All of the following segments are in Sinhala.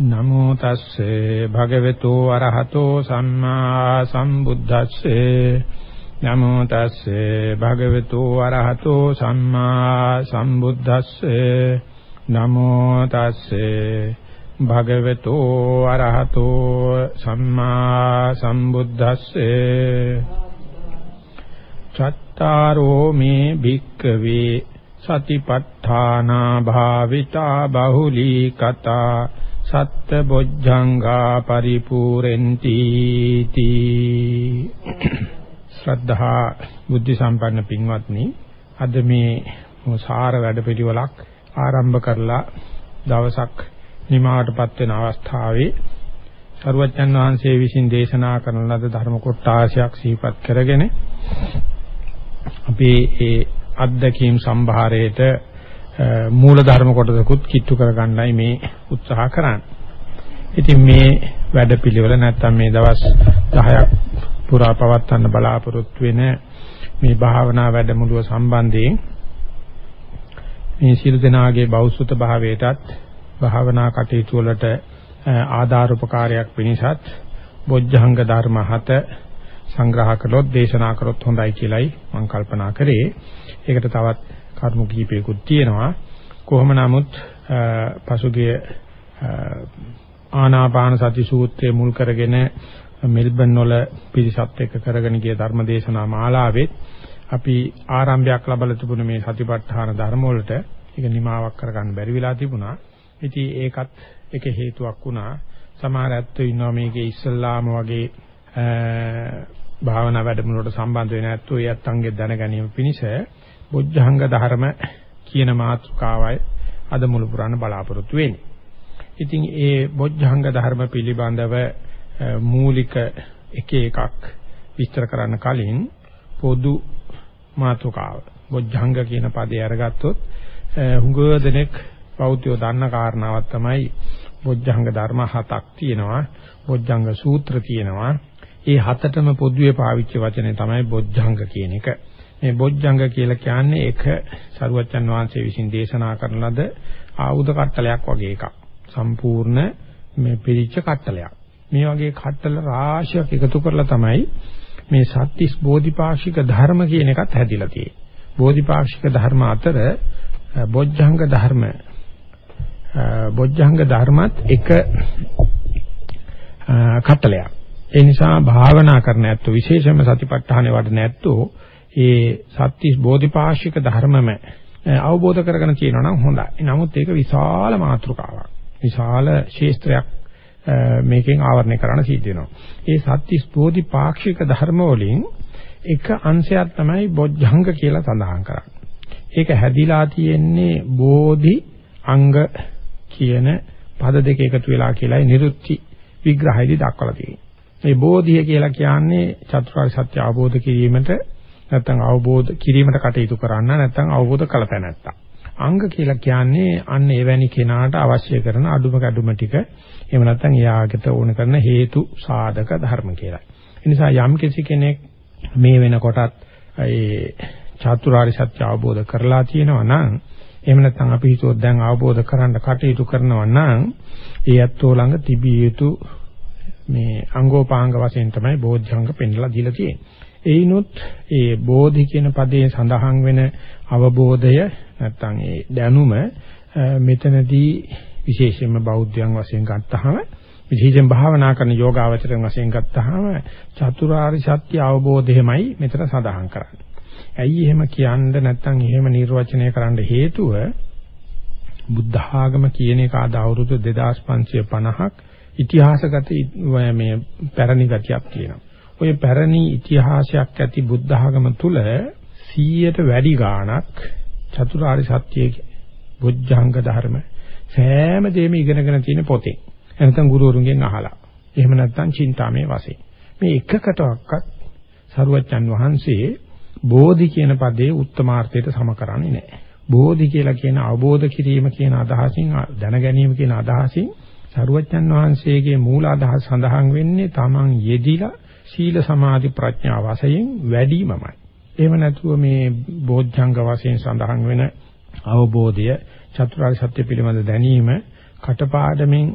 නමෝ තස්සේ භගවතු අරහතෝ සම්මා සම්බුද්දස්සේ. නමෝ තස්සේ භගවතු අරහතෝ සම්මා සම්බුද්දස්සේ. නමෝ තස්සේ භගවතු අරහතෝ සම්මා සම්බුද්දස්සේ. චත්තාරෝ මේ භික්කවේ සතිපට්ඨානා භාවිතා බහුලී කතා සත්ත බොජ්ජංගා පරිපූර්ෙන්ති තී. ශ්‍රද්ධා බුද්ධ සම්පන්න පින්වත්නි අද මේ සාර වැඩපිළිවෙලක් ආරම්භ කරලා දවසක් නිමාවටපත් වෙන අවස්ථාවේ සරුවච්චන් වහන්සේ විසින් දේශනා කරන ලද ධර්ම කොටාශයක් සිහිපත් කරගෙන අපි ඒ අද්දකීම් සම්භාරයේට මූල ධර්ම කොටසකුත් කිට්ටු කරගන්නයි මේ උත්සාහ කරන්නේ. ඉතින් මේ වැඩපිළිවෙල නැත්තම් මේ දවස් 10ක් පුරා පවත්වන්න බලාපොරොත්තු වෙන මේ භාවනා වැඩමුළුව සම්බන්ධයෙන් මේ සියලු දෙනාගේ බෞසුත භාවයටත් භාවනා කටයුතු වලට ආධාර උපකාරයක් වෙනසත් බොජ්ජංග ධර්ම හත සංග්‍රහ කළොත් දේශනා කරොත් හොඳයි කියලයි මම කල්පනා කරේ. ඒකට තවත් කරුණු කීපයකුත් තියෙනවා. කොහොම නමුත් පසුගිය ආනාපාන සති සූත්‍රයේ මුල් කරගෙන මෙල්බන් වල පිරිසත් එක්ක කරගෙන ගිය ධර්මදේශනා මාලාවෙත් අපි ආරම්භයක් ලැබලා තිබුණ මේ සතිපට්ඨාන ධර්ම වලට ඒක නිමාවක් කරගන්න බැරි වෙලා තිබුණා. ඉතින් ඒකත් එක හේතුවක් වුණා. සමහර ඇත්තෝ ඉන්නවා මේකේ ඉස්සල්ලාම වගේ භාවනා වැඩමුළුවට සම්බන්ධ වෙන ඇත්තෝ ඒ අත්ංගෙ දැන ගැනීම පිණිස බොජ්ජංග ධර්ම කියන මාතෘකාවයි අද මුළු පුරාණ බලාපොරොත්තු වෙන්නේ. ඉතින් ඒ බොජ්ජංග ධර්ම පිළිබඳව මූලික එක එකක් විස්තර කරන්න කලින් පොදු මාතෘකාව බොජ්ජංග කියන පදේ අරගත්තොත් හුඟ දෙනෙක් බෞද්ධයෝ දන්න කාරණාවක් තමයි බොජ්ජංග ධර්ම හතක් තියෙනවා බොජ්ජංග සූත්‍ර තියෙනවා ඒ හතටම පොදුවේ පාවිච්චි වචනේ තමයි බොජ්ජංග කියන එක මේ බොජ්ජංග කියලා කියන්නේ එක සරුවච්චන් වහන්සේ විසින් දේශනා කරන ලද ආයුධ කට්ටලයක් වගේ එකක්. සම්පූර්ණ මේ පිරිච්ච කට්ටලයක්. මේ වගේ කට්ටල රාශියක් එකතු කරලා තමයි මේ සත්‍තිස් බෝධිපාක්ෂික ධර්ම කියන එකත් හැදිලා තියෙන්නේ. බෝධිපාක්ෂික ධර්ම අතර බොජ්ජංග ධර්ම බොජ්ජංග ධර්මත් එක කට්ටලයක්. ඒ නිසා භාවනා කරන ඇත්තෝ විශේෂයෙන්ම සතිපට්ඨානේ වඩන ඇත්තෝ ඒ සත්‍තිස් බෝධිපාශික ධර්මම අවබෝධ කරගෙන තියෙනවා නම් හොඳයි. නමුත් ඒක විශාල මාතෘකාවක්. විශාල ශේස්ත්‍රයක් මේකෙන් ආවරණය කරන්න සිද්ධ වෙනවා. ඒ සත්‍තිස් බෝධිපාක්ෂික ධර්ම වලින් එක අංශයක් තමයි බොජ්ජංග කියලා සඳහන් කරන්නේ. ඒක හැදිලා තියෙන්නේ බෝධි අංග කියන පද දෙක එකතු වෙලා කියලායි නිරුක්ති විග්‍රහයේදී දක්වලා තියෙන්නේ. මේ බෝධිය කියලා කියන්නේ චතුරාර්ය සත්‍ය අවබෝධ කිරීමට නැත්නම් අවබෝධ කිරීමට කටයුතු කරන්න නැත්නම් අවබෝධ කළ තැනැත්තා. අංග කියලා කියන්නේ අන්න එවැනි කෙනාට අවශ්‍ය කරන අඩුම කැඩුම ටික එහෙම නැත්නම් එයාකට ඕන කරන හේතු සාධක ධර්ම කියලා. ඒ නිසා යම් කෙනෙක් මේ වෙනකොටත් ඒ චතුරාර්ය සත්‍ය අවබෝධ කරලා තියෙනවා නම් එහෙම නැත්නම් අපි හිතුවොත් දැන් අවබෝධ කරන්න කටයුතු කරනවා නම් ඒ ඇත්තෝ ළඟ තිබිය යුතු මේ අංගෝපාංග වශයෙන් තමයි බෝධ්‍යංග පෙන්ලා දීලා තියෙන්නේ. එයිනොත් ඒ බෝධි කියන පදයේ සඳහන් වෙන අවබෝධය නැත්නම් ඒ දැනුම මෙතනදී විශේෂයෙන්ම බෞද්ධයන් වශයෙන් ගත්තාම විශේෂයෙන් භාවනා කරන යෝගාවචරයන් වශයෙන් ගත්තාම චතුරාර්ය සත්‍ය අවබෝධයමයි මෙතන සඳහන් කරන්නේ. ඇයි එහෙම කියන්න නැත්නම් එහෙම නිර්වචනය කරන්න හේතුව බුද්ධ ආගම කියන එක අද අවුරුදු 2550ක් ඉතිහාසගත මේ පැරණි ගතියක් තියෙනවා. ඔය පැරණි ඉතිහාසයක් ඇති බුද්ධ ආගම තුල 100ට වැඩි ගාණක් චතුරාර්ය සත්‍යයේ බොජ්ජංග ධර්ම සෑම දෙයක්ම ඉගෙනගෙන තියෙන පොතේ. එනතන් ගුරුවරුන්ගෙන් අහලා. එහෙම නැත්නම් චින්තාමේ වශයෙන්. මේ එකකටවත් සරුවච්චන් වහන්සේ බෝධි කියන පදේ උත්තමාර්ථයට සම කරන්නේ නැහැ. බෝධි කියලා කියන අවබෝධ කිරීම කියන අදහසින් දැන ගැනීම කියන අදහසින් සරුවච්චන් වහන්සේගේ මූල අදහස් සඳහන් වෙන්නේ තමන් යෙදිලා සීල සමාධි ප්‍රඥා වශයෙන් වැඩිමමයි. එහෙම නැතුව මේ බෝධ්‍යංග වශයෙන් සඳහන් වෙන අවබෝධය චතුරාර්ය සත්‍ය පිළිබඳ දැනීම කටපාඩමින්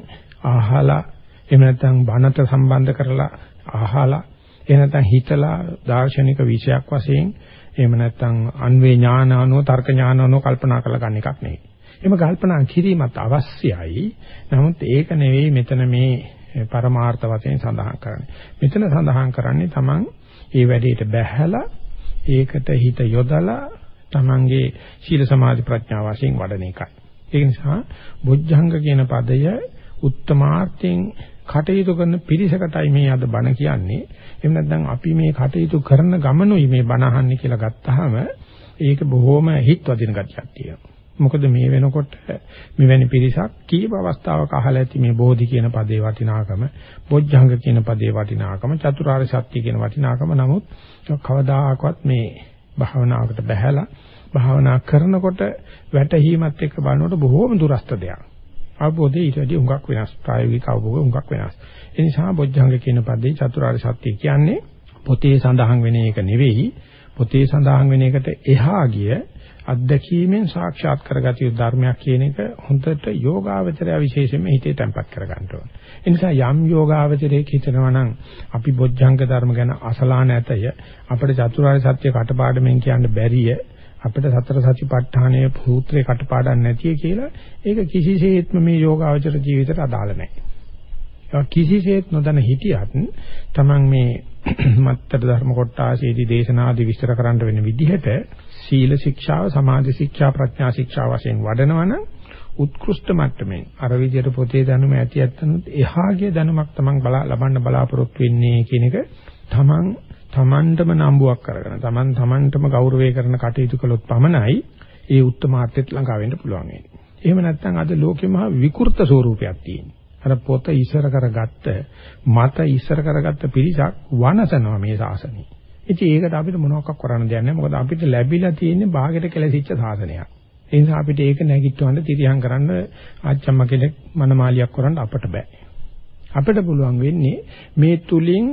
අහලා එහෙම නැත්නම් බණට සම්බන්ධ කරලා අහලා එහෙම නැත්නම් හිතලා දාර්ශනික විෂයක් වශයෙන් එහෙම නැත්නම් අන්වේ ඥානano තර්ක ඥානano කල්පනා කරලා ගන්න එකක් නෙවෙයි. එහෙම කල්පනා කිරීමත් අවශ්‍යයි. නමුත් ඒක නෙවෙයි මෙතන මේ පරමාර්ථ වශයෙන් සඳහන් කරන්නේ. මෙතන සඳහන් කරන්නේ Taman ඒ වැඩේට බැහැලා ඒකට හිත යොදලා Tamanගේ සීල සමාධි ප්‍රඥා වශයෙන් වඩන එකයි. ඒ නිසා බොජ්ජංග කියන පදය උත්තමාර්ථයෙන් කටයුතු කරන පිරිසකටයි මේ අද බණ කියන්නේ. එහෙම නැත්නම් අපි මේ කටයුතු කරන ගමනුයි මේ බණ අහන්නේ කියලා ගත්තාම ඒක බොහොම හිත් වදින ගතියක් තියෙනවා. මොකද මේ වෙනකොට මෙවැනි පිරිසක් කීප අවස්ථාවක අහලා ඇති මේ බෝධි කියන පදේ වටිනාකම, බොජ්ජංග කියන පදේ වටිනාකම, චතුරාර්ය සත්‍ය කියන වටිනාකම නමුත් කවදාකවත් මේ භාවනාවකට බැහැලා භාවනා කරනකොට වැටහීමත් එක්ක බලනකොට බොහෝම දුරස්ත දෙයක්. අවබෝධය ඊට වඩා හුඟක් වෙනස්. ප්‍රායෝගික අවබෝධය හුඟක් වෙනස්. ඒ නිසා බොජ්ජංග කියන පදේ චතුරාර්ය සත්‍ය කියන්නේ පොතේ සඳහන් වෙන එක නෙවෙයි. පොතේ සඳහන් වෙන එකට එහා ගිය අත්දැකීමෙන් සාක්ෂාත් කරගatiya යුතු ධර්මයක් කියන එක හොඳට යෝගාවචරය විශේෂයෙන්ම හිතේ තැම්පත් කරගන්න ඕනේ. ඒ නිසා යම් යෝගාවචරයක හිතනවා නම් අපි බොජ්ජංග ධර්ම ගැන අසලා නැතය අපිට චතුරාර්ය සත්‍ය කටපාඩමින් කියන්න බැරිය අපිට සතර සතිපට්ඨානයේ සූත්‍රේ කටපාඩම් නැතිය කියලා ඒක කිසිසේත්ම මේ යෝගාවචර ජීවිතයට අදාළ නැහැ. ඒක කිසිසේත් නොදැන හිටියත් Taman මේ මත්තර ධර්ම කොටාසේදී දේශනාදී විස්තර කරන්න වෙන විදිහට සීල ශික්ෂාව, සමාධි ශික්ෂා, ප්‍රඥා ශික්ෂා වශයෙන් වඩනවනම් උත්කෘෂ්ඨ මට්ටමින් අර විදියට පොතේ දැනුම ඇති ඇත්තනොත් එහාගේ දැනුමක් තමන් බලා ලබන්න බලාපොරොත්තු වෙන්නේ කියන එක තමන් තමන්ටම නම්බුවක් කරගෙන තමන් තමන්ටම ගෞරවය කරන කටයුතු කළොත් පමණයි ඒ උත්තමාර්ථයට ළඟා වෙන්න පුළුවන් වෙන්නේ. එහෙම නැත්නම් අද ලෝකෙ මහ විකෘත ස්වරූපයක් තියෙනවා. අර පොත ඉස්සර කරගත්ත මත ඉස්සර කරගත්ත පිරිසක් වනසනවා මේ ශාසනය. ඉතින් ඒකට අපිට මොනවක් කරන්න දෙයක් නැහැ. මොකද අපිට ලැබිලා තියෙන්නේ භාගයට කෙලසිච්ච සාසනයක්. ඒ නිසා අපිට ඒක නැගිටවන්න තිරියම් කරන්න ආච්චම්ම කෙනෙක් මනමාලියක් කරන්න අපට බෑ. අපිට පුළුවන් වෙන්නේ මේ තුලින්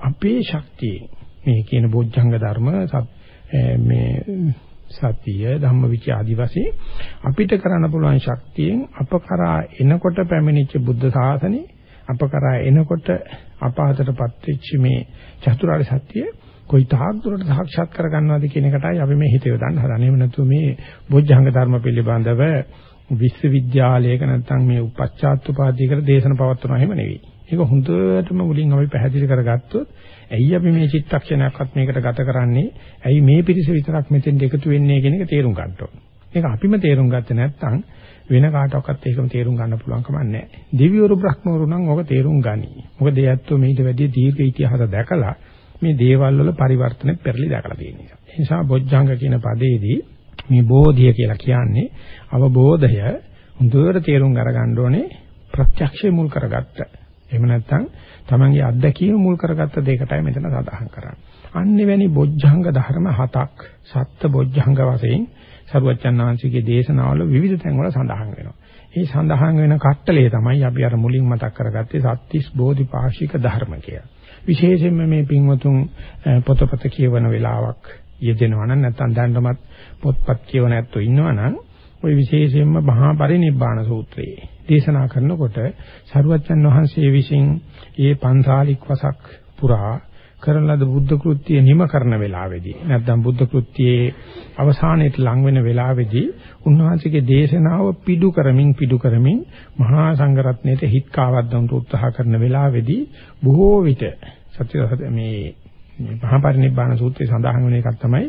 අපේ ශක්තිය මේ කියන බොජ්ජංග ධර්ම මේ සතිය ධම්මවිචය ආදි වශයෙන් අපිට කරන්න පුළුවන් ශක්තියෙන් අප කරා එනකොට පැමිණිච්ච බුද්ධ ශාසනේ අප කරා එනකොට අපහතටපත් වෙච්ච මේ චතුරාර්ය සත්‍යය කොයි තාක් දුරට සාක්ෂාත් කරගන්නවද කියන එකටයි අපි මේ හිත යොදන්න හදන්නේ. එහෙම නැත්නම් මේ බොජ්ජංග ධර්ම පිළිබඳව විශ්වවිද්‍යාලයක නැත්නම් මේ උපච්ඡාත් උපාධියකට දේශන පවත්වනවා එහෙම නෙවෙයි. ඒක හොඳටම මුලින් අපි පැහැදිලි කරගත්තොත් ඇයි අපි මේ චිත්තක්ෂණයක්වත් මේකට ගත කරන්නේ? ඇයි මේ පිරිස විතරක් මෙතෙන් එකතු වෙන්නේ කියන එක තේරුම් ගන්න ඕනේ. ඒක අපිම තේරුම් ගත්තේ නැත්නම් වෙන කාටවත් ඒකම තේරුම් ගන්න පුළුවන් කමක් නැහැ. දිව්‍යවරු බ්‍රහ්මවරු නම් ඔක තේරුම් ගනි. මොකද ඒ ඇත්තෝ මේිට වැඩි දීර්ඝ ඉතිහාස දැකලා මේ දේවල් වල පරිවර්තන පෙරලි දැකලා තියෙන නිසා. ඒ නිසා බොජ්ජංග කියන පදේදී මේ බෝධිය කියලා කියන්නේ අවබෝධය හොඳට තේරුම් අරගන්න ඕනේ ප්‍රත්‍යක්ෂය මුල් කරගත්ත. එහෙම නැත්නම් තමන්ගේ අත්දැකීම මුල් කරගත්ත දෙයකටයි මෙතන සඳහන් කරන්නේ. අන්නේවැනි බොජ්ජංග ධර්ම හතක් සත්ත්‍ය බොජ්ජංග වශයෙන් සරුවච්චන් ආංශිකේ දේශනාවල විවිධ තැන්වල සඳහන් වෙනවා. ඒ සඳහන් වෙන කට්ටලේ තමයි අපි අර මුලින් මතක් කරගත්තේ සත්‍තිස් බෝධිපාශික ධර්ම කියලා. විශේෂයෙන්ම මේ පින්වතුන් පොතපත කියවන වෙලාවක් යෙදෙනවා නම් නැත්නම් දැනටමත් පොත්පත් කියවන ඇත්තෝ ඉන්නවා නම් ওই විශේෂයෙන්ම මහා පරිනිබ්බාන සූත්‍රයේ දේශනා කරනකොට සරුවච්චන් වහන්සේ විසින් ඒ පන්සාලික් වසක් පුරා කරන ලද බුද්ධ කෘත්‍යය නිම කරන වෙලාවේදී නැත්නම් බුද්ධ කෘත්‍යයේ අවසානයේ ලං වෙන වෙලාවේදී උන්වහන්සේගේ දේශනාව පිටු කරමින් පිටු කරමින් මහා සංඝරත්නයට හිත් කාවද්දන්ට උත්සාහ කරන වෙලාවේදී බොහෝ විට සත්‍ය මේ මහා පරිනිබ්බාන සූත්‍රයේ සඳහන් වෙන එකක් තමයි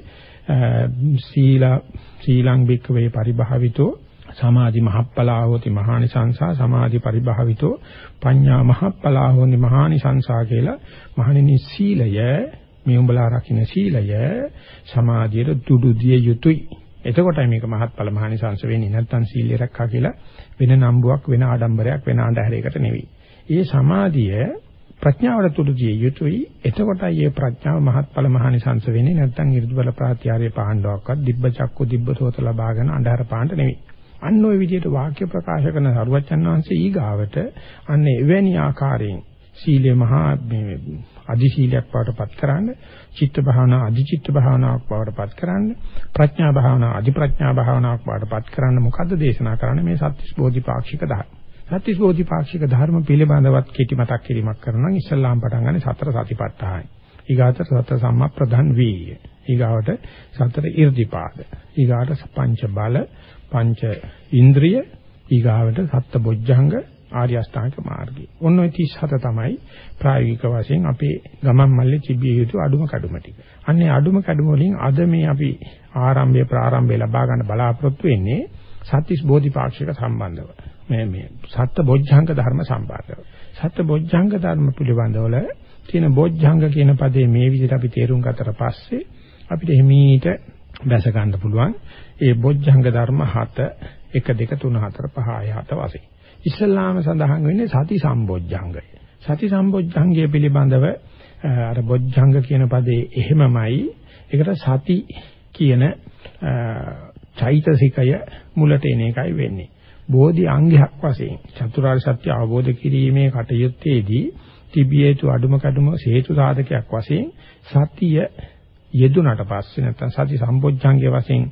සීලා සීලං බික්කවේ පරිභාවිතෝ සමාධි මහප්පලා හෝති මහානිසංසා සමාධි පරිභාවිතෝ පඤ්ඤා මහප්පලා හෝති මහානිසංසා කියලා මහණෙනි සීලය මේ උඹලා රකින්න සීලය සමාධියට දුඩු දිය යුතුයි එතකොටයි මේක මහත්ඵල මහානිසංස වෙන්නේ නැත්තම් සීලය රැක්කා කියලා වෙන නම්බුවක් වෙන ආඩම්බරයක් වෙන ආඩහැරයකට නෙවෙයි. ඒ සමාධිය ප්‍රඥාවට තුඩු දිය යුතුයි. එතකොටයි මේ ප්‍රඥාව මහත්ඵල මහානිසංස වෙන්නේ නැත්තම් 이르දුබල ප්‍රාත්‍යාරයේ පාණ්ඩවක්වත් දිබ්බ චක්කු දිබ්බ සෝත ලබාගෙන අන්ධහර පාණ්ඩ නෙවෙයි. අන්න ওই විදිහට වාක්‍ය ප්‍රකාශ කරන සරුවච්චන් වහන්සේ ඊගාවට අන්න එවැනි ආකාරයෙන් සීලය මහා මේ අදි සීලයක් බවටපත් කරන්න චිත්ත භාවනා අදි චිත්ත භාවනාවක් බවටපත් කරන්න ප්‍රඥා භාවනා අදි ප්‍රඥා භාවනාවක් බවටපත් කරන්න මොකද්ද දේශනා කරන්නේ? මේ සත්‍විස් බෝධිපාක්ෂික ධර්ම. සත්‍විස් බෝධිපාක්ෂික ධර්ම පිළිබඳවත් කෙටි මතක් කිරීමක් කරනවා නම් ඉස්සල්ලාම් පටන් ගන්න සතර සතිපට්ඨානයි. ඊගාට සතර සම්මා ප්‍රධාන වීය. ඊගාවට සතර 이르දිපාද ඊගාට පංච බල. පංච ඉන්ද්‍රිය, ඊගාවට සත්ත බොජ්ජංග ආර්ය අෂ්ටාංග මාර්ගය. ඔන්න ඔය 37 තමයි ප්‍රායෝගික වශයෙන් අපේ ගමන් මල්ලේ තිබිය යුතු අඩුම කැඩුම ටික. අන්නේ අඩුම කැඩුම වලින් අද මේ අපි ආරම්භයේ ප්‍රාරම්භය ලබා ගන්න බලාපොරොත්තු වෙන්නේ සත්‍තිස් බෝධිපාක්ෂික සම්බන්ධව. මේ මේ සත්ත බොජ්ජංග ධර්ම සම්බන්ධව. සත්ත බොජ්ජංග ධර්ම පිළිබඳවල තියෙන බොජ්ජංග කියන පදේ මේ විදිහට අපි තේරුම් ගත්තට පස්සේ අපිට හිමීට බැස ගන්න පුළුවන්. ඒ බොජ්ජංග ධර්ම 7 1 2 3 4 5 6 7 වශයෙන්. ඉස්ලාම සඳහන් වෙන්නේ සති සම්බොජ්ජංගය. සති සම්බොජ්ජංගය පිළිබඳව අර බොජ්ජංග කියන පදේ එහෙමමයි. ඒකට සති කියන චෛතසිකය මුලට එන එකයි වෙන්නේ. බෝධි අංගයක් වශයෙන් චතුරාර්ය සත්‍ය අවබෝධ කිරීමේ කටයුත්තේදී තිබිය යුතු අඩුම කඩුම හේතු සාධකයක් වශයෙන් සතිය යෙදුනට පස්සේ නැත්නම් සති සම්බොජ්ජංගයේ වශයෙන්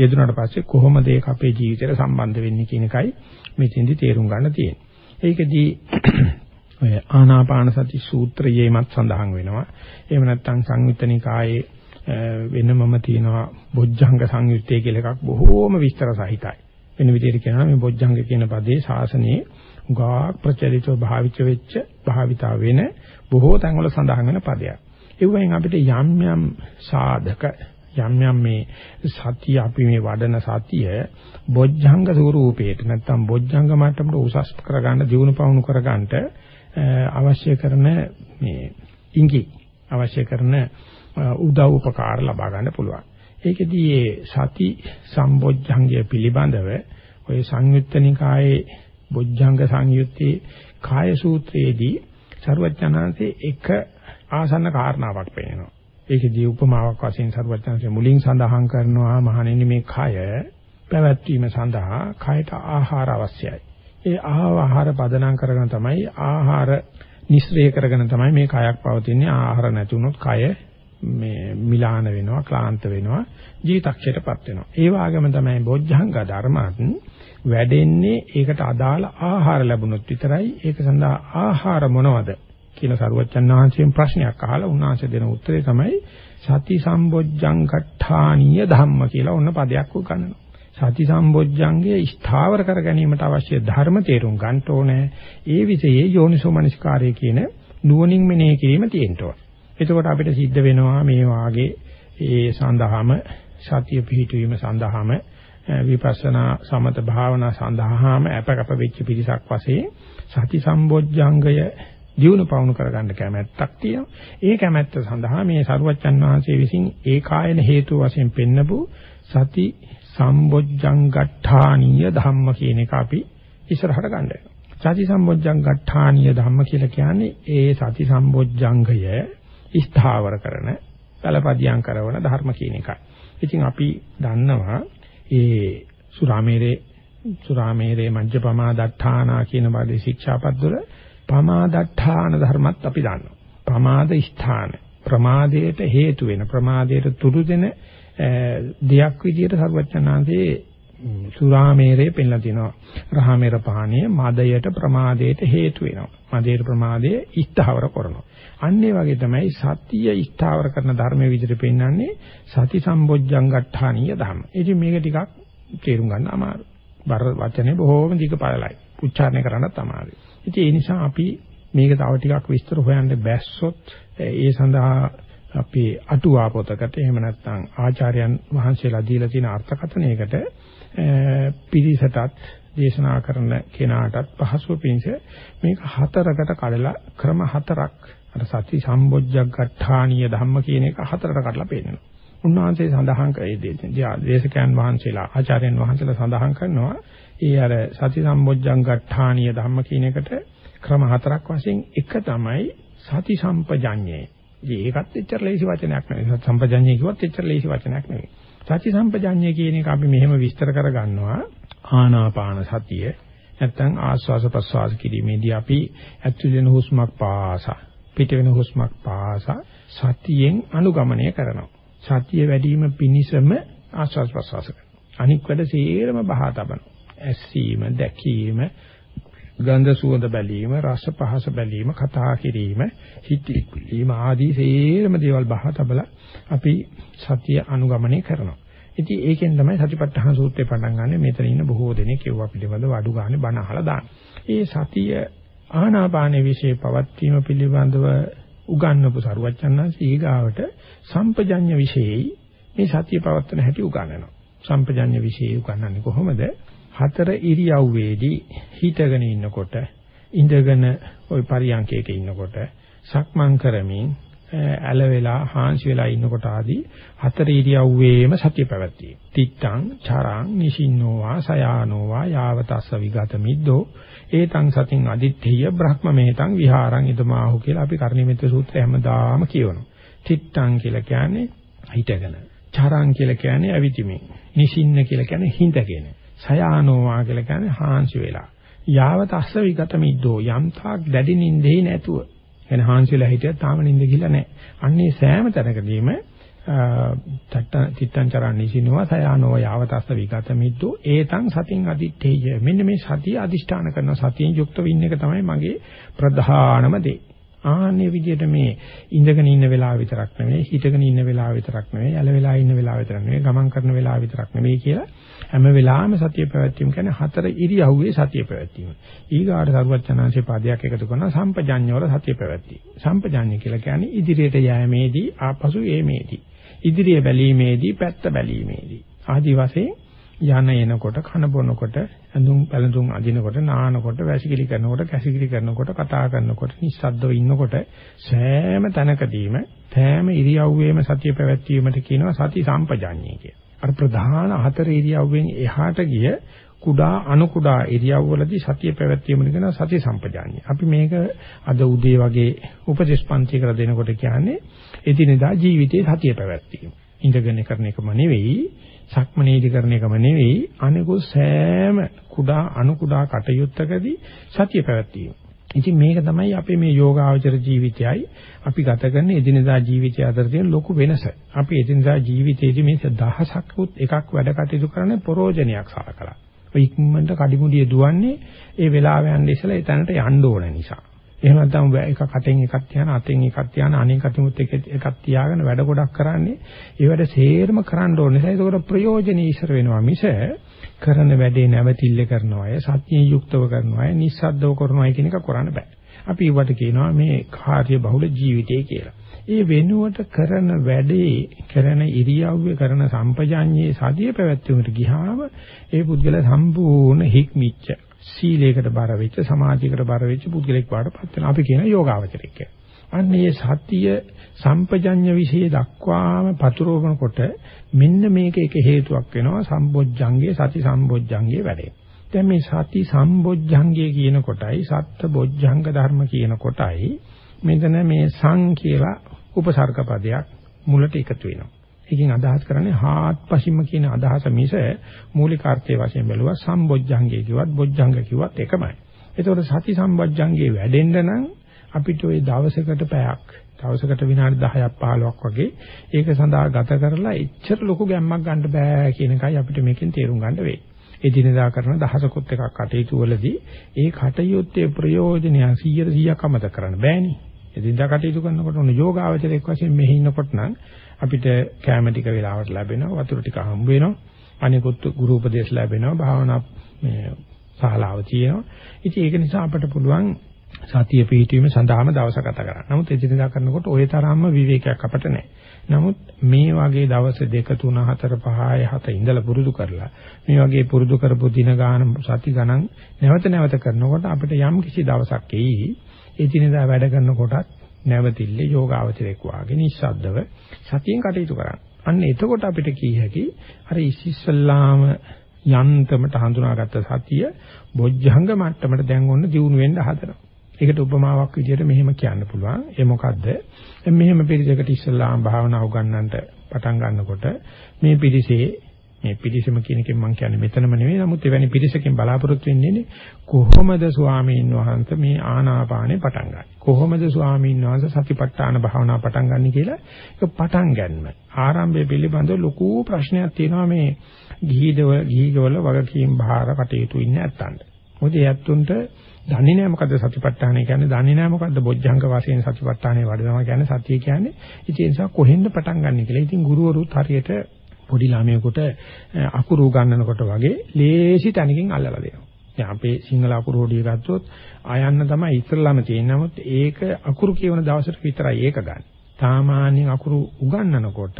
යෙදුනට පස්සේ කොහොමද ඒක අපේ ජීවිතයට සම්බන්ධ වෙන්නේ කියන එකයි මෙතෙන්දි තේරුම් ගන්න තියෙන්නේ. ඒකදී ඔය ආනාපාන සති සූත්‍රයේමත් සඳහන් වෙනවා. එහෙම නැත්නම් සංයුත්තනිකායේ වෙනමම තියෙනවා බොජ්ජංග සංයුත්තේ කියලා එකක් බොහෝම විස්තර සහිතයි. වෙන විදිහට කියනවා මේ බොජ්ජංග කියන පදේ ශාසනයේ ගා ප්‍රචලිතව භාවිත වෙච්ච භාවිතා වෙන බොහෝ තැන්වල සඳහන් වෙන පදයක්. ඒ වගේම අපිට යම් යම් සාධක යම් යම් මේ සතිය අපි මේ වඩන සතිය බොජ්ජංග ස්වරූපයට නැත්නම් බොජ්ජංග මට්ටමට උසස් කරගන්න දියුණු පවුණු කරගන්න අවශ්‍ය කරන මේ ඉඟි අවශ්‍ය කරන උදව් උපකාර ලබා ගන්න පුළුවන්. ඒකෙදී මේ සති සම්බොජ්ජංගය පිළිබඳව ඔය සංයුත්තනිකායේ බොජ්ජංග සංයුත්තේ කාය සූත්‍රයේදී සරුවචනාංශේ එක ආසන්න කාරණාවක් පෙන්නනවා. ඒකෙදී උපමාවක් වශයෙන් සරුවචනාංශේ මුලින් සඳහන් කරනවා මහණෙනි මේ කය පැවැත්වීම සඳහා කයට ආහාර අවශ්‍යයි. ඒ ආහාර පදනම් කරගෙන තමයි ආහාර නිස්සරේ කරගෙන තමයි මේ කයක් පවතින්නේ. ආහාර නැතුනොත් කය මේ මිලාන වෙනවා, ක්ලාන්ත වෙනවා, ජීවිතක්ෂයටපත් වෙනවා. ඒ වගේම තමයි බොජ්ජංග ධර්මත් වැඩෙන්නේ ඒකට අදාළ ආහාර ලැබුණොත් විතරයි. ඒක සඳහා ආහාර මොනවද කියලා සරුවච්චන් වහන්සේගෙන් ප්‍රශ්නයක් අහලා උන්වහන්සේ දෙන උත්තරේ තමයි සති සම්බොජ්ජං ධම්ම කියලා ඔන්න පදයක් උගන්වනවා. සති සම්බොජ්ජංගයේ ස්ථාවර කර ගැනීමට අවශ්‍ය ධර්ම තේරුම් ගන්න ඕනේ. ඒ විෂයේ යෝනිසෝමනසිකාරය කියන නුවණින් මෙනෙහි කිරීම තියෙන්න ඕන. එතකොට අපිට සිද්ධ වෙනවා මේ වාගේ ඒ සඳහාම සතිය පිහිටවීම සඳහාම විපස්සනා සමත භාවනා සඳහාම අපකප වෙච්ච පිරිසක් වශයෙන් සති සම්බොජ්ජංගය දියුණු පවුණු කරගන්න කැමැත්තක් තියෙනවා. ඒ කැමැත්ත සඳහා මේ සරුවච්චන් වහන්සේ විසින් ඒ කායන හේතු වශයෙන් පෙන්නපු සති සම්බොජ්ජංගට්ඨානීය ධම්ම කියන එක අපි ඉස්සරහට ගන්න වෙනවා. සති සම්බොජ්ජංගට්ඨානීය ධම්ම කියලා කියන්නේ ඒ සති සම්බොජ්ජංගය ස්ථාවර කරන, පළපදියම් කරන ධර්ම කියන එකයි. ඉතින් අපි දන්නවා ඒ සුරාමේරේ සුරාමේරේ මජ්ජපමා දත්තානා කියන බඩේ ශික්ෂාපද වල පමාදත්තාන ධර්මත් අපි දන්නවා. ප්‍රමාද ස්ථාන ප්‍රමාදයට හේතු වෙන ප්‍රමාදයට තුරු දෙන දෙයක් විදිහට සර්වඥාන්සේ සුරාමේරේ පෙන්ලා තිනවා. රහමෙර පහණිය මදයට ප්‍රමාදයට හේතු වෙනවා. මදයට ප්‍රමාදයේ ඉස්තහවර කරනවා. අන්න ඒ වගේ තමයි සතිය ඉස්තහවර කරන ධර්මයේ විදිහට පෙන්වන්නේ සති සම්බොජ්ජංගට්ඨානීය ධර්ම. ඉතින් මේක ටිකක් තේරුම් ගන්න අමාරුයි. බර වචනේ බොහෝම දිග පළලයි. උච්චාරණය කරන්නත් අමාරුයි. ඉතින් ඒ නිසා අපි මේක තව ටිකක් විස්තර හොයන්න බැස්සොත් ඒ සඳහා අපේ අටුවා පොතකට එහෙම නැත්නම් ආචාර්යයන් වහන්සේලා දීලා තියෙන අර්ථකථනයකට පිරිසටත් දේශනා කරන කෙනාටත් පහසුව පිණිස මේක හතරකට කඩලා ක්‍රම හතරක් අර සති සම්බොජ්ජග්ගඨානීය ධම්ම කියන එක හතරට කඩලා පෙන්නනවා. උන්වහන්සේ සඳහන් කරේ දේශකයන් වහන්සේලා ආචාර්යයන් වහන්සේලා සඳහන් කරනවා ඒ අර සති සම්බොජ්ජංගට්ඨානීය ධම්ම කියන එකට ක්‍රම හතරක් වශයෙන් එක තමයි සති සම්පජඤ්ඤේ ඉතින් ඒකත් එච්චර ලේසි වචනයක් නෙවෙයි. සම්පජඤ්ඤය කිව්වත් එච්චර ලේසි වචනයක් නෙවෙයි. සති සම්පජඤ්ඤය කියන එක අපි මෙහෙම විස්තර කරගන්නවා ආනාපාන සතිය නැත්නම් ආස්වාස ප්‍රස්වාස කිරීමේදී අපි ඇතුල් වෙන හුස්මක් පාසා පිට වෙන හුස්මක් පාසා සතියෙන් අනුගමනය කරනවා. සතිය වැඩි වීම පිණිසම ආස්වාස් ප්‍රස්වාස කරනවා. අනික් වැඩ සේරම බහා තබනවා. ඇසීම, දැකීම, ගන්ධ සුවඳ බැලීම, රස පහස බැලීම, කතා කිරීම, හිතීම ආදී සේරම දේවල් බහ තබලා අපි සතිය අනුගමනය කරනවා. ඉතින් ඒකෙන් තමයි සතිපට්ඨාන සූත්‍රය පටන් ගන්න මෙතන ඉන්න බොහෝ දෙනෙක් කියවා පිළිබඳව අඩු ගන්න බණ අහලා දාන. ඒ සතිය ආනාපානයේ વિશે පවත්වීම පිළිබඳව උගන්වපු සරුවච්චන්හන්ස ඊගාවට සම්පජඤ්ඤ વિશેයි මේ සතිය පවත්වන හැටි උගන්වනවා. සම්පජඤ්ඤ વિશે උගන්වන්නේ කොහොමද? හතර ඉරියව්වේදී හිටගෙන ඉන්නකොට ඉඳගෙන ওই පරියන්කයක ඉන්නකොට සක්මන් කරමින් ඇල වෙලා හාන්සි වෙලා ඉන්නකොට ආදී හතර ඉරියව්වේම සතිය පැවැත්වීම. තිත්තං චරං නිසින්නෝවා සයානෝවා යාවතස්ස විගත මිද්දෝ ඒතං සතින් අදිත්තේය බ්‍රහ්මමේතං විහාරං ඉදමාහු කියලා අපි කර්ණිමිත සූත්‍රය හැමදාම කියවනවා. තිත්තං කියලා කියන්නේ හිටගෙන. චරං කියලා කියන්නේ ඇවිදිමින්. නිසින්න කියලා කියන්නේ හිඳගෙන. සයානෝවා කියලා කියන්නේ හාන්සි වෙලා. යාවතස්ස විගත මිද්දෝ යම්තාක් දැඩි නින්දේ නැතුව එන හාන්සිලා හිටියත් තාම නිින්ද ගිහලා නැහැ. අන්නේ සෑම තැනකදීම තට්ට තිත්තං චරණී සිනවා සයානෝ යාවතස්ස විගත මිද්දෝ ඒතං සතින් අදිත්තේය. මෙන්න මේ සතිය අදිෂ්ඨාන කරන සතියෙන් යුක්ත වෙන්න එක තමයි මගේ ප්‍රධානම දේ. ආන්නේ විදිහට මේ ඉඳගෙන ඉන්න වෙලාව විතරක් නෙවෙයි හිටගෙන ඉන්න වෙලාව විතරක් නෙවෙයි යල වෙලා ඉන්න වෙලාව විතරක් නෙවෙයි ගමන් කරන වෙලාව විතරක් නෙවෙයි කියලා හැම වෙලාවෙම සතිය පැවැත්වීම කියන්නේ හතර ඉරියව්වේ සතිය පැවැත්වීම. ඊගාට සරුවචනාංශේ පදයක් එකතු කරන සම්පජඤ්ඤවල සතිය පැවැත්වීම. සම්පජඤ්ඤ කියලා කියන්නේ ඉදිරියට යෑමේදී ආපසු ඒමේදී. ඉදිරිය බැලීමේදී පැත්ත බැලීමේදී. ආදි වශයෙන් යන එනකොට කන බොනකොට ඇඳුම් පැළඳුම් අදිනකොට නානකොට වැසිකිලි කරනකොට කැසිකිලි කරනකොට කතා කරනකොට නිස්සද්දව ඉන්නකොට සෑම තැනකදීම තෑම ඉරියව්වේම සතිය පැවැත්වීමට කියනවා සති සම්පජාඤ්ඤය කියලා. අර ප්‍රධාන හතර ඉරියව්වෙන් එහාට ගිය කුඩා අණු කුඩා ඉරියව්වලදී සතිය පැවැත්වීමට කියන සති සම්පජාඤ්ඤය. අපි මේක අද උදේ වගේ උපදේශ පන්ති කර දෙනකොට කියන්නේ එදිනෙදා ජීවිතයේ සතිය පැවැත්වීම. ඉඳගෙන කරන එකම නෙවෙයි, සක්මනේදී කරන එකම නෙවෙයි, අනිකුත් සෑම කුඩා අණු කුඩා කටයුත්තකදී සතිය පැවැත්වීම. ඉතින් මේක තමයි අපේ මේ යෝගාචර ජීවිතයයි අපි ගත කරන එදිනදා ජීවිතය අතර තියෙන ලොකු වෙනස. අපි එදිනදා ජීවිතයේදී මේ දහසක් උත් එකක් වැඩ කටයුතු කරන්නේ පරෝජනයක් සලකලා. ඔය ඉක්මනට කඩිමුඩිය දුවන්නේ ඒ වෙලාව යන්නේ ඉස්සලා ඒ තැනට යන්න ඕන නිසා. එහෙම නැත්නම් එක කටෙන් එකක් තියන අතෙන් එකක් තියන අනෙක් අතිමුත් එක එකක් තියාගෙන වැඩ ගොඩක් කරන්නේ ඒ වැඩ සේරම කරන්න ඕන නිසා ඒකට ප්‍රයෝජනෙ ඉස්සර වෙනවා මිස කරන වැඩේ නැවතිල්ල කරනවා අය සත්‍යයෙන් යුක්තව කරනවා අය නිස්සද්දව කරනවා කියන එක කරන්න බෑ. අපි ඊවට කියනවා මේ කාර්ය බහුල ජීවිතය කියලා. ඒ වෙනුවට කරන වැඩේ කරන ඉරියව්වේ කරන සම්පජාඤ්ඤේ සතිය පැවැත්වීමට ගියාම ඒ පුද්ගලයා සම්පූර්ණ හික්මිච්ච සීලයකට බර වෙච්ච සමාධියකට බර වෙච්ච පුද්ගලෙක් වඩපත් වෙනවා. අපි කියන යෝගාවචරයක් කියලා. අන්න මේ සතිය සම්පජඤ්ඤ વિશે දක්වාම පතුරවනකොට මෙන්න මේක එක හේතුවක් වෙනවා සම්බොජ්ජංගේ සති සම්බොජ්ජංගේ වැඩේ. දැන් මේ සති සම්බොජ්ජංගේ කියන කොටයි සත්ත බොජ්ජංග ධර්ම කියන කොටයි මෙතන මේ සං කියලා උපසර්ග පදයක් මුලට එකතු වෙනවා. ඒකෙන් අදහස් කරන්නේ හාත්පසින්ම කියන අදහස මිස මූලික අර්ථයේ වශයෙන් බැලුවා සම්බොජ්ජංගේ කිව්වත් බොජ්ජංග කිව්වත් එකමයි. ඒතකොට සති සම්බොජ්ජංගේ වැඩෙන්න නම් අපිට ওই දවසකට පැයක් දවසකට විනාඩි 10ක් 15ක් වගේ ඒක සඳහා ගත කරලා එච්චර ලොකු ගැම්මක් ගන්න බෑ කියන එකයි අපිට මේකෙන් තේරුම් ගන්න වෙන්නේ. එදිනදා කරන දහසකුත් එකක් කටයුතු වලදී ඒ කටයුත්තේ ප්‍රයෝජනය 100 100ක් අමතක කරන්න බෑනේ. එදිනදා කටයුතු කරනකොට ඔන්න යෝගාවචරයක් වශයෙන් මෙහි ඉන්නකොට නම් අපිට කැම ටික වෙලාවට ලැබෙනවා වතුර ටික හම්බ වෙනවා අනිකුත් ගුරු උපදේශ ලැබෙනවා භාවනා මේ ශාලාව තියෙනවා. ඉතින් ඒක නිසා අපිට පුළුවන් සතිය පිහිටීම සඳහාම දවස ගත කරන්න. නමුත් එදිනදා කරනකොට ওই තරම්ම විවේකයක් අපට නැහැ. නමුත් මේ වගේ දවස් දෙක තුන හතර පහය හත ඉඳලා පුරුදු කරලා මේ වගේ පුරුදු කරපු දින ගාන සති ගණන් නැවත නැවත කරනකොට අපිට යම් කිසි දවසක් එයි එදිනදා වැඩ කරනකොටත් නැවතිල්ලේ යෝගාවචරයක් වාගේ නිස්සද්දව සතියෙන් කටයුතු කරන්න. අන්න එතකොට අපිට කිය හැකි අර ඉස්සෙල්ලාම යන්තමට හඳුනාගත්ත සතිය බොජ්ජංග මට්ටමට දැන් ඔන්න දියුණු වෙන්න හදනවා. ඒකට උපමාවක් විදිහට මෙහෙම කියන්න පුළුවන්. ඒ මොකද්ද? මෙහෙම පිළිසකට ඉස්සල්ලාම භාවනා උගන්වන්නට පටන් ගන්නකොට මේ පිළිසේ මේ පිළිසෙම කියන එකෙන් මම කියන්නේ මෙතනම නෙවෙයි නමුත් එවැනි පිළිසකින් බලාපොරොත්තු වෙන්නේ කොහොමද ස්වාමීන් වහන්සේ මේ ආනාපානේ පටන් ගන්න. කොහොමද ස්වාමීන් වහන්සේ සතිපට්ඨාන භාවනා පටන් ගන්න කියලා ඒක පටන් ගන්න. ආරම්භය පිළිබඳව ලොකු ප්‍රශ්නයක් තියෙනවා මේ ගිහිදව ගිහිගවල වගකීම් බාර කටයුතු ඉන්නේ නැත්තන්ට. මොකද එයත්තුන්ට දන්නේ නැහැ මොකද්ද සතිපට්ඨානය කියන්නේ දන්නේ නැහැ මොකද්ද බොජ්ජංග වශයෙන් සතිපට්ඨානය වඩනවා කියන්නේ සතිය කියන්නේ ඉතින් ඒ නිසා කොහෙන්ද පටන් ගන්න කියලා. ඉතින් ගුරුවරුත් හරියට පොඩි ළමයෙකුට අකුරු ගන්නනකොට වගේ ලේසි තැනකින් අල්ලලා දෙනවා. දැන් අපේ සිංහල අකුරු හොඩිය ගත්තොත් ආයන්න තමයි ඉස්සරළම තියෙන්නේ. නමුත් ඒක අකුරු කියවන දවසට විතරයි ඒක ගන්න. සාමාන්‍යයෙන් අකුරු උගන්වනකොට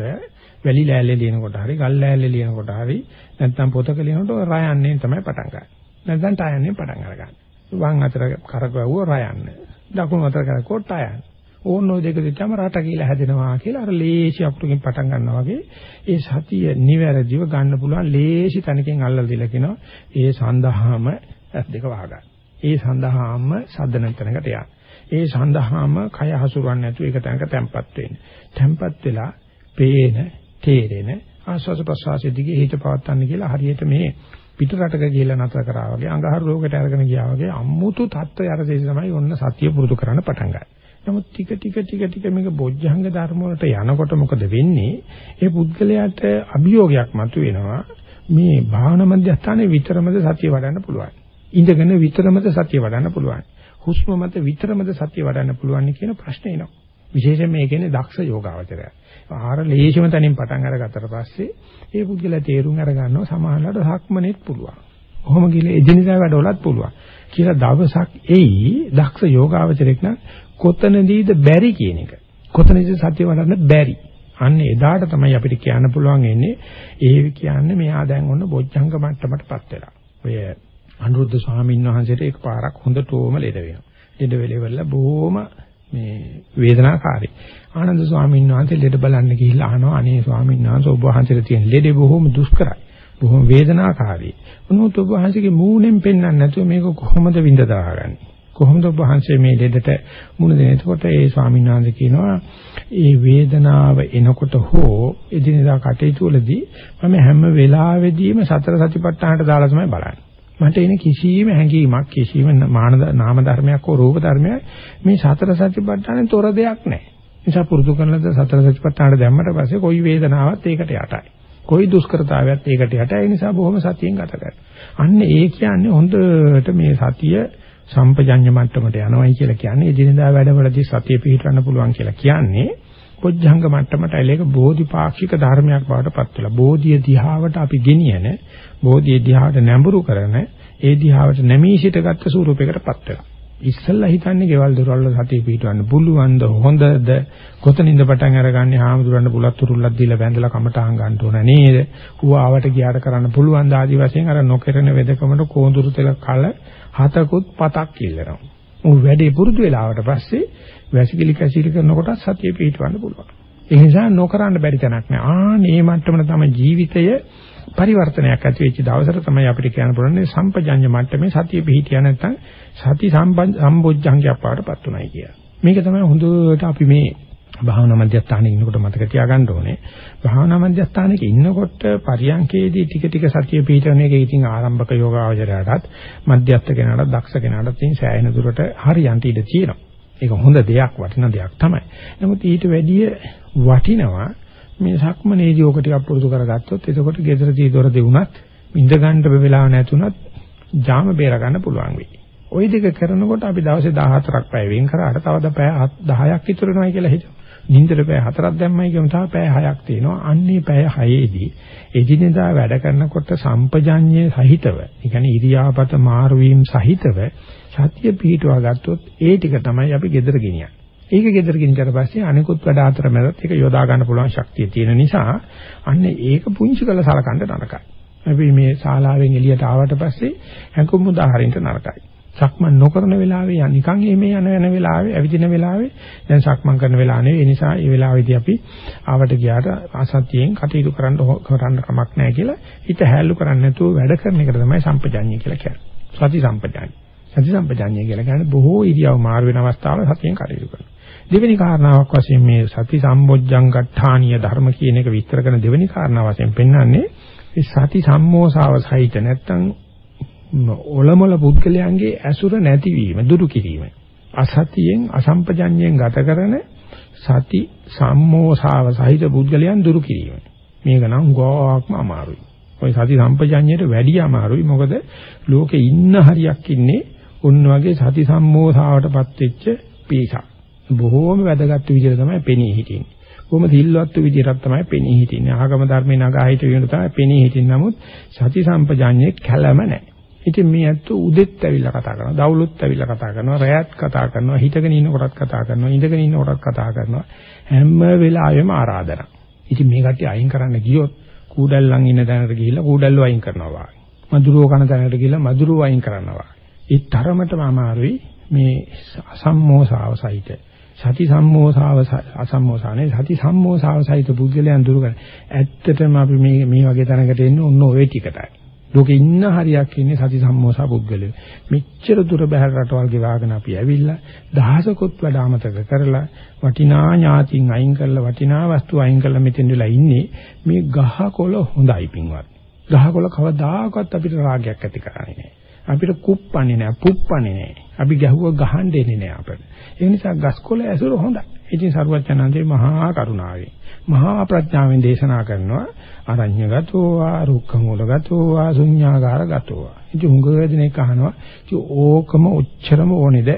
වැලි ලෑල්ලේ ලියනකොට හරි ගල් ලෑල්ලේ ලියනකොට හරි නැත්නම් පොතක ලියනකොට රයන්නේ තමයි පටන් ගන්න. නැත්නම් ටයන්නේ පටන් අරගන්න. වම් අතර කරකවුව රයන්න. දකුණු අතර කරකවුව ටයන්න. ඕන ඔය දෙක දිත්තම රට කියලා හැදෙනවා කියලා අර ලේසි අපුරකින් පටන් ගන්නවා වගේ ඒ සතිය නිවැරදිව ගන්න පුළුවන් ලේසි තැනකින් අල්ලලා දීලා කියනවා ඒ සඳහාම ඇස් දෙක වහගන්න. ඒ සඳහාම සදන තැනකට යන්න. ඒ සඳහාම කය හසුරන්නේ නැතුව ඒක තැනක තැම්පත් වෙන්න. තැම්පත් වෙලා පේන, තේරෙන ආස්වාද ප්‍රසවාසයේ දිගේ හිත පවත්වන්න කියලා හරියට මේ පිට රටක ගිහිල්ලා නැතර කරා වගේ අඟහරු ලෝකයට අරගෙන ගියා වගේ අමුතු தত্ত্বය අරසේ තමයි ඔන්න සතිය පුරුදු කරන්න පටන් ගන්නේ. නමුත් ටික ටික ටික ටික මේක බොජ්ජංග ධර්ම වලට යනකොට මොකද වෙන්නේ? ඒ පුද්ගලයාට අභියෝගයක් මතුවෙනවා. මේ භාවනා මධ්‍යස්ථානයේ විතරමද සතිය වඩන්න පුළුවන්. ඉඳගෙන විතරමද සතිය වඩන්න පුළුවන්. හුස්ම මත විතරමද සතිය වඩන්න පුළුවන් කියන ප්‍රශ්නේ එනවා. විශේෂයෙන් මේ කියන්නේ දක්ෂ යෝගාවචරය. ආහාර ලේසිම තැනින් පටන් අරගත්තට පස්සේ ඒ පුද්ගලයා තේරුම් අර ගන්නවා සමාහලට හක්මනෙත් පුළුවන්. කොහොම කියලා එදිනෙදා වැඩවලත් පුළුවන්. කියලා දවසක් එයි දක්ෂ යෝගාවචරයක් නම් කොතනදීද බැරි කියන එක. කොතනදීද සත්‍ය වඩන්න බැරි. අන්න එදාට තමයි අපිට කියන්න පුළුවන් එන්නේ ඒ කියන්නේ මෙයා දැන් ඔන්න බොජ්ජංග මට්ටමටපත් වෙලා. ඔය අනුරුද්ධ ස්වාමීන් වහන්සේට එකපාරක් හොඳටම ලෙඩ වෙනවා. ලෙඩ වෙලෙවල බොහොම මේ වේදනාකාරී. ආනන්ද ස්වාමීන් වහන්සේ ලෙඩ බලන්න ගිහිල්ලා අහනවා අනේ ස්වාමීන් වහන්සේ ඔබ වහන්සේට තියෙන ලෙඩේ බොහොම දුෂ්කරයි. බොහොම වේදනාකාරී. උනොත් ඔබ වහන්සේගේ මූණෙන් පෙන්වන්න නැතුව මේක කොහොමද විඳ දාගන්නේ? කොහොමද ඔබ වහන්සේ මේ ලෙඩට මුණ දෙන්නේ? එතකොට ඒ ස්වාමීන් වහන්සේ කියනවා ඒ වේදනාව එනකොට හෝ එදිනෙදා කටයුතු වලදී මම හැම වෙලාවෙදීම සතර සතිපට්ඨානට දාලා තමයි බලන්නේ. මට එන කිසිම හැඟීමක් කිසිම නාම ධර්මයක් හෝ රූප ධර්මයක් මේ සතර සතිපට්ඨානේ තොර දෙයක් නැහැ. නිසා පුරුදු කරනද සතර සතිපට්ඨානට දැම්මට පස්සේ කොයි වේදනාවක් ඒකට යටයි. කොයි දුෂ්කරතාවයක් ඒකට යටයි. ඒ නිසා බොහොම සතියෙන් ගත කරනවා. අන්න ඒ කියන්නේ හොඳට මේ සතිය සම්පජඤ්ඤ මට්ටමට යනවයි කියලා කියන්නේ. එදිනෙදා වැඩවලදී සතිය පිහිටවන්න පුළුවන් කියලා කියන්නේ පොඥංග මට්ටමට ඇලේක බෝධිපාක්ෂික ධර්මයක් බවට පත් වෙලා බෝධිය දිහාවට අපි ගෙනියන බෝධිය දිහාවට නැඹුරු කරන ඒ දිහාවට නැමී සිටගත් ස්වරූපයකට පත් වෙලා ඉස්සල්ලා හිතන්නේ ගෙවල් දොරවල් සතිය පිහිටවන්න පුළුවන්ද හොඳද කොතනින්ද පටන් අරගන්නේ හාමුදුරන්ට බුලත් තුරුල්ලක් දීලා බැඳලා කමටහන් ගන්න ඕන නේද? ඌ ආවට ගියාට කරන්න පුළුවන් ද? ආදි වශයෙන් අර නොකරන වෙදකමට කෝඳුරු තෙල කල හතකුත් පතක් ඉල්ලනවා. ඌ වැඩේ පුරුදු වෙලාවට පස්සේ වැසිකිලි කැසිලි කරනකොට සතිය පිහිටවන්න පුළුවන්. ඒ නිසා නොකරන්න බැරි තැනක් නෑ. ආ මේ මට්ටමන තමයි ජීවිතය පරිවර්තනයක් ඇති වෙච්ච දවසට තමයි අපිට කියන්න පුළුවන් සම්පජඤ්ඤ මට්ටමේ සතිය පිහිටියා නැත්නම් සති සම්බොජ්ජංගයක් පාටපත් උනායි කියලා. මේක තමයි හොඳට අපි මේ භාවනා මධ්‍යස්ථානයේ ඉන්නකොට මතක තියාගන්න ඕනේ. භාවනා මධ්‍යස්ථානයේ ඉන්නකොට පරියන්කේදී ටික ටික සතිය පිහිටවන එක ඉතින් ආරම්භක යෝගාවචරයටත් මධ්‍යස්ථ කෙනාටත් දක්ෂ කෙනාටත් තියෙන සෑහෙන දුරට හරියන්ට ඉඩ තියෙනවා. ඒක හොඳ දෙයක් වටින දෙයක් තමයි. නමුත් ඊට වැඩිය වටිනවා මේ සක්මනේදී ඔක ටිකක් පුරුදු කරගත්තොත් එතකොට gedara දොර දෙවුනත් ඉඳ ගන්න වෙලාව නැතුණත් ජාම බේර ගන්න පුළුවන් වෙයි. ওই දෙක කරනකොට අපි දවසේ 14ක් පැය වෙන් කරාට තවද පැය 10ක් ඉතුරු වෙනවා කියලා හිතමු. නින්දට පැය 4ක් දැම්මයි කියමු තව පැය 6ක් තියෙනවා. අන්නේ පැය 6ේදී එදිනෙදා වැඩ කරනකොට සම්පජඤ්ඤය සහිතව, ඒ කියන්නේ ඉරියාපත මාරු වීම සහිතව සතිය පිහිටුවා ගත්තොත් ඒ ටික තමයි අපි gedara ගෙනියන්නේ. ඒක gedara ගෙනිච්චට පස්සේ අනිකුත් වැඩ අතර මැදත් ඒක යොදා ගන්න පුළුවන් ශක්තිය තියෙන නිසා අන්න ඒක පුංචි කළ සලකන්න නරකයි. අපි මේ ශාලාවෙන් එළියට ආවට පස්සේ හැඟුම් උදාහරින්ට නරකයි. සක්මන් නොකරන වෙලාවේ නිකන් එමේ යන යන වෙලාවේ ඇවිදින වෙලාවේ දැන් සක්මන් කරන වෙලාව නෙවෙයි ඒ නිසා ඒ වෙලාවේදී අපි ආවට ගියාට අසත්‍යයෙන් කටයුතු කරන්න කරන්න කමක් නැහැ කියලා හිත හැල්ලු කරන්නේ නැතුව වැඩ කරන එක තමයි සම්පජාඤ්ඤය කියලා කියන්නේ. සති සම්පජාඤ්ඤය. සති සම්පජාඤ්ඤය කියලා කියන්නේ බොහෝ ඉරියව් මාරු වෙන අවස්ථාවල සතියෙන් කටයුතු කරනවා. දෙවෙනි කාරණාවක් වශයෙන් මේ සති සම්බොජ්ජංගඨානීය ධර්ම කියන එක විස්තර කරන දෙවෙනි කාරණාව වශයෙන් පෙන්වන්නේ මේ සති සම්මෝසාව සහිත නැත්තම් ඔලමුල පුද්ගලයන්ගේ ඇසුර නැතිවීම දුරු කිරීම අසතියෙන් අසම්පජඤ්ඤයෙන් ගත කරන සති සම්මෝසාව සහිත පුද්ගලයන් දුරු කිරීම මේක නම් ගෝක්ම අමාරුයි ඔය සති සම්පජඤ්ඤයට වැඩි අමාරුයි මොකද ලෝකේ ඉන්න හරියක් ඉන්නේ උන් වගේ සති සම්මෝසාවටපත් වෙච්ච පිරිසක්. බොහෝම වැදගත් විදිහට තමයි පෙනී හිටින්නේ. බොහොම සිල්වත් විදිහට තමයි පෙනී හිටින්නේ. ආගම ධර්මේ නගා හිට වෙන තමයි පෙනී හිටින්නේ. නමුත් සති සම්පජාඤ්ඤේ කැළම නැහැ. ඉතින් මේ ඇත්ත උදෙත් ඇවිල්ලා කතා කරනවා, දවුලුත් ඇවිල්ලා කතා කරනවා, රැයත් කතා කරනවා, හිටගෙන ඉන්න කොටත් කතා කරනවා, ඉඳගෙන ඉන්න කොටත් කතා කරනවා. හැම වෙලාවෙම ආරාධනා. ඉතින් මේ කට්ටිය අයින් කරන්න ගියොත් කූඩල්ලන් ඉන්න තැනට ගිහිල්ලා කූඩල්ලෝ අයින් කරනවා වාගේ. මදුරුව කන තැනට ගිහිල්ලා මදුරුව අයින් කරනවා. ඒ තරමටම අමාරුයි මේ අසම්මෝසාව සහිත සති සම්මෝසාව අසම්මෝසානේ සති සම්මෝසාව සහිත පුද්ගලයන් දුරු කරන. ඇත්තටම අපි මේ මේ වගේ තැනකට එන්නේ ඔන්න ඔය ටිකටයි. ලෝකේ ඉන්න හරියක් ඉන්නේ සති සම්මෝසා පුද්ගලයෝ. මෙච්චර දුර බැහැර රටවල් ගෙවාගෙන අපි ඇවිල්ලා දහසකොත් වැඩ අමතක කරලා වටිනා ඥාතින් අයින් කරලා වටිනා වස්තු අයින් කරලා මෙතෙන් වෙලා ඉන්නේ මේ ගහකොළ හොඳයි පින්වත්. ගහකොළ කවදාකවත් අපිට රාගයක් ඇති කරන්නේ නැහැ. අපිට කුප්පන්නේ නැහැ, පුප්පන්නේ නැහැ. අපි ගැහුව ගහන්න දෙන්නේ නැහැ අපිට. ඒ නිසා ගස්කොළ ඇසුර හොඳයි. ඉතින් සරුවචනන්දේ මහා කරුණාවෙන් මහා ප්‍රඥාවෙන් දේශනා කරනවා අරඤ්‍යගතෝ වා රුක්ඛමූලගතෝ වා ශුඤ්ඤාගාරගතෝ වා. ඉතින් උංගවේදනේ කහනවා ඉතින් ඕකම උච්චරම ඕනේද?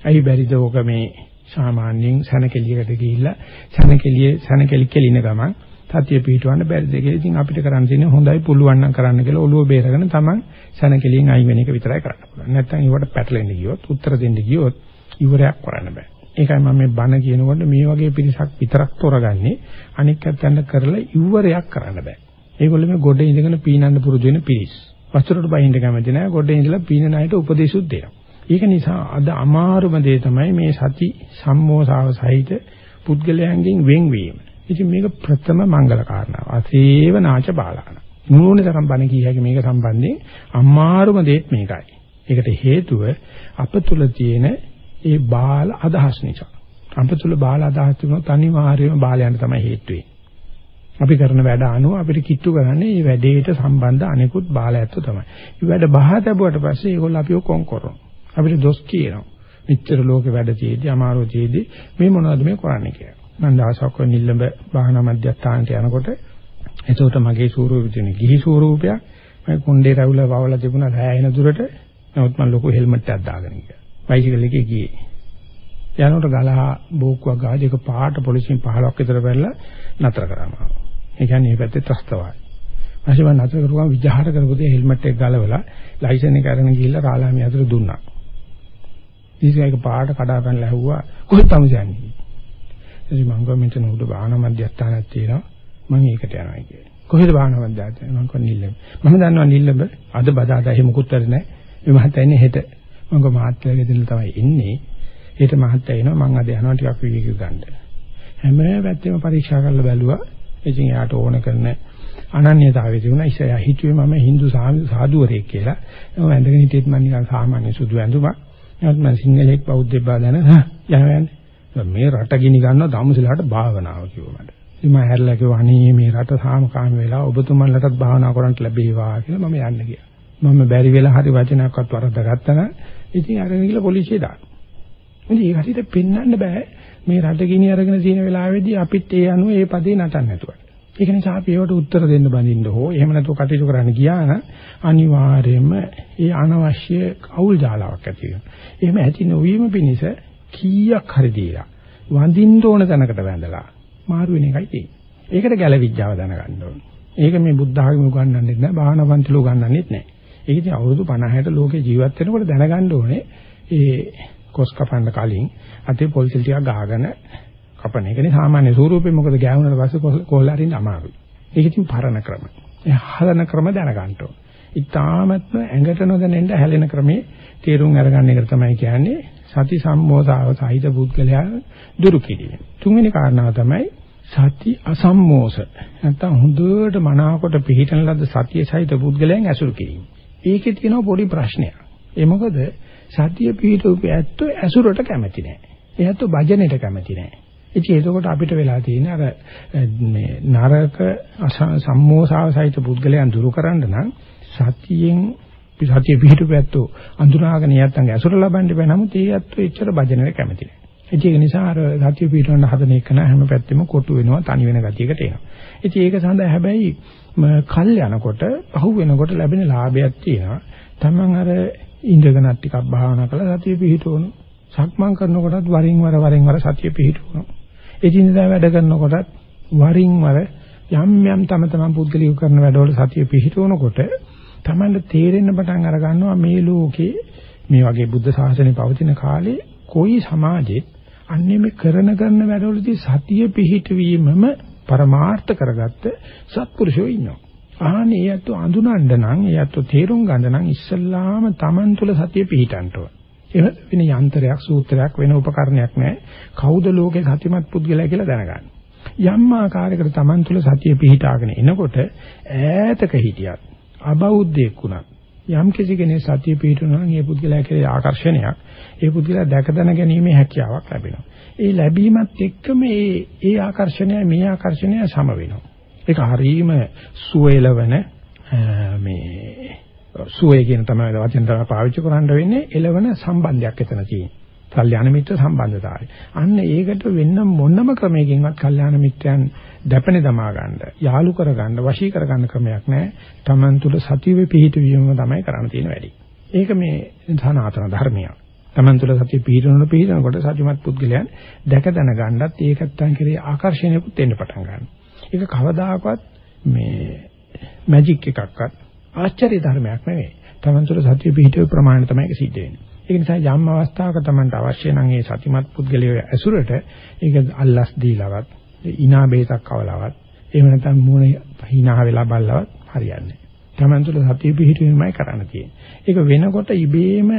ඇයි බැරිද ඕක මේ සාමාන්‍යයෙන් සනකෙලියකට ගිහිල්ලා සනකෙලිය සනකෙලි කෙලින ගමන් සතිය පිටවන්න බැරිද කියලා. ඉතින් අපිට කරන්න තියෙන්නේ හොඳයි පුළුවන් නම් කරන්න කියලා ඔළුව බේරගෙන තමන් සනකෙලියෙන් අයින් වෙන එක විතරයි කරන්න පුළුවන්. නැත්නම් ඒවට පැටලෙන්න ගියොත් උත්තර දෙන්න ගියොත් ඉවරයක් කරන්න බෑ. ඒකයි මම මේ බණ කියනකොට මේ වගේ පිරිසක් විතරක් තොරගන්නේ අනික් අතට කරලා ඉවරයක් කරන්න බෑ. ඒගොල්ලෝ මේ ගොඩ ඉඳගෙන පීනන්න පුරුදු වෙන පිරිස්. වස්තුරට බහින්න කැමති නැහැ. ගොඩ ඉඳලා පීනන අයට උපදේශුත් දෙනවා. ඒක නිසා අද අමාරුම දේ තමයි මේ සති සම්මෝසාව සහිත පුද්ගලයන්ගෙන් වෙන්වීම. ඉතින් මේක ප්‍රථම මංගල කාරණාව. අසේව නාච බාලාන. නූනේ තරම් බණ කිය හැකි මේක සම්බන්ධයෙන් අමාරුම දේත් මේකයි. ඒකට හේතුව අප තුල තියෙන ඒ බාල අදහස් නිසා. අප තුල බාල අදහස් තිබුණොත් අනිවාර්යයෙන්ම බාලයන්ට තමයි හේතු වෙන්නේ. අපි කරන වැඩ අනුව අපිට කිට්ටු කරන්නේ මේ වැඩේට සම්බන්ධ අනෙකුත් බාලයත්ව තමයි. මේ වැඩ බහ තැබුවට පස්සේ ඒගොල්ලෝ අපිව කොන් කරනවා. අපිට දොස් කියනවා. මෙච්චර ලෝකේ වැඩ තියේදී අමාරු තියේදී මේ මොනවද මේ කරන්නේ කියලා. මම දවසක් ඔය නිල්ලඹ භාවනා මධ්‍යස්ථානට යනකොට එතකොට මගේ ස්වරූපෙ තියෙන ගිහි ස්වරූපයක් මම කුණ්ඩේ රැවුල වවලා තිබුණා රැයෙන දුරට නමුත් මම ලොකු හෙල්මට් එකක් දාගෙන ගියා. බයිසිකල් එකේ ගියේ. යනකොට ගලහා බෝක්කුවක් ගාජ එක පාට පොලිසියෙන් 15ක් විතර බැලලා නතර කරාමා. ඒ කියන්නේ මේ පැත්තේ ත්‍ස්තවයි. ඊපස්සේ මම නතර කරුවා විජහාට කරපොතේ හෙල්මට් එක ගලවලා ලයිසන් එක අරගෙන ගිහිල්ලා රාලාමි අතර දුන්නා. ඊට පාට කඩා පැනලා ඇහුවා කොහෙද තමයි යන්නේ? ඉතින් මම ගෝ මෙතන උඩ බාහන මධ්‍යස්ථානයක් තියෙනවා. මම ඒකට යනවා කියන්නේ. කොහෙද බාහන මධ්‍යස්ථානය? මම කෝ නිල්ලඹ. මම දන්නවා නිල්ලඹ අද බදාදා එහෙම මුකුත් වැඩ නැහැ. මේ මහත්තයා ඉන්නේ හෙට. මම කෝ මහත්තයාගේ දෙන්න තමයි ඉන්නේ. හෙට මහත්තයා එනවා මම අද යනවා ටිකක් විවේක ගන්න. හැම පැත්තෙම පරීක්ෂා කරලා බැලුවා. ඉතින් එයාට ඕන කරන අනන්‍යතාවය තිබුණා. ඉස්සෙල්ලා හිතුවේ මම Hindu සාධුවරයෙක් කියලා. මම ඇඳගෙන හිටියෙත් මම නිකන් සාමාන්‍ය සුදු ඇඳුමක්. නමුත් මම සිංහලෙක් බෞද්ධයෙක් බාදන යනවා යන්නේ. මේ රට ගිනි ගන්නවා ධම්මසලාට භාවනාව කිව්වා මට. ඉතින් මම හැරලා කිව්වා අනේ මේ රට සාමකාම වෙලා ඔබතුමන්ලටත් භාවනා කරන්න ලැබේවා කියලා මම යන්න ගියා. මම බැරි වෙලා හරි වචනයක්වත් වරද්දාගත්තා නම් ඉතින් අරගෙන ගිහලා පොලිසිය දාන්න. ඉතින් ඒක හරියට පෙන්වන්න බෑ මේ රට ගිනි අරගෙන තියෙන වෙලාවේදී අපිත් ඒ අනුව ඒ පදේ නටන්න නැතුව. ඒක නිසා අපි ඒවට උත්තර දෙන්න බඳින්න හෝ එහෙම නැතුව කටයුතු කරන්න ගියා නම් අනිවාර්යයෙන්ම ඒ අනවශ්‍ය කවුල් ජාලාවක් ඇති වෙනවා. එහෙම ඇති නොවීම පිණිස කීයක් හරි දීලා වඳින්න ඕන තැනකට වැඳලා මාරු වෙන එකයි තියෙන්නේ. ඒකට ගැලවිඥාව දැනගන්න ඕනේ. ඒක මේ බුද්ධ ආගම උගන්වන්නේ නැහැ, භාවනා පන්තිල උගන්වන්නේ නැහැ. ඒක ඉතින් අවුරුදු 50ට ලෝකේ ජීවත් වෙනකොට දැනගන්න ඕනේ ඒ කොස් කපන්න කලින් අතේ පොල්සිල් ටිකක් ගහගෙන කපන එකනේ සාමාන්‍ය ස්වරූපේ මොකද ගෑවුනට පස්සේ කොහොල්ල අරින්න අමාරුයි. ඒක ඉතින් පරණ ක්‍රම. ඒ හදන ක්‍රම දැනගන්න ඕනේ. ඉතාමත්ම ඇඟට නොදැනෙන්න හැලෙන ක්‍රමේ තේරුම් අරගන්න එක තමයි කියන්නේ සති සම්මෝසාව සහිත පුද්ගලයා දුරු කිරීම. තුන්වෙනි කාරණාව තමයි සති අසම්මෝස. නැත්තම් හොඳට මනාවකට පිළිහිටන ලද සතිය සහිත පුද්ගලයන් ඇසුරු කිරීම. ඒකේ තියෙන පොඩි ප්‍රශ්නයක්. ඒ මොකද සතිය පිළිහිටුපු ඇත්තෝ ඇසුරට කැමති නැහැ. ඒ ඇත්තෝ භජනෙට කැමති නැහැ. ඉතින් එතකොට අපිට වෙලා තියෙන අර මේ නරක සම්මෝසාව සහිත පුද්ගලයන් දුරු කරන්න නම් සතියෙන් සතිය පිහිටුපැත්තෝ අඳුනාගෙන යත්තන්ගේ ඇසුර ලබන්න බෑ නමුත් ඒ ඇත්තෝ එච්චර භජනෙට කැමති නෑ ඒක නිසා අර සතිය පිහිටවන්න හදන එක නෑ හැම පැත්තෙම කොටු වෙනවා තනි වෙන ගතියකට එනවා ඉතින් ඒක සඳහා හැබැයි කල් යනකොට පහු වෙනකොට ලැබෙන ලාභයක් තියෙනවා තමන් අර ඉඳගෙන ටිකක් භාවනා කරලා සතිය පිහිටවනවා. සක්මන් කරනකොටත් වරින් වර වරින් වර සතිය පිහිටවනවා. එදිනදා වැඩ කරනකොටත් වරින් වර යම් යම් තම තමන් පුද්ගලික කරන වැඩවල සතිය පිහිටවනකොට තමයි තේරෙන්න පටන් අර ගන්නවා මේ ලෝකේ මේ වගේ බුද්ධ ශාසනය පවතින කාලේ કોઈ සමාජෙත් අන්නේ මේ කරන කරන වැඩවලදී සතිය පිහිටවීමම පරමාර්ථ කරගත්ත සත්පුරුෂයෝ ඉන්නවා. ආහනේ යැත්තු අඳුනන්න නම් යැත්තු තේරුම් ගන්න නම් ඉස්සල්ලාම Taman තුල සතිය පිහිටන්න ඕන. එහෙම වෙන යන්ත්‍රයක් සූත්‍රයක් වෙන උපකරණයක් නැහැ. කවුද ලෝකේ සතිමත් පුද්ගලයා කියලා දැනගන්න. යම් ආකාරයකට Taman තුල සතිය පිහිටාගෙන එනකොට ඈතක හිටියත් අබෞද්ධයෙක් වුණත් යම් කිසි කෙනෙක් සතිය පිහිටුනවා නම් ඒ පුද්ගලයා කෙරේ ආකර්ෂණයක් ඒ පුද්ගලයා දැක දැන ගැනීමේ හැකියාවක් ලැබෙනවා. ඒ ලැබීමත් එක්කම ඒ ඒ ආකර්ෂණය මේ ආකර්ෂණය සම වෙනවා. ඒක හරීම සුවේලවන මේ සුවේ කියන තමයි වචන තමයි පාවිච්චි කරන්න වෙන්නේ එළවන සම්බන්ධයක් එතන තියෙන්නේ. කල්යාණ මිත්‍ර සම්බන්ධතාවය. අන්න ඒකට වෙන්න මොනම ක්‍රමයකින්වත් කල්යාණ මිත්‍රයන් දැපෙන දමා ගන්න, යාලු කර ගන්න, වශී කර ගන්න ක්‍රමයක් නැහැ. Taman තුල සතිය පිහිටවීම තමයි කරන්න තියෙන වැඩි. ඒක මේ සනාතන ධර්මයක්. Taman තුල සතිය පිහිටවන පිහිටනකොට සත්‍යමත් පුද්ගලයන් දැක දැන ගන්නත් ඒකත් තන් කෙරේ ආකර්ෂණයකුත් එන්න පටන් ගන්නවා. ඒක කවදාකවත් මේ මැජික් එකක්වත් ආශ්චර්ය ධර්මයක් නෙවෙයි. Taman තුළ සතිය පිහිටුව ප්‍රමාණය තමයි ඒක සිද්ධ වෙන්නේ. ඒක නිසා යම් අවස්ථාවක Tamanට අවශ්‍ය නම් ඒ සතිමත් පුද්ගලයේ ඇසුරට ඒක අල්ලස් දීලවත්, ඉනා බේතක් කවලවත්, එහෙම නැත්නම් මූණ hina වෙලා බල්ලවත් හරියන්නේ නැහැ. Taman තුළ සතිය පිහිටුවීමයි කරන්න තියෙන්නේ. ඒක වෙනකොට ඉබේම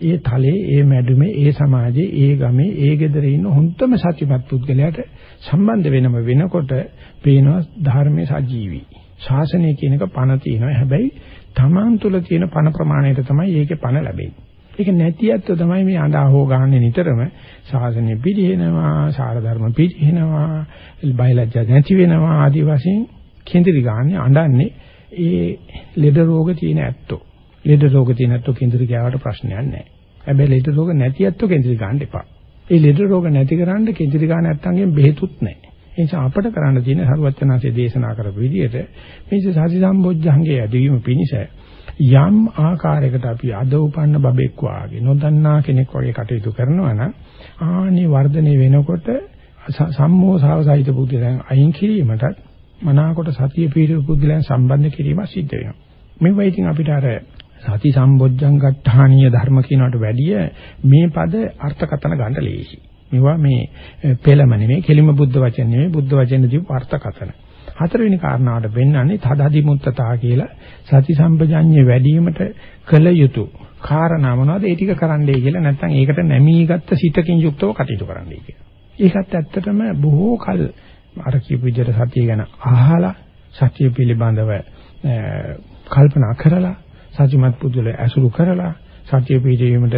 ඒ තලයේ, ඒ මැදුමේ, ඒ සමාජයේ, ඒ ගමේ, ඒ ගෙදර ඉන්න හොඳම සත්‍යමත් පුද්ගලයාට සම්බන්ධ වෙනම වෙනකොට පේනවා ධර්මයේ සජීවී. ශාසනය කියන එක පණ තියෙනවා. හැබැයි Taman තුල තියෙන පණ ප්‍රමාණයට තමයි ඒකේ පණ ලැබෙන්නේ. ඒක නැති ඇත්තෝ තමයි මේ අඬා හො ගහන්නේ නිතරම ශාසනය පිළිහෙනවා, සාර ධර්ම පිළිහෙනවා, බයලජ්ජා නැති වෙනවා ආදි වශයෙන් කේන්ද්‍රි ගාන්නේ අඬන්නේ ඒ ලෙඩ රෝග තියෙන ඇත්තෝ. ලෙඩ රෝග තියෙන ඇත්තෝ කේන්ද්‍ර ගියාට ප්‍රශ්නයක් නැහැ. හැබැයි ලෙඩ රෝග නැති ඇත්තෝ කේන්ද්‍ර ගන්න එපා. ඒ ලෙඩ රෝග නැති කරන්න කේන්ද්‍ර ගන්න නැත්තන්ගෙන් බෙහෙතුත් නැහැ. ඒ නිසා අපිට කරන්න තියෙන හරුවචනාංශයේ දේශනා කරපු විදිහට මේ සති සම්බොජ්ජංගේ ඇදවීම පිණිස යම් ආකාරයකට අපි අද උපන්න බබෙක් වාගේ නොදන්නා කෙනෙක් වගේ කටයුතු කරනවා නම් ආනි වර්ධනය වෙනකොට සම්මෝසාව සහිත බුද්ධයන් අයින් කිරීමටත් මනාකොට සතිය පීඩ පුද්ගලයන් සම්බන්ධ කිරීම සිද්ධ වෙනවා. මේවා ඉතින් අපිට අර සති සම්බොජ්ජං ගට්ඨානීය ධර්ම කියනකට වැඩිය මේ පද අර්ථකතන ගන්න ලේසි. මේවා මේ පෙළම නෙමෙයි කෙලිම බුද්ධ වචන නෙමෙයි බුද්ධ වචන දීපු අර්ථකතන. හතරවෙනි කාරණාවට වෙන්නන්නේ තදදි මුත්තතා කියලා සති සම්පජඤ්ඤේ වැඩිවීමට කළ යුතු කාරණා මොනවද ඒ ටික කරන්නයි කියලා නැත්නම් ඒකට නැමීගත්ත සිතකින් යුක්තව කටයුතු කරන්නයි කියලා. ඒකත් ඇත්තටම බොහෝ කල අර කියපු විදිහට සතිය ගැන අහලා සතිය පිළිබඳව කල්පනා කරලා සතිමත් පුදුල ඇසුරු කරලා සතිය පිළිවීමට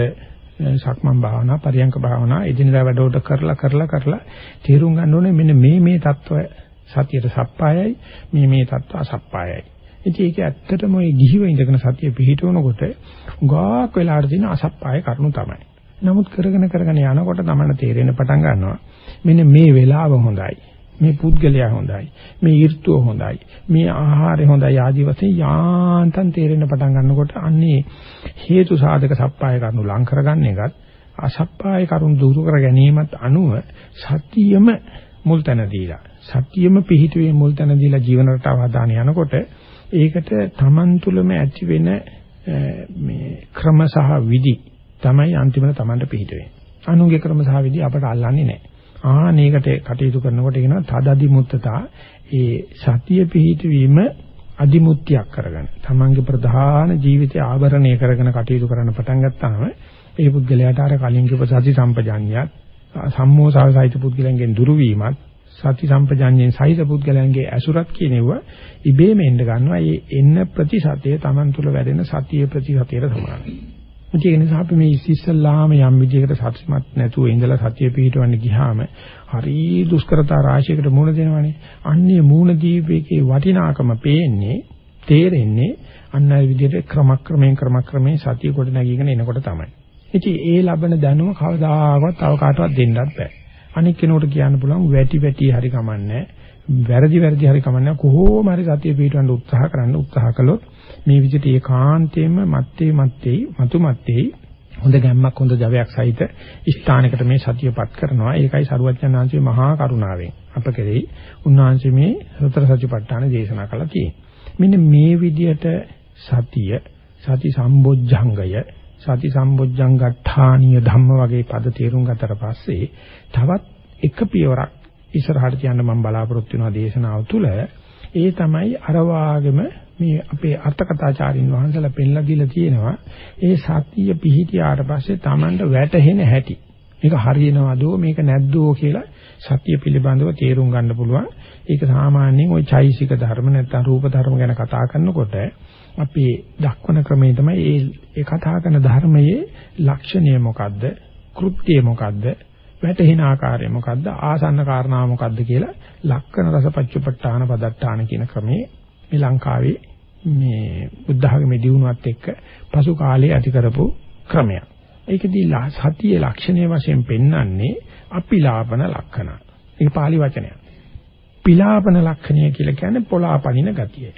සක්මන් භාවනා පරියංක භාවනා එදිනදා වැඩවලට කරලා කරලා කරලා තේරුම් ගන්න ඕනේ මෙන්න මේ මේ தত্ত্বය සතියට සප්පායයි මේ මේ தত্ত্ব අසප්පායයි. ඉතින් ඒක ඇත්තටම ওই ගිහිව ඉඳගෙන සතිය පිහිටවනකොට උගාක් වෙලාට තියෙන අසප්පාය කරුණු තමයි. නමුත් කරගෙන කරගෙන යනකොට තමන තේරෙන පටන් ගන්නවා මෙන්න මේ වෙලාව හොඳයි. මේ පුද්ගලයා හොඳයි මේ ඍතුව හොඳයි මේ ආහාරය හොඳයි ආදි වශයෙන් යාන්තම් තේරෙන්න පටන් ගන්නකොට අන්නේ හේතු සාධක සප්පාය කරුණු ලං කරගන්න එකත් අසප්පාය කරුණු දුරු කර ගැනීමත් අනුව සතියම මුල් තැන දීලා සතියම පිහිටුවේ මුල් තැන දීලා ජීවන රටාව හදාන යනකොට ඒකට Taman තුලම ඇති වෙන මේ ක්‍රම සහ විදි තමයි අන්තිමට Tamanට පිහිට වෙන්නේ. අනුගේ ක්‍රම සහ විදි අපට අල්ලන්නේ නැහැ. ආනේකට කටයුතු කරනකොට කියනවා තදදි මුත්තතා ඒ සතිය පිහිටවීම අදිමුත්‍යක් කරගෙන තමන්ගේ ප්‍රධාන ජීවිතය ආවරණය කරගෙන කටයුතු කරන්න පටන් ගත්තාම ඒ පුද්ගලයාට අර කලින් කිව්ව සති සම්පජාඤ්ඤයත් සම්මෝසාව සහිත පුද්ගලයන්ගෙන් දුරු වීමත් සති සම්පජාඤ්ඤයෙන් සහිත පුද්ගලයන්ගේ ඇසුරත් කියනෙවුව ඉබේම එන්න ගන්නවා. ඒ එන්න ප්‍රතිශතය තමන් තුළ වැඩෙන සතිය ප්‍රතිශතයට සමානයි. ඒ නිසා අපි මේ ඉස්සෙල්ලාම යම් විදිහකට සත්‍යමත් නැතුව ඉඳලා සතිය පිහිටවන්න ගියාම හරි දුෂ්කරතා රාශියකට මුහුණ දෙනවනේ. අන්නේ මුහුණ දීපේකේ වටිනාකම පේන්නේ තේරෙන්නේ අන්න ඒ විදිහට ක්‍රමක්‍රමයෙන් ක්‍රමක්‍රමයෙන් සතිය කොට නැගීගෙන එනකොට තමයි. ඉතින් ඒ ලබන දැනුම කවදාකවත් තව කාටවත් දෙන්නත් බෑ. අනික් කෙනෙකුට කියන්න පුළුවන් වැටි වැටි හරි කමන්නේ වැරදි වැරදි හරි කමන්නේ කොහොම හරි සතිය පිටවන්න උත්සාහ කරන්න උත්සාහ කළොත් මේ විදිහට ඒකාන්තයෙන්ම මත්තේ මත්තේ මතු මත්තේ හොඳ ගැම්මක් හොඳ ජවයක් සහිත ස්ථානයකට මේ සතියපත් කරනවා. ඒකයි සරුවච්චන්හන්සේ මහා කරුණාවෙන් අප කෙරෙහි උන්වහන්සේ මේ සතර සතිපට්ඨාන දේශනා කළා කියන්නේ. මෙන්න මේ විදිහට සතිය සති සම්බොජ්ජංගය සති සම්බොජ්ජංගඨානීය ධම්ම වගේ පද තේරුම් ගතට පස්සේ තවත් එක පියවරක් ඉස්සරහට යන්න මම බලාපොරොත්තු වෙනවා දේශනාව තුළ. ඒ තමයි අර වාගෙම මේ අපේ අර්ථකථාචාරින් වහන්සේලා පෙන්ලා දීලා තියෙනවා. ඒ සතිය පිහිටියාට පස්සේ Tamanට වැටහෙන හැටි. මේක හරියනවදෝ මේක නැද්දෝ කියලා සතිය පිළිබඳව තේරුම් ගන්න පුළුවන්. ඒක සාමාන්‍යයෙන් ওই චෛසික ධර්ම නැත්නම් රූප ධර්ම ගැන කතා කරනකොට අපි දක්වන ක්‍රමය තමයි ඒ ඒ කතා කරන ධර්මයේ ලක්ෂණය මොකද්ද? කෘත්‍යය මොකද්ද? වැටෙන ආකාරය මොකද්ද ආසන්න කාරණා මොකද්ද කියලා ලක්කන රසපච්චපට්ඨාන පදට්ඨාන කියන ක්‍රමේ මේ ලංකාවේ මේ බුද්ධ ආගමේ දියුණුවත් එක්ක පසු කාලයේ ඇති කරපු ක්‍රමයක්. ඒකදී සතියේ ලක්ෂණය වශයෙන් පෙන්වන්නේ අපිලාපන ලක්ෂණ. ඒක pāli වචනයක්. පිලාපන ලක්ෂණය කියලා කියන්නේ පොලාපනින ගතිය.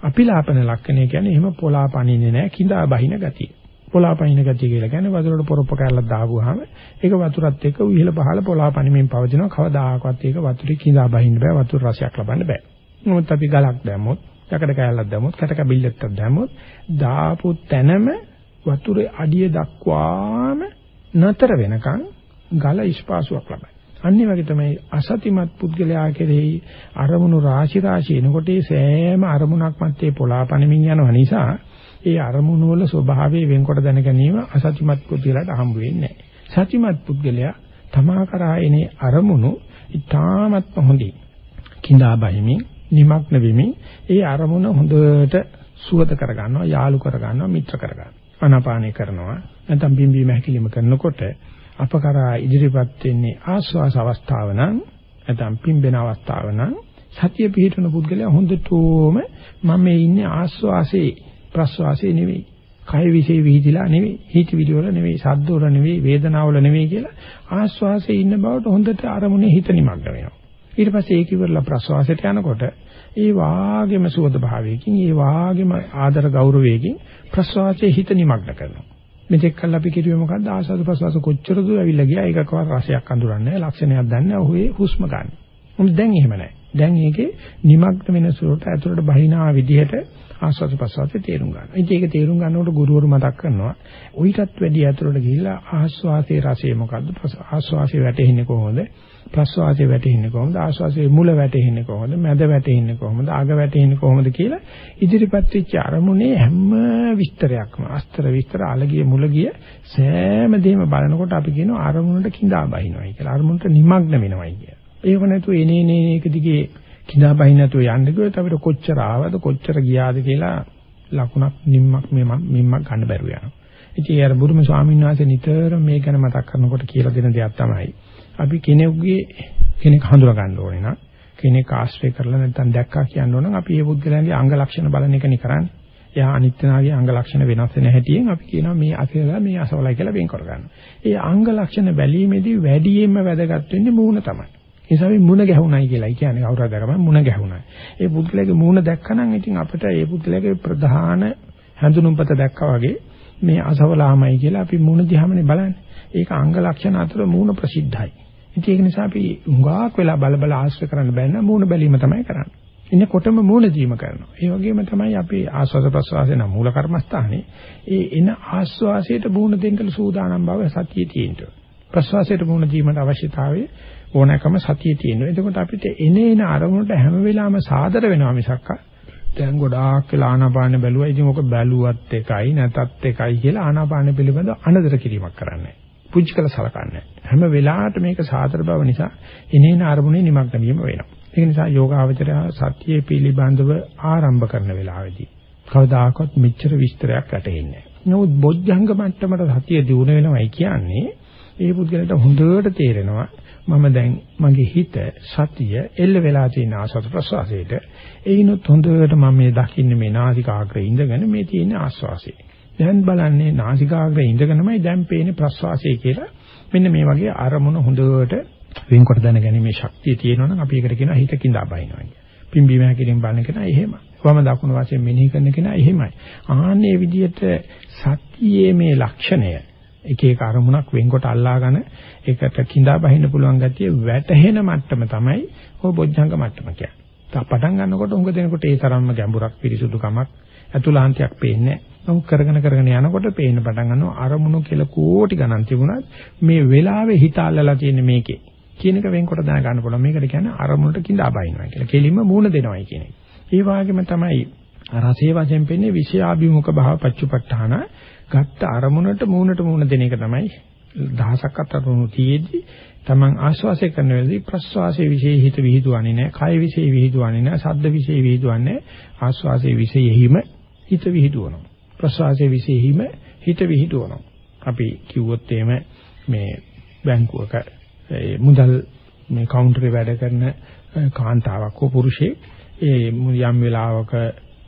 අපිලාපන ලක්ෂණය කියන්නේ එහෙම පොලාපනින්නේ නැහැ කිඳා බහින ගතිය. පොලාපනින ගතිය කියලා කියන්නේ වතුරට පොරොප්ප කැල්ලක් දාපුවාම ඒක වතුරත් එක්ක උහිල පහල පොලාපනිමින් පවතිනවා කවදාකවත් ඒක වතුරේ කිඳා බහින්න බෑ වතුර රසයක් ලබන්න බෑ. නමුත් අපි ගලක් දැම්මොත් යකඩ කෑල්ලක් දැම්මොත් කැට කැබිල්ලක් දැම්මොත් දාපු තැනම වතුරේ අඩිය දක්වාම නතර වෙනකන් ගල ඉස්පාසුවක් ලබයි. අනිත් වගේ තමයි අසතිමත් පුද්ගලයා කෙරෙහි අරමුණු රාශි රාශි එනකොට ඒ සෑම අරමුණක් මැත්තේ පොළාපණමින් යනවා නිසා ඒ අරමුණු වල ස්වභාවය වෙන්කොට දැන ගැනීම අසතිමත් පුද්ගලයාට හම්බ වෙන්නේ නැහැ. සතිමත් පුද්ගලයා තමා කරා එනේ අරමුණු ඉතාමත් හොඳින් කිඳා බහිමින් නිමග්න වෙමින් ඒ අරමුණ හොඳට සුවද කර ගන්නවා යාලු කර ගන්නවා මිත්‍ර කර ගන්නවා අනාපානේ කරනවා නැත්නම් බිම්බීම හැකිලිම කරනකොට අප කරා ඉදිරිපත් වෙන්නේ ආස්වාස අවස්ථාව නම් නැත්නම් පිම්බෙන අවස්ථාව නම් සතිය පිහිටන පුද්ගලයා හොඳටම මම මේ ඉන්නේ ආස්වාසේ ප්‍රස්වාසේ නෙවෙයි. කය විශේෂ විහිදිලා නෙවෙයි. හිතවිලි වල නෙවෙයි. සද්ද වල නෙවෙයි. වේදනාව වල නෙවෙයි කියලා ආස්වාසේ ඉන්න බවට හොඳට අරමුණේ හිත නිමග්න වෙනවා. ඊට පස්සේ ඒක ඉවරලා ප්‍රසවාසයට යනකොට ඒ වාගේම සුවද භාවයකින් ඒ වාගේම ආදර ගෞරවයකින් ප්‍රසවාසයේ හිත නිමග්න කරනවා. මෙතෙක් කල් අපි කිරුවේ මොකද්ද? ආසාද ප්‍රසවාස කොච්චර දුර ඇවිල්ලා ගියා? ඒකකවත් රසයක් අඳුරන්නේ ලක්ෂණයක් දන්නේ ඔහුේ හුස්ම ගන්න. මොකද දැන් එහෙම නැහැ. දැන් ඒකේ නිමග්න වෙන සුරට ඇතුළට බහිනා විදිහට ආස්වාද ප්‍රසවාසයේ තේරුම් ගන්නවා. ඉතින් ඒක තේරුම් ගන්නකොට ගුරුවරු මතක් කරනවා. උවිතත් වැඩි ඇතුළට ගිහිල්ලා ආස්වාදයේ රසය මොකද්ද? ආස්වාදයේ වැටෙන්නේ කොහොමද? ප්‍රස්වාසයේ වැටෙන්නේ කොහොමද ආශ්වාසයේ මුල වැටෙන්නේ කොහොමද මැද වැටෙන්නේ කොහොමද අග වැටෙන්නේ කොහොමද කියලා ඉදිරිපත් වෙච්ච අරමුණේ හැම විස්තරයක්ම අස්තර විස්තර අලගිය මුලගිය සෑම දෙයක්ම බලනකොට අපි කියනවා අරමුණට கிඳා බහිනවයි කියලා අරමුණට නිමග්න වෙනවයි කියලා. ඒක නැතුව එනේ නේ එක දිගේ கிඳා බහින්න නැතුව යන්න ගියොත් අපිට කොච්චර ආවද කොච්චර ගියාද කියලා ලකුණක් නිම්මක් මෙමක් ගන්න බැරුව යනවා. ඉතින් අර බුදුම ස්වාමීන් වහන්සේ නිතර මේ ගැන මතක් කරනකොට කියලා දෙන දෙයක් තමයි අපි කෙනෙකුගේ කෙනෙක් හඳුනා ගන්න ඕනේ නම් කෙනෙක් ආශ්‍රය කරලා නැත්නම් දැක්කා කියන්න ඕන නම් අපි මේ පුද්ගලයන්ගේ අංග ලක්ෂණ බලන එකනේ කරන්නේ. එයා අනිත්‍යනාගේ අංග ලක්ෂණ වෙනස් වෙන හැටියෙන් අපි කියනවා මේ අසලලා මේ අසවලයි කියලා වෙන් කර ගන්නවා. ඒ අංග ලක්ෂණ බැලීමේදී වැඩියෙන්ම වැදගත් වෙන්නේ මූණ තමයි. ඒ නිසා මේ මුණ ගැහුණයි කියලා කියන්නේ කවුරුහරි දැකම මුණ ගැහුණයි. ඒ පුද්ගලයාගේ මුණ දැක්කනම් ඉතින් අපිට ඒ පුද්ගලයාගේ ප්‍රධාන හැඳුනුම්පත දැක්කා වගේ මේ අසවලාමයි කියලා අපි මුණ දිහාමනේ බලන්නේ. ඒක අංග ලක්ෂණ අතර මූණ ප්‍රසිද්ධයි. ඉතින් ඒක නිසා අපි හුඟක් වෙලා බල බල ආශ්‍රය කරන්න බෑ නේද මූණ බැලීම තමයි කරන්නේ. ඉන්නකොටම මූණ දීම කරනවා. ඒ වගේම තමයි අපි ආස්වාද ප්‍රසවාසයේ නම් මූල කර්මස්ථානේ ඒ එන ආස්වාසයට මූණ දෙන්න සූදානම් බව සතියේ තියෙනවා. ප්‍රසවාසයට මූණ දීමට අවශ්‍යතාවය ඕනෑකම සතියේ තියෙනවා. එතකොට අපිට එන එන අරමුණට හැම වෙලාවෙම සාදර වෙනවා මිසක් දැන් ගොඩාක් වෙලා ආනාපාන බැලුවා. ඉතින් ඔක බැලුවත් එකයි නැතත් එකයි කියලා ආනාපාන පිළිබඳව අනදර කිරීමක් කරන්නේ. පුංචි කළ සලකන්නේ. හැම වෙලාවටම මේක සාතර බව නිසා එනේන අරමුණේ නිමග්න වීම වෙනවා. ඒ නිසා යෝගාවචරය සතියේ පිළිබඳව ආරම්භ කරන වෙලාවේදී කවදාකවත් මෙච්චර විස්තරයක් වැටෙන්නේ නැහැ. නමුත් බොද්ධංග මට්ටමට සතිය දිනු වෙනවයි කියන්නේ ඒ පුද්ගලට හොඳට තේරෙනවා මම දැන් මගේ හිත සතිය එල්ල වෙලා තියෙන ආස්වාද ප්‍රසවාසයට ඒිනුත් හොඳට මම මේ දකින්නේ මේ නාසිකාග්‍රේ ඉඳගෙන මේ තියෙන ආස්වාසය. දැන් බලන්නේ නාසිකාග්‍රේ ඉඳගෙනමයි දැන් පේන්නේ ප්‍රස්වාසය කියලා. මෙන්න මේ වගේ අරමුණ හොඳට වෙන්කොට දැනගැනීමේ ශක්තිය තියෙනවා නම් අපි ඒකට කියනවා හිත කිඳා බහිනවා කියලා. පිම්බීම හැකිලින් බලන කෙනා එහෙමයි. වම දකුණු වශයෙන් මෙනෙහි කරන කෙනා එහෙමයි. ආන්නේ විදිහට සතියේ මේ ලක්ෂණය එක එක අරමුණක් වෙන්කොට අල්ලාගෙන ඒකට කිඳා බහින්න පුළුවන් ගැතිය වැටහෙන මට්ටම තමයි ඔය බොජ්ජංග මට්ටම කියන්නේ. පටන් ගන්නකොට උඟ දෙනකොට ඒ තරම්ම ගැඹුරක් පිරිසුදුකමක් අතුලාන්තයක් පේන්නේ නැහැ. කරගෙන කරගෙන යනකොට පේන්න පටන් ගන්නවා අරමුණු කියලා කෝටි ගණන් තිබුණත් මේ වෙලාවේ හිත අල්ලලා තියෙන මේකේ කියන එක වෙන්කොට දැන ගන්න පුළුවන්. මේකට කියන්නේ අරමුණට කිඳා බහිනවා කියලා. කෙලින්ම මූණ දෙනවයි කියන එක. ඒ වගේම තමයි රසේ වශයෙන් පෙන්නේ විෂයාභිමුඛ භාව පච්චුපට්ඨාන ගත්ත අරමුණට මූණට මූණ දෙන එක තමයි දහසක් අතරුණු තියේදී තමන් ආශ්වාසය කරන වෙලාවේදී ප්‍රශ්වාසයේ විශේෂ හිත විහිදුවන්නේ නැහැ. කය විශේෂ විහිදුවන්නේ නැහැ. ශබ්ද විශේෂ විහිදුවන්නේ ආශ්වාසයේ විශේෂෙහිම හිත විහිදුවනවා. ප්‍රශ්වාසයේ විශේෂෙහිම හිත විහිදුවනවා. අපි කිව්වොත් එහෙම මේ බැංකුවක මුදල් මේ කවුන්ටරේ වැඩ කරන කාන්තාවක් හෝ පුරුෂයෙක් ඒ යම් වෙලාවක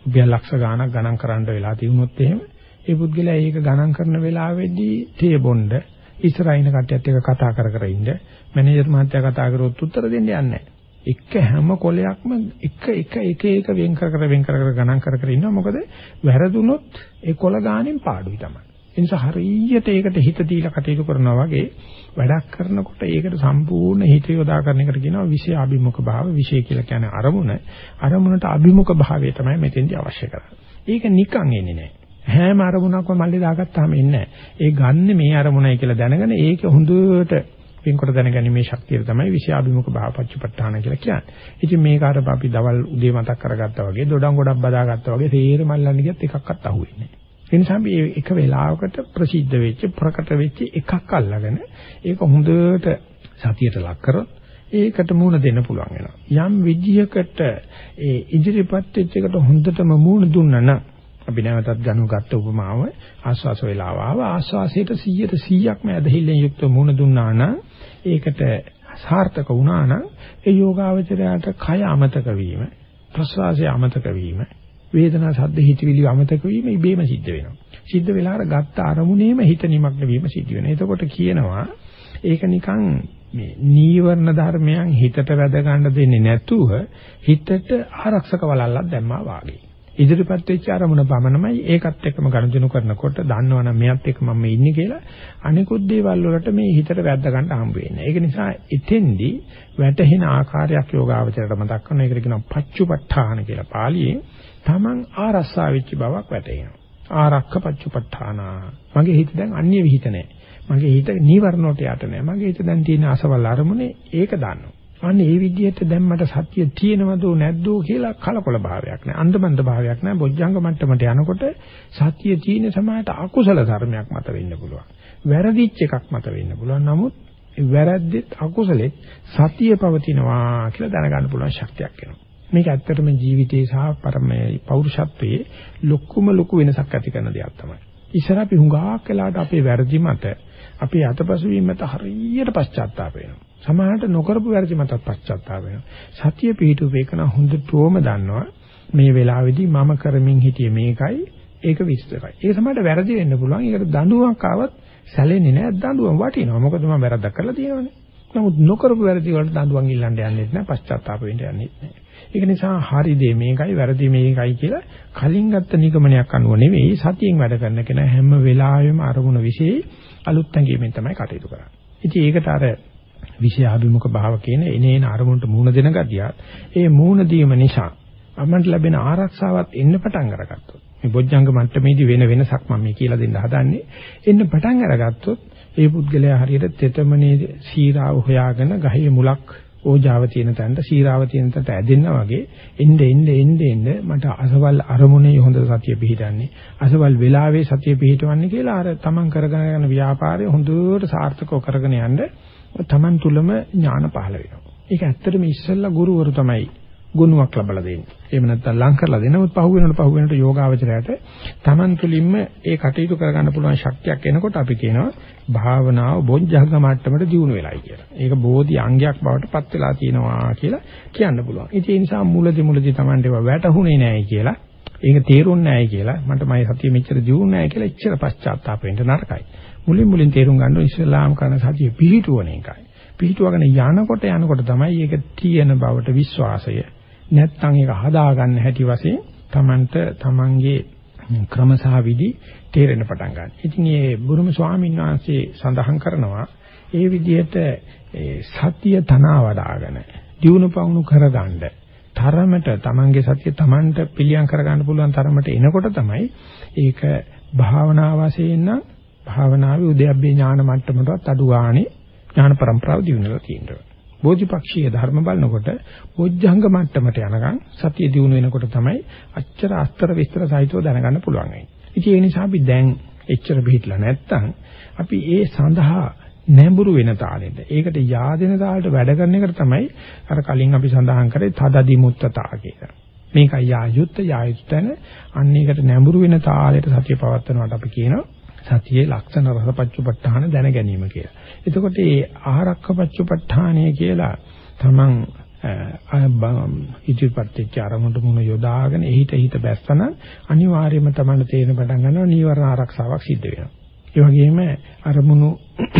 රුපියල් ලක්ෂ ගාණක් ගණන් කරන්න වෙලා තියුණොත් එහෙම ඒ පුද්ගලයා ඒක ගණන් කරන වෙලාවේදී තේ බොණ්ඩ ඉස්සරහින කට්ටියත් එක්ක කතා කර කර ඉන්න. මැනේජර් මහත්තයා කතා කරොත් උත්තර දෙන්න යන්නේ එක හැම කොලයක්ම එක එක එක එක වෙන් කර කර වෙන් කර කර ගණන් කර කර ඉන්නවා. මොකද වැරදුනොත් ඒ කොල ගාණෙන් පාඩුයි තමයි. ඒ නිසා හරියට ඒකට හිත දීලා කටයුතු කරනවා වගේ වැඩක් කරනකොට ඒකට සම්පූර්ණ හිත යොදා කරන එකට කියනවා විෂය අභිමුඛ භාව. විෂය කියලා කියන්නේ අරමුණ. අරමුණට අභිමුඛ භාවය තමයි මෙතෙන්දී අවශ්‍ය කරන්නේ. ඒක නිකන් එන්නේ නැහැ. හැම අරමුණක්ම මල්ලේ දාගත්තාම එන්නේ නැහැ ඒ ගන්න මේ අරමුණයි කියලා දැනගෙන ඒක හොඳට වෙන්කොට දැනගැනීමේ ශක්තිය තමයි විෂයාභිමුඛ භාවපච්චපට්ඨාන කියලා කියන්නේ. ඉතින් මේක අර අපි දවල් උදේ මතක් කරගත්තා වගේ දොඩම් ගොඩක් බදාගත්තා වගේ තේර මල්ලන්න ගියත් එකක්වත් අහුවෙන්නේ නැහැ. ඒ නිසා අපි එක වෙලාවකට ප්‍රසිද්ධ වෙච්ච ප්‍රකට වෙච්ච එකක් අල්ලගෙන ඒක හොඳට සතියට ලක් කරොත් ඒකට මූණ දෙන්න පුළුවන් වෙනවා. යම් විදියකට ඒ ඉදිරිපත් වෙච්ච එකට හොඳටම මූණ දුන්නා නම් අපි නැවතත් ගනු ගත්ත උපමාව ආස්වාස වේලාව ආව ආස්වාසයට 100ට 100ක්ම ඇදහිල්ලෙන් යුක්ත මූණ දුන්නා නම් ඒකට සාර්ථක වුණා නම් ඒ යෝගාවචරයට කය අමතක වීම ප්‍රසවාසය අමතක වීම වේදනා සද්ද හිතවිලි අමතක වීම ඉබේම සිද්ධ වෙනවා. සිද්ධ වෙලා අර ගත්ත අරමුණේම හිත නිමග්න වීම සිද්ධ වෙනවා. එතකොට කියනවා ඒක නිකන් මේ නීවරණ ධර්මයන් හිතට වැද ගන්න දෙන්නේ නැතුව හිතට ආරක්ෂක වලල්ලක් දැම්මා වාගේ. ඉදිරිපත් වෙච්ච අරමුණ පමණමයි ඒකත් එක්කම ගනුදෙනු කරනකොට දන්නවනම් මෙයත් එක්ක මම ඉන්නේ කියලා අනිකුත් දේවල් වලට මේ හිතට වැද්ද ගන්න හම්බ වෙන්නේ. ඒක නිසා එතෙන්දී වැටහෙන ආකාරයක් යෝගාවචරයට මතක් කරනවා. ඒකට කියනවා පච්චුපට්ඨාන කියලා පාලියෙන්. Taman ආරස්සා වෙච්ච බවක් වැටෙනවා. ආරක්ක පච්චුපට්ඨානා. මගේ හිත දැන් අන්‍ය විහිිත නැහැ. මගේ හිත නීවරණ වලට යට නැහැ. මගේ හිත දැන් තියෙන අසවල් අරමුණේ ඒක දන්නවා. අන්න ඒ විදිහට දැන් මට සත්‍ය තියෙනවද නැද්ද කියලා කලකොල භාවයක් නැහැ. අන්දමන්ද භාවයක් නැහැ. බොජ්ජංග මට්ටමට යනකොට සත්‍ය තියෙන සමායට අකුසල ධර්මයක් මත වෙන්න පුළුවන්. වැරදිච්ච එකක් මත වෙන්න පුළුවන්. නමුත් වැරද්දෙත් අකුසලෙත් සතිය පවතිනවා කියලා දැනගන්න පුළුවන් ශක්තියක් එනවා. මේක ඇත්තටම ජීවිතයේ සහ පරමයේ පෞරුෂත්වයේ ලොකුම ලොකු වෙනසක් ඇති කරන දෙයක් තමයි. ඉස්සර අපි හුඟක් වෙලාවට අපේ වැරදි මත අපේ අතපසු වීම මත හරියට පශ්චාත්තාප වෙනවා. සමහරට නොකරපු වැරදි මතත් පශ්චාත්තාප වෙනවා. සතිය පිහිටුවේකන හොඳටම දන්නවා මේ වෙලාවේදී මම කරමින් හිටියේ මේකයි ඒක විස්තරයි. ඒක සමහරට වැරදි වෙන්න පුළුවන්. ඒකට දඬුවමක් ආවත් සැලෙන්නේ නැහැ. දඬුවම වටිනවා. මොකද මම වැරද්දක් කරලා තියෙනවනේ. නමුත් නොකරපු වැරදි වලට දඬුවම් ඉල්ලන්න යන්නෙත් නැහැ. පශ්චාත්තාප වෙන්න යන්නෙත් නැහැ. ඒක නිසා හරි දේ මේකයි වැරදි මේකයි කියලා කලින් ගත්ත නිගමනයක් අනුව නෙවෙයි සතියෙන් වැඩ කරන කෙනා හැම වෙලාවෙම අරමුණ વિશે අලුත් ඇඟීමෙන් තමයි කටයුතු කරන්නේ. ඉතින් ඒකට අර විෂයාභිමුඛ භාව කියන එනේන අරමුණට මූණ දෙන ගතියත් ඒ මූණ දීම නිසා අපමණ ලැබෙන ආරක්ෂාවත් එන්න පටන් අරගත්තොත් මේ බොජ්ජංග මට්ටමේදී වෙන වෙනසක් මම මේ කියලා දෙන්න හදන්නේ එන්න පටන් අරගත්තොත් ඒ පුද්ගලයා හරියට තෙතමනේ සීරාව හොයාගෙන ගහේ මුලක් ඕජාව තියෙන තැනට සීරාව තියෙන තැනට ඇදෙන්නා වගේ එnde එnde එnde එnde මට අසවල් අරමුණේ හොඳ සතිය පිහිටන්නේ අසවල් වෙලාවේ සතිය පිහිටවන්නේ කියලා අර තමන් කරගෙන යන ව්‍යාපාරය හොඳට සාර්ථකව කරගෙන යන්න තමන් තුළම ඥාන පහළ වෙනවා. ඒක ඇත්තටම ඉස්සෙල්ලා ගුරුවරු තමයි ගුණයක් ලබලා දෙන්නේ. එහෙම නැත්නම් ලං කරලා දෙනමුත් පහු වෙනකොට පහු වෙනකොට යෝගාවචරයට Taman තුලින්ම ඒ කටයුතු කරගන්න පුළුවන් ශක්තියක් එනකොට අපි කියනවා භාවනාව බොජ්ජංග මට්ටමට දියුණු වෙලයි කියලා. ඒක බෝධි අංගයක් බවට පත් වෙලා තියෙනවා කියලා කියන්න පුළුවන්. ඉතින් ඒ නිසා මුලදි මුලදි Tamanට ඒවා වැටහුනේ නැහැ කියලා ඒක තේරුන්නේ නැහැ කියලා මට මගේ සතිය මෙච්චර දියුණු නැහැ කියලා එච්චර පශ්චාත්තාප වෙන්න නරකයි. මුලින් මුලින් තේරුම් ගන්න ඉස්ලාම් කරන සතිය පිළිටුවන එකයි. පිහිටුවගෙන යනකොට යනකොට තමයි ඒක තියෙන බවට විශ්වාසය නැත්තම් ඒක හදාගන්න හැටි වශයෙන් Tamanට Tamanගේ ක්‍රම සහ විදි තේරෙන්න පටන් ගන්නවා. ඉතින් මේ බුරුම ස්වාමීන් වහන්සේ සඳහන් කරනවා ඒ විදිහට සතිය තනවා වඩ아가න දියුණු පවුණු කරගන්න තරමට Tamanගේ සතිය Tamanට පිළියම් කරගන්න පුළුවන් තරමට එනකොට තමයි ඒක භාවනා වශයෙන් නම් භාවනාවේ උද්‍යප්පේ ඥාන මට්ටමටවත් අඩු ගානේ ඥාන પરම්පරාව දිනුනලා තියෙනවා. බෝධිපක්ෂීය ධර්ම බලනකොට බොජ්ජංග මට්ටමට යනකම් සතිය දිනු වෙනකොට තමයි අච්චර අස්තර විස්තර සහිතව දැනගන්න පුළුවන් වෙන්නේ. ඉතින් ඒ නිසා අපි දැන් එච්චර බෙහෙట్లా නැත්තම් අපි ඒ සඳහා නැඹුරු වෙන තාලෙට ඒකට yaadena තාලෙට වැඩ කරන එකට තමයි අර කලින් අපි සඳහන් කරේ තදදි මුත්තතා කියලා. මේකයි යා යුත්ත යා යුත්තන අන්න ඒකට නැඹුරු වෙන තාලෙට සතිය පවත්වනවාට අපි කියනවා සතියේ ලක්ෂණ රසපච්චුපට්ඨාන දැන ගැනීම කියලා. එතකොට මේ ආරක්කපච්චුපට්ඨානය කියලා තමන් ඉදිරිපත් ආරමුණට මුණ යොදාගෙන එහිට හිත බැස්සන අනිවාර්යයෙන්ම තමයි තේරෙන පටන් ගන්නවා නීවරණ ආරක්ෂාවක් සිද්ධ වෙනවා. ඒ වගේම අරමුණු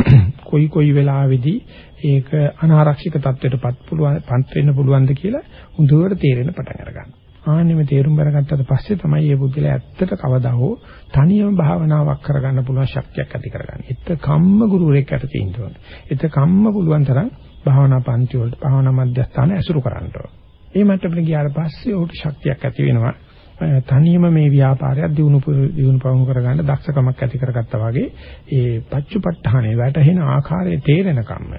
කොයි කොයි වෙලාවෙදී ඒක අනාරක්ෂිත තත්ත්වයටපත් පුළුවන් පන්ත් වෙන්න පුළුවන්ද කියලා හොඳට තේරෙන පටන් අරගන්නවා. ආන්නෙම තේරුම් බරගත්තට පස්සේ තමයි මේ බුද්ධිලා ඇත්තට කවදා හෝ තනියම භාවනාවක් කරගන්න පුළුවන් ශක්තියක් ඇති කරගන්නේ. ඒත් කම්ම ගුරුවරයෙක් යට තියෙන්න ඕනේ. ඒත් කම්ම පුළුවන් තරම් භාවනා පන්ති වලට භාවනා මධ්‍යස්ථාන ඇසුරු කරන්න ඕනේ. ඒ මට්ටමට ගියාට පස්සේ උට ශක්තියක් ඇති වෙනවා. තනියම මේ ව්‍යාපාරයක් දිනු දිනු පවුණු කරගන්න දක්ෂකමක් ඇති කරගත්තා වගේ ඒ පච්චුපට්ඨානේ වැටහෙන ආකාරයේ තේරෙන කම්ම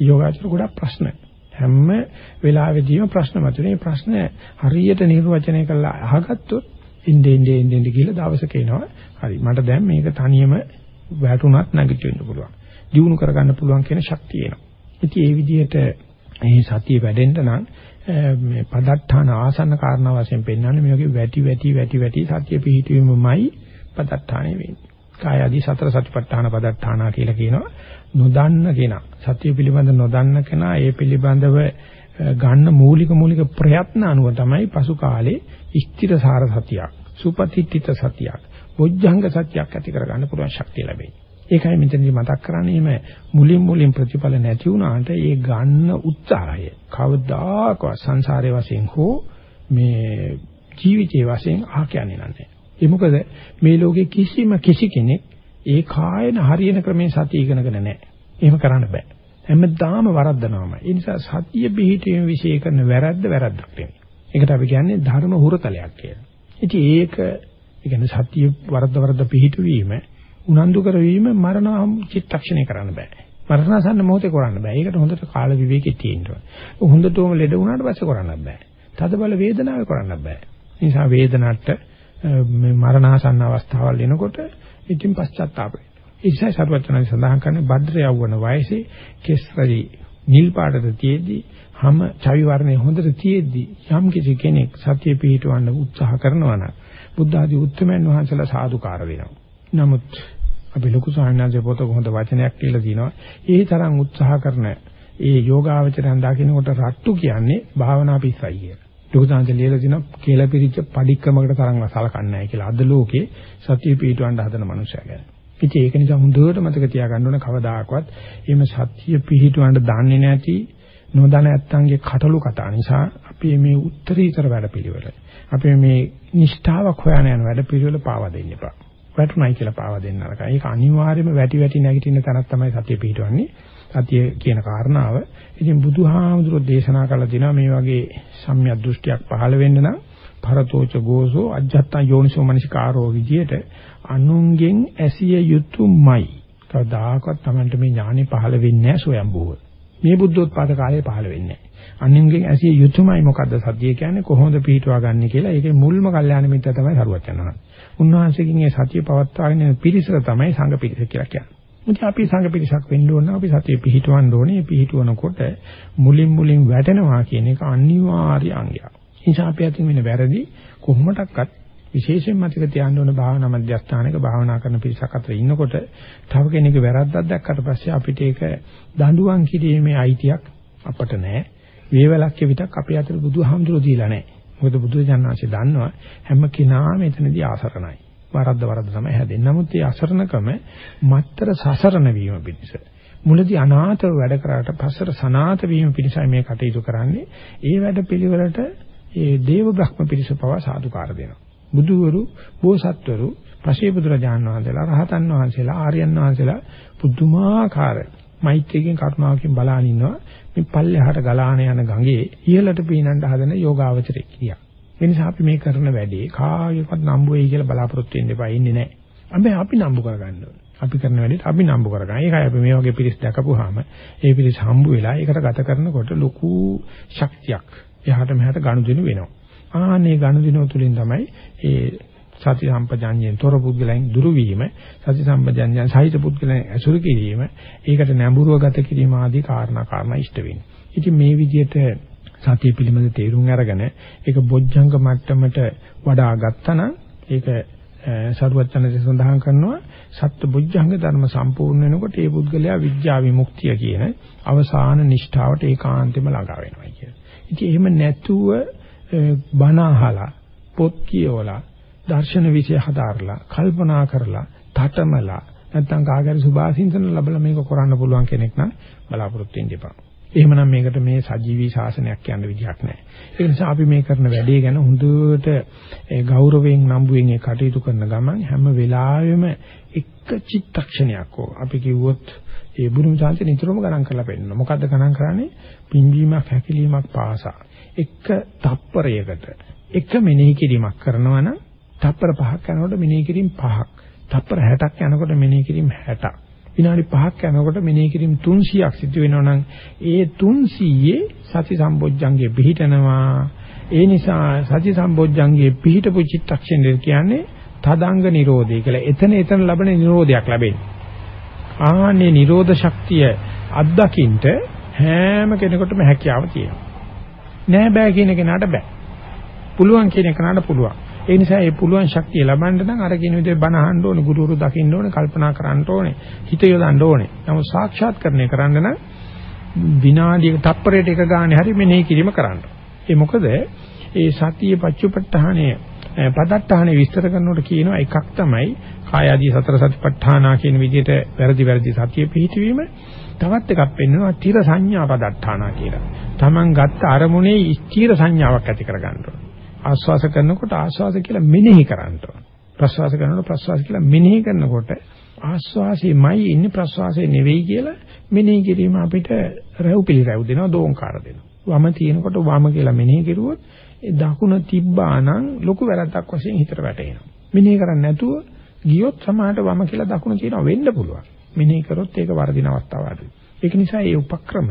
යෝගාචර ගොඩක් ප්‍රශ්න හැම වෙලාවෙදීම ප්‍රශ්න මතුනේ. ප්‍රශ්න හරියට නිර්වචනය කරලා අහගත්තොත් ඉnde inde inde inde කියලා දවසක එනවා. හරි මට දැන් මේක තනියම වැටුණත් නැගිටින්න පුළුවන්. දියුණු කරගන්න පුළුවන් කියන ශක්තිය එනවා. ඉතින් ඒ විදිහට මේ සතිය වැඩෙන්න නම් මේ පදත්තාන ආසන්න කාරණා වශයෙන් පෙන්වන්නේ මේ වගේ වැටි වැටි වැටි වැටි සතිය පිහිටීමමයි පදත්තානේ වෙන්නේ. කාය ආදී සතර සතිපට්ඨාන පදත්තානා කියලා කියනවා. නොදන්න කෙනා සතිය පිළිබඳ නොදන්න කෙනා ඒ පිළිබඳව ගන්න මූලික මූලික ප්‍රයත්න අනුව තමයි පසු කාලේ ස්ථිරසාර සතියක් සුපතිත්‍ිත සතියක් බොජ්ජංග සතියක් ඇති කරගන්න පුළුවන් ශක්තිය ලැබෙන්නේ. ඒකයි මෙතනදි මතක් කරන්නේ මේ මුලින් මුලින් ප්‍රතිඵල නැති වුණාට ඒ ගන්න උත්සාහය කවදාකවත් සංසාරයේ වශයෙන් හෝ මේ ජීවිතයේ වශයෙන් අහ කියන්නේ නැහැ. ඒ මොකද මේ ලෝකේ කිසිම කිසි කෙනෙක් ඒ කායන හරියන ක්‍රමේ සතිය ඉගෙනගෙන නැහැ. එහෙම කරන්න බෑ. හැමදාම වරද්දනවාමයි. ඒ නිසා සතිය පිහිටීම විශේෂ කරන වැරද්ද වැරද්දක් නෙමෙයි. ඒකට අපි කියන්නේ ධර්ම හුරතලයක් කියලා. ඉතින් ඒක ඒ කියන්නේ සතිය වරද්ද වරද්ද පිහිටවීම උනන්දු කරවීම මරණ චිත්තක්ෂණය කරන්න බෑ. මරණසන්න මොහොතේ කරන්න බෑ. ඒකට හොඳට කාල විවේකෙ තියෙන්න ඕන. හොඳටම ලෙඩ වුණාට පස්සේ කරන්නත් බෑ. තද බල වේදනාවේ කරන්නත් බෑ. නිසා වේදනට මේ මරණාසන්න අවස්ථාවල් එනකොට ඉතින් පශ්චාත්තාප වෙනවා. ඒ නිසා සර්වඥයන් සඳහන් කරන්නේ භද්‍ර යවවන වයසේ කෙස්රි නිල් පාටට තියේදී හැම චවි වර්ණේ හොඳට තියේදී යම් කිසි කෙනෙක් සතිය පිහිටවන්න උත්සාහ කරනවා නම් බුද්ධ ආදී උත්තරමයන් වහන්සේලා සාදුකාර වෙනවා. නමුත් අපි ලොකු සාහනන්සේ පොතක හොඳ වචනයක් කියලා දිනවා. ඒ තරම් උත්සාහ කරන ඒ යෝගාවචරයන් දකින්නකොට රට්ටු කියන්නේ භාවනා පිස්සයි කියලා. ලෝකදාන්ත ලියලා තිනවා කියලා පිරිච්ච padikkamakata තරම්ව සලකන්නේ නැහැ කියලා. අද ලෝකේ සතිය පිටවන්න හදන මනුස්සයා ගැන. ඉතින් ඒක නිසා හොඳට මතක තියාගන්න ඕන කවදාකවත් එහෙම සතිය පිටවන්න දන්නේ නැති නොදැන නැත්තන්ගේ කටළු කතා නිසා අපි මේ උත්තරීතර වැඩපිළිවෙල අපි මේ නිෂ්ඨාවක් හොයන යන වැඩපිළිවෙල පාවා දෙන්න එපා. වැටුණයි කියලා පාවා දෙන්න නරකයි. ඒක අනිවාර්යයෙන්ම වැටි වැටි නැගිටින තැනක් තමයි සතිය පිටවන්නේ. සතිය කියන කාරණාව. ඉතින් බුදුහාමුදුරෝ දේශනා කළ දිනා මේ වගේ සම්‍යක් දෘෂ්ටියක් පහළ වෙන්න නම් භරතෝච ගෝසෝ අජ්ජත්තා යෝනිසෝ මනසිකාරෝ විදියට අනුන්ගෙන් ඇසිය යුතුයමයි. කවදාකවත් Tamanට මේ ඥානෙ පහළ වෙන්නේ නැහැ සොයම්බුව. මේ බුද්ධෝත්පාද කාලේ පහළ වෙන්නේ නැහැ. අනුන්ගෙන් ඇසිය යුතුයමයි මොකද්ද සතිය කියන්නේ කොහොමද පිටවා ගන්න කියලා. ඒකේ මුල්ම කල්යාණ මිත්‍ර තමයි සරුවත් යනවා. උන්වහන්සේකින් මේ සතිය පවත්වාගෙන පිරිසර තමයි සංඝ පිරිස කියලා කියන්නේ. මුච අපි සංඝ පිරිසක් වෙන්න ඕන අපි සතිය පිහිටවන්න ඕනේ. පිහිටවනකොට මුලින් මුලින් වැටෙනවා කියන එක අනිවාර්ය අංගයක්. නිසා අපි අතින් වෙන වැරදි කොහොමඩක්වත් විශේෂයෙන් මතක තියාගන්න ඕන භාවනා මධ්‍යස්ථානයක භාවනා කරන පිරිසක් අතර ඉන්නකොට තව කෙනෙකුගේ වැරද්දක් දැක්කට පස්සේ අපිට ඒක දඬුවම් කිරීමේ අයිතියක් අපට නැහැ. වේවලක්ක විතක් අපේ අතට බුදුහාමුදුරුවෝ දීලා නැහැ. මොකද බුදු දඥාන්සේ දන්නවා හැම කෙනාම එතනදී ආසරණයි. වරද්ද වරද්ද තමයි හැදෙන්නේ. නමුත් මේ අසරණකම මත්තර සසරණ වීම පිණිස මුලදී අනාථව වැඩ කරාට පස්සට සනාත වීම පිණිසයි මේ කටයුතු කරන්නේ. ඒ වැඩ පිළිවෙලට ඒ දේව බ්‍රහ්ම පිරිස පවා සාදුකාර දෙනවා. බුදුවරු, බෝසත්වරු, පසේ බුදුරජාණන් වහන්සේලා, රහතන් වහන්සේලා, ආර්යයන් වහන්සේලා පුදුමාකාර මෛත්‍රියකින් කරුණාවකින් බලාගෙන ඉන්නවා. මේ පල්ලෙහාට ගලාන යන ගඟේ ඉහළට පීනන්න හදන යෝගාවචරෙක් කියා. ඒ නිසා අපි මේ කරන වැඩේ කාගෙවත් නම්බු වෙයි කියලා බලාපොරොත්තු වෙන්න එපා ඉන්නේ නැහැ. අපි අපි නම්බු කරගන්න ඕනේ. අපි කරන වැඩේට අපි නම්බු කරගන්න. ඒකයි අපි මේ වගේ පිරිස් දැකපුවාම ඒ පිරිස් හම්බු වෙලා ඒකට ගත කරනකොට ලොකු ශක්තියක් එහාට මෙහාට ගනුදෙනු වෙනවා. ආනේ ගනුදෙනුව තුලින් තමයි ඒ සති සම්පජාඤ්ඤයෙන් තොර පුද්ගලයන් දුරු වීම, සති සම්පජාඤ්ඤයන් සහිත පුද්ගලයන් ඇසුරු කිරීම, ඒකට නැඹුරුව ගත කිරීම ආදී කාරණා කාරණා ඉෂ්ට වෙන්නේ. ඉතින් මේ විදිහට සතිය පිළිබඳ තේරුම් අරගෙන ඒක බොජ්ජංග මට්ටමට වඩා ගත්තනම් ඒක සරුවචනසේ සඳහන් කරනවා සත්‍ය බොජ්ජංග ධර්ම සම්පූර්ණ වෙනකොට ඒ පුද්ගලයා විද්‍යා විමුක්තිය කියන අවසාන නිෂ්ඨාවට ඒකාන්තෙම ළඟා වෙනවා කියලා. ඉතින් එහෙම නැතුව බණ අහලා පොත් කියවලා දර්ශන විෂය හදාarලා කල්පනා කරලා තටමලා නැත්තම් කාගරි සුභාසින්තන ලැබලා මේක කරන්න පුළුවන් කෙනෙක් නම් බලාපොරොත්තු වෙන්න එපා. එහෙමනම් මේකට මේ සජීවී ශාසනයක් කියන්න විදිහක් නැහැ. ඒ නිසා අපි මේ කරන වැඩේ ගැන හොඳට ගෞරවයෙන් නම්බුවෙන් ඒ කටයුතු කරන ගමන් හැම වෙලාවෙම එක චිත්තක්ෂණයක් හෝ අපි කිව්වොත් ඒ බුදුම chance නිතරම ගණන් කරලා පෙන්නනවා. මොකද්ද ගණන් කරන්නේ? පින්වීමක් හැකිලීමක් පාසා. එක තප්පරයකට එක මෙනෙහි කිරීමක් කරනවා නම් තප්පර පහක් යනකොට මෙනෙහි කිරීම පහක්. තප්පර 60ක් යනකොට මෙනෙහි කිරීම 60ක්. විනාඩි 5ක් යනකොට මෙනෙහි කිරීම 300ක් සිදු වෙනවා නම් ඒ 300 සති සම්බොජ්ජංගේ පිහිටනවා ඒ නිසා සති සම්බොජ්ජංගේ පිහිටපු චිත්තක්ෂණය කියන්නේ තදංග නිරෝධය කියලා. එතන එතන ලැබෙන නිරෝධයක් ලැබෙන්නේ. ආන්නේ නිරෝධ ශක්තිය අත්දකින්න හැම කෙනෙකුටම හැකියාව තියෙනවා. නෑ බෑ කියන කෙනාට බෑ. පුළුවන් කියන කෙනාට පුළුවන්. ඒ නිසා මේ පුළුවන් ශක්තිය ලබන්න නම් අර කියන විදිහට බණ අහන්න ඕනේ, ගුරුවරු දකින්න ඕනේ, කල්පනා කරන්න ඕනේ, හිත යොදන්න ඕනේ. නමුත් සාක්ෂාත්කරණය කරන්න නම් විනාඩියක තප්පරයට එක ගානේ හරි මෙනෙහි කිරීම කරන්න. ඒ මොකද ඒ සතිය පච්චුපට්ඨානය පදට්ඨානය විස්තර කරනකොට කියනවා එකක් තමයි කාය ආදී සතර සතිපට්ඨානා කියන විදිහට වැරදි වැරදි සතිය පිහිටවීම තවත් එකක් පෙන්වනවා තිර සංඥා පදට්ඨානා කියලා. Taman ගත්ත අරමුණේ ස්ථිර සංඥාවක් ඇති කරගන්න ඕනේ. ආස්වාස කරනකොට ආස්වාස කියලා මෙනෙහි කරන්න ඕන. ප්‍රස්වාස කරනකොට ප්‍රස්වාස කියලා මෙනෙහි කරනකොට ආස්වාසෙමයි ඉන්නේ ප්‍රස්වාසයේ නෙවෙයි කියලා මෙනෙහි කිරීම අපිට රැව් පිළිරැව් දෙනවා දෝංකාර දෙනවා. වම තියෙනකොට වම කියලා මෙනෙහි කරුවොත් ඒ දකුණ තිබ්බා නම් ලොකු වැරද්දක් වශයෙන් හිතට වැටෙනවා. මෙනෙහි කරන්නේ නැතුව ගියොත් සමහරට වම කියලා දකුණ තියෙනවා වෙන්න පුළුවන්. මෙනෙහි කරොත් ඒක වර්ධින අවස්ථාවක් අඩුයි. ඒක නිසා මේ උපක්‍රම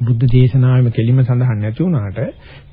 බුද්ධ දේශනාවෙම කෙලිම සඳහන් නැති වුණාට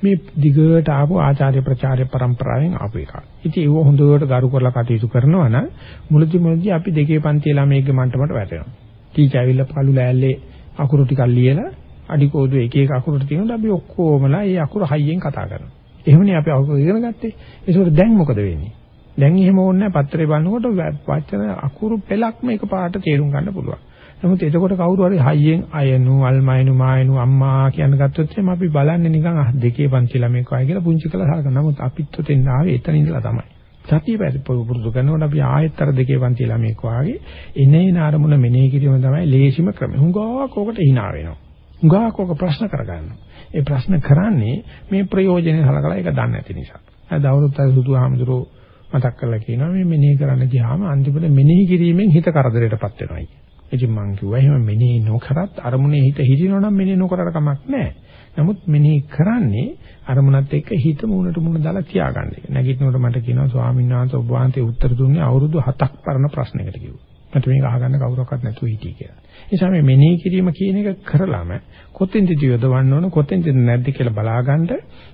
මේ දිගට ආපු ආචාර්ය ප්‍රචාරය પરම්පරාවෙන් ආපු එකක්. ඉතින් ඒව හොඳට ගරු කරලා කටයුතු කරනවා නම් මුලදි මුලදි අපි දෙකේ පන්ති ළමයිගේ මන්ටමට වැටෙනවා. ටීචර් ඇවිල්ලා පළු ලෑල්ලේ අකුරු ටිකක් ලියලා අඩි කෝඩු එක එක අකුරු තියෙනකොට අපි ඔක්කොමලා ඒ අකුරු හයියෙන් කතා කරනවා. එහෙමනේ අපි අකුරු ඉගෙන ගත්තේ. ඒකෝට දැන් මොකද වෙන්නේ? දැන් එහෙම ඕනේ නැහැ. පත්‍රේ බලනකොට වචන අකුරු පෙළක්ම එකපාරට තේරුම් ගන්න පුළුවන්. නමුත් එතකොට කවුරු හරි හයියෙන් අයනු අල්මයිනු මායනු අම්මා කියන ගත්තොත් එහම අපි බලන්නේ නිකන් දෙකේ පන්ති ළමෙක් වගේ කියලා පුංචි කළා සලකන. නමුත් අපිත් උතෙන් ආවේ එතන ඉඳලා තමයි. සතිය පුරුදු කරනකොට අපි ආයෙත්තර දෙකේ පන්ති ළමෙක් වගේ එනේන අරමුණ මෙනෙහි කිරීම තමයි ලේසිම ක්‍රමය. හුඟක් ඔකට hina වෙනවා. හුඟක් ඔක ප්‍රශ්න කරගන්නවා. ඒ ප්‍රශ්න කරන්නේ මේ ප්‍රයෝජනේ සලකලා ඒක දන්නේ නැති නිසා. අද අවුරුද්දයි සුදුහාමුදුරෝ මතක් කරලා කියනවා මේ මෙනෙහි කරන්න ගියාම අන්තිමට මෙනෙහි කිරීමෙන් හිත කරදරයටපත් වෙනවා කියලා. ඉතින් මං කිව්වා එහෙම මෙනෙහි නොකරත් අරමුණේ හිත හිරිනව නම් මෙනෙහි නොකරට කමක් නැහැ. නමුත් මෙනෙහි කරන්නේ අරමුණත් එක්ක හිත මුණට මුණ දාලා තියාගන්න එක. නැගිටිනකොට මට කියනවා ස්වාමීන් වහන්සේ ඔබ වහන්සේ උත්තර දුන්නේ අවුරුදු 7ක් පරණ ප්‍රශ්නයකට කිව්වා. මට මේක අහගන්න කවුරක්වත් නැතුව හිටියේ කියලා. ඒ නිසා මේ මෙනෙහි කිරීම කියන එක කරලම කොතෙන්ද යොදවන්න ඕන කොතෙන්ද නැද්ද කියලා බලාගන්න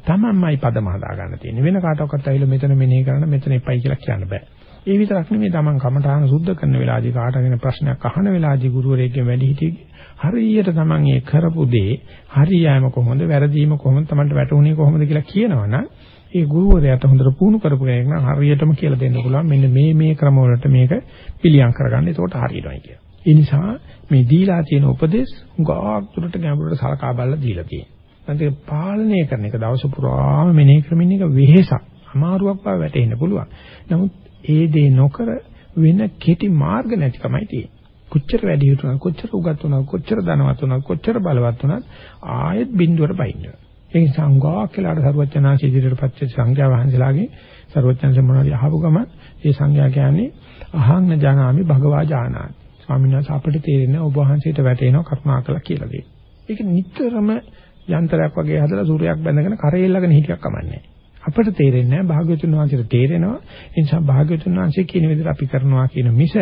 තමන්මයි පදම හදාගන්න තියෙන්නේ. වෙන කාටවත් ඇවිල්ලා මෙතන මෙනෙහි කරන්න මෙතන එපයි කියලා කියන්න බෑ. ඒ විතරක් නෙමෙයි තමන් කමඨාන සුද්ධ කරන වෙලාවදී කාටගෙන ප්‍රශ්නයක් අහන වෙලාවදී ගුරුවරයෙක්ගෙන් වැඩි හිටියේ හරියට තමන් ඒ කරපු දේ හරියෑම කොහොමද වැරදීම කොහොමද තමන්ට වැටුනේ කොහොමද කියලා කියනවනම් ඒ ගුරුවරයාට හොඳට පුහුණු කරපු කෙනෙක් නම් හරියටම කියලා දෙන්න පුළුවන් මෙන්න මේ මේ ක්‍රමවලට මේක පිළියම් කරගන්න. එතකොට හරියනවා කියලා. ඒ නිසා මේ දීලා තියෙන උපදේශ උගාක් දුරට ගැඹුරට සලකා බලලා දීලා තියෙනවා. නැත්නම් පාලනය කරන එක දවස පුරාම මෙනෙහි ක්‍රමින් එක වෙහෙසක් අමාරුවක් බව වැටෙන්න පුළුවන්. නමුත් ඒ දේ නොකර වෙන කෙටි මාර්ග නැතිකමයි තියෙන්නේ. කොච්චර වැඩි හිටුණා කොච්චර උගත් වුණා කොච්චර ධනවත් වුණා කොච්චර බලවත් වුණා ආයෙත් බිඳුවට බයින්න. ඒ නිසා උංගා කියලාට සරුවචනාංශ ඉදිරියට පච්ච සංඝයා වහන්සේලාගේ සරුවචනස මොනවාරි අහපු ගමන් ඒ සංඝයා කියන්නේ අහං ජානාමි භගවා ජානාති. ස්වාමීන් වහන්සේ අපිට තේරෙන්නේ ඔබ වහන්සේට වැටෙනවා කරුණාකරලා කියලා දෙන්න. ඒක නිතරම යන්ත්‍රයක් වගේ හදලා සූර්යයක් බැඳගෙන කරේල්ලගෙන හිටියක් කමන්නේ. අපිට තේරෙන්නේ නැහැ භාග්‍යවතුන් වහන්සේට තේරෙනවා. ඒ නිසා භාග්‍යවතුන් වහන්සේ කියන විදිහට අපි කරනවා කියන මිස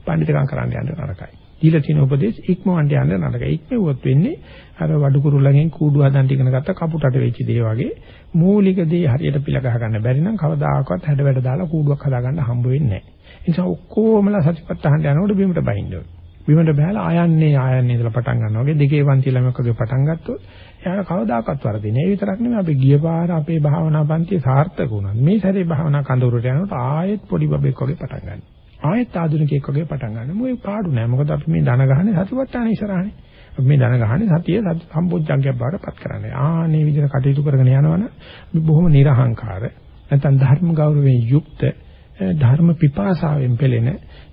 පඬිතුකම් කරන්න යන්න නරකයි. දීලා තියෙන උපදේශ ඉක්මවන්න යන්න නරකයි. ඉක්මවුවොත් වෙන්නේ අර වඩු කුරුල්ලගෙන් කූඩු හදන්න ඉගෙන ගත්ත කපුටට වෙච්ච දේ වගේ මූලික දේ හරියට පිළ ගහ ගන්න බැරි නම් කවදාකවත් හැඩ වැඩ දාලා කූඩුවක් හදාගන්න හම්බ වෙන්නේ නැහැ. ඒ නිසා ඔක්කොමලා සතිපත්තහන් යනකොට බිමට බහින්න ඕනේ. බිමට බහලා ආයන්නේ ආයන්නේ ඉඳලා පටන් ගන්නවා වගේ දෙකේ පන්ති ළමයක් වගේ පටන් ගත්තොත් එයාට කවදාකවත් වරදින්නේ. ඒ විතරක් නෙමෙයි අපි ගිය පාර අපේ භාවනා පන්තිය සාර්ථක වුණා. මේ සැරේ භාවනා කඳවුරට යනකොට ආයෙත් පොඩි බබෙක් වගේ පටන් ගන්නවා. ආයෙත් ආධුනිකයෙක් වගේ පටන් ගන්නවා. මොකේ පාඩු නෑ. මොකද අපි මේ ධන ගහන්නේ සතිපට්ඨාන ඉස්සරහනේ. අපි මේ ධන ගහන්නේ සතිය සම්පෝඥාංගයක් බවට පත් කරන්නේ. ආනේ විදිහට කටයුතු කරගෙන යනවනම් අපි බොහොම නිර්හංකාර නැත්නම් ධර්ම ගෞරවයෙන් යුක්ත ධර්ම පිපාසාවෙන් පෙළෙන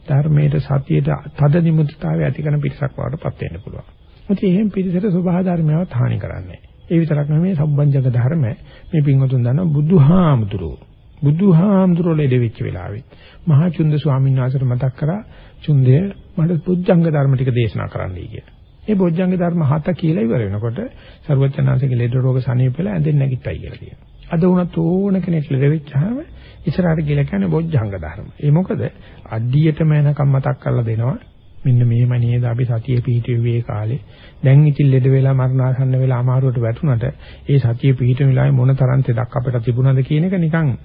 ධර්මයේ සතියට තද නිමුත්තාවය ඇති කරන පිරිසක් වඩටපත් වෙන්න පුළුවන්. මොකද එහෙම පිරිසට සබහා ධර්මයවත් හානි කරන්නේ ඒ විතරක් නෙමෙයි සම්බන්ජක ධර්ම මේ පින්වතුන් දන්නා බුදුහාමුදුරුවෝ බුදුහාමුදුරුවෝ ලෙඩ වෙච්ච වෙලාවේ මහා චුන්ද ස්වාමීන් වහන්සේට මතක් කරා චුන්දය මට පුජ්ජංග ධර්ම ටික දේශනා කරන්නයි කියලා. ඒ බොජ්ජංග ධර්ම හත කියලා ඉවර වෙනකොට ਸਰවඥාන්සේගේ ලෙඩ රෝග සනීපෙලා ඇඳෙන් නැගිට්ටයි කියලා කියනවා. අද වුණත් ඕන කෙනෙක් ලෙඩ වෙච්චාම ඉස්සරහට කියලා කියන්නේ බොජ්ජංග ධර්ම. ඒ මොකද අඩියටම එනකම් මතක් කරලා දෙනවා. මෙන්න මෙහෙම නේද අපි සතිය පිහිටුවේ කාලේ. දැන් ඉතින් ලෙඩ වෙලා මරණාසන්න වෙලා අමාරුවට වැටුණට ඒ සතිය පිහිටුන වෙලාවේ මොන තරම් තෙදක් අපිට තිබුණද කියන එක නිකන්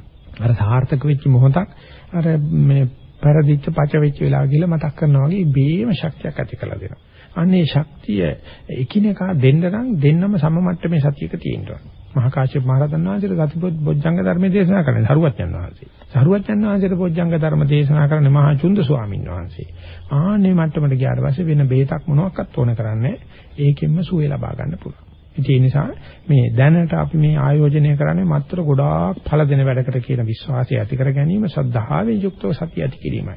අර සාර්ථක වෙච්ච මොහොතක් අර මේ පෙරදිච්ච පච වෙච්ච වෙලාව කියලා මතක් කරනවා වගේ බේම ශක්තියක් ඇති කරලා දෙනවා. අන්නේ ශක්තිය එකිනෙකා දෙන්න නම් දෙන්නම සම මට්ටමේ සතියක තියෙනවා. මහා කාශ්‍යප මහ රහතන් වහන්සේට සතිපොත් බොජ්ජංග ධර්ම දේශනා කරන්නේ සරුවච්චන් වහන්සේ. සරුවච්චන් වහන්සේට බොජ්ජංග ධර්ම දේශනා කරන්නේ මහා චුන්ද ස්වාමීන් වහන්සේ. ආන්නේ මට්ටමට ගියාට පස්සේ වෙන බේතක් මොනවාක්වත් ඕන කරන්නේ ඒකෙන්ම සුවය ලබා ගන්න පුළුවන්. ඒ නිසා මේ දැනට අපි මේ ආයෝජනය කරන්නේ මත්තර ගොඩාක් ඵල දෙන වැඩකට කියන විශ්වාසය ඇති කර ගැනීම සද්ධාවෙන් යුක්තව සතිය ඇති කිරීමයි.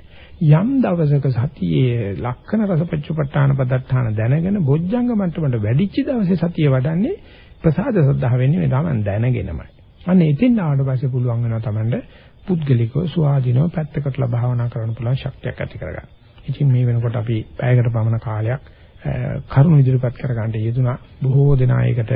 යම් දවසක සතියේ ලක්ෂණ රසපච්චපට්ඨාන පදත්තාන දැනගෙන බොජ්ජංග මට්ටමට වැඩිච්ච දවසේ සතිය වඩන්නේ ප්‍රසාද සද්ධා වෙන්නේ මේ තමන් දැනගෙනමයි. අන්න එතින් ආවට පස්සේ පුළුවන් වෙනවා තමන්ට පුද්ගලිකව ස්වාධීනව පැත්තකටලා භාවනා කරන්න පුළුවන් ශක්තියක් ඇති කරගන්න. ඉතින් මේ වෙනකොට අපි පැයකට පමණ කාලයක් කරුණ ඉදිරිපත් කරගන්න යෙදුනා බොහෝ දෙනා ඒකට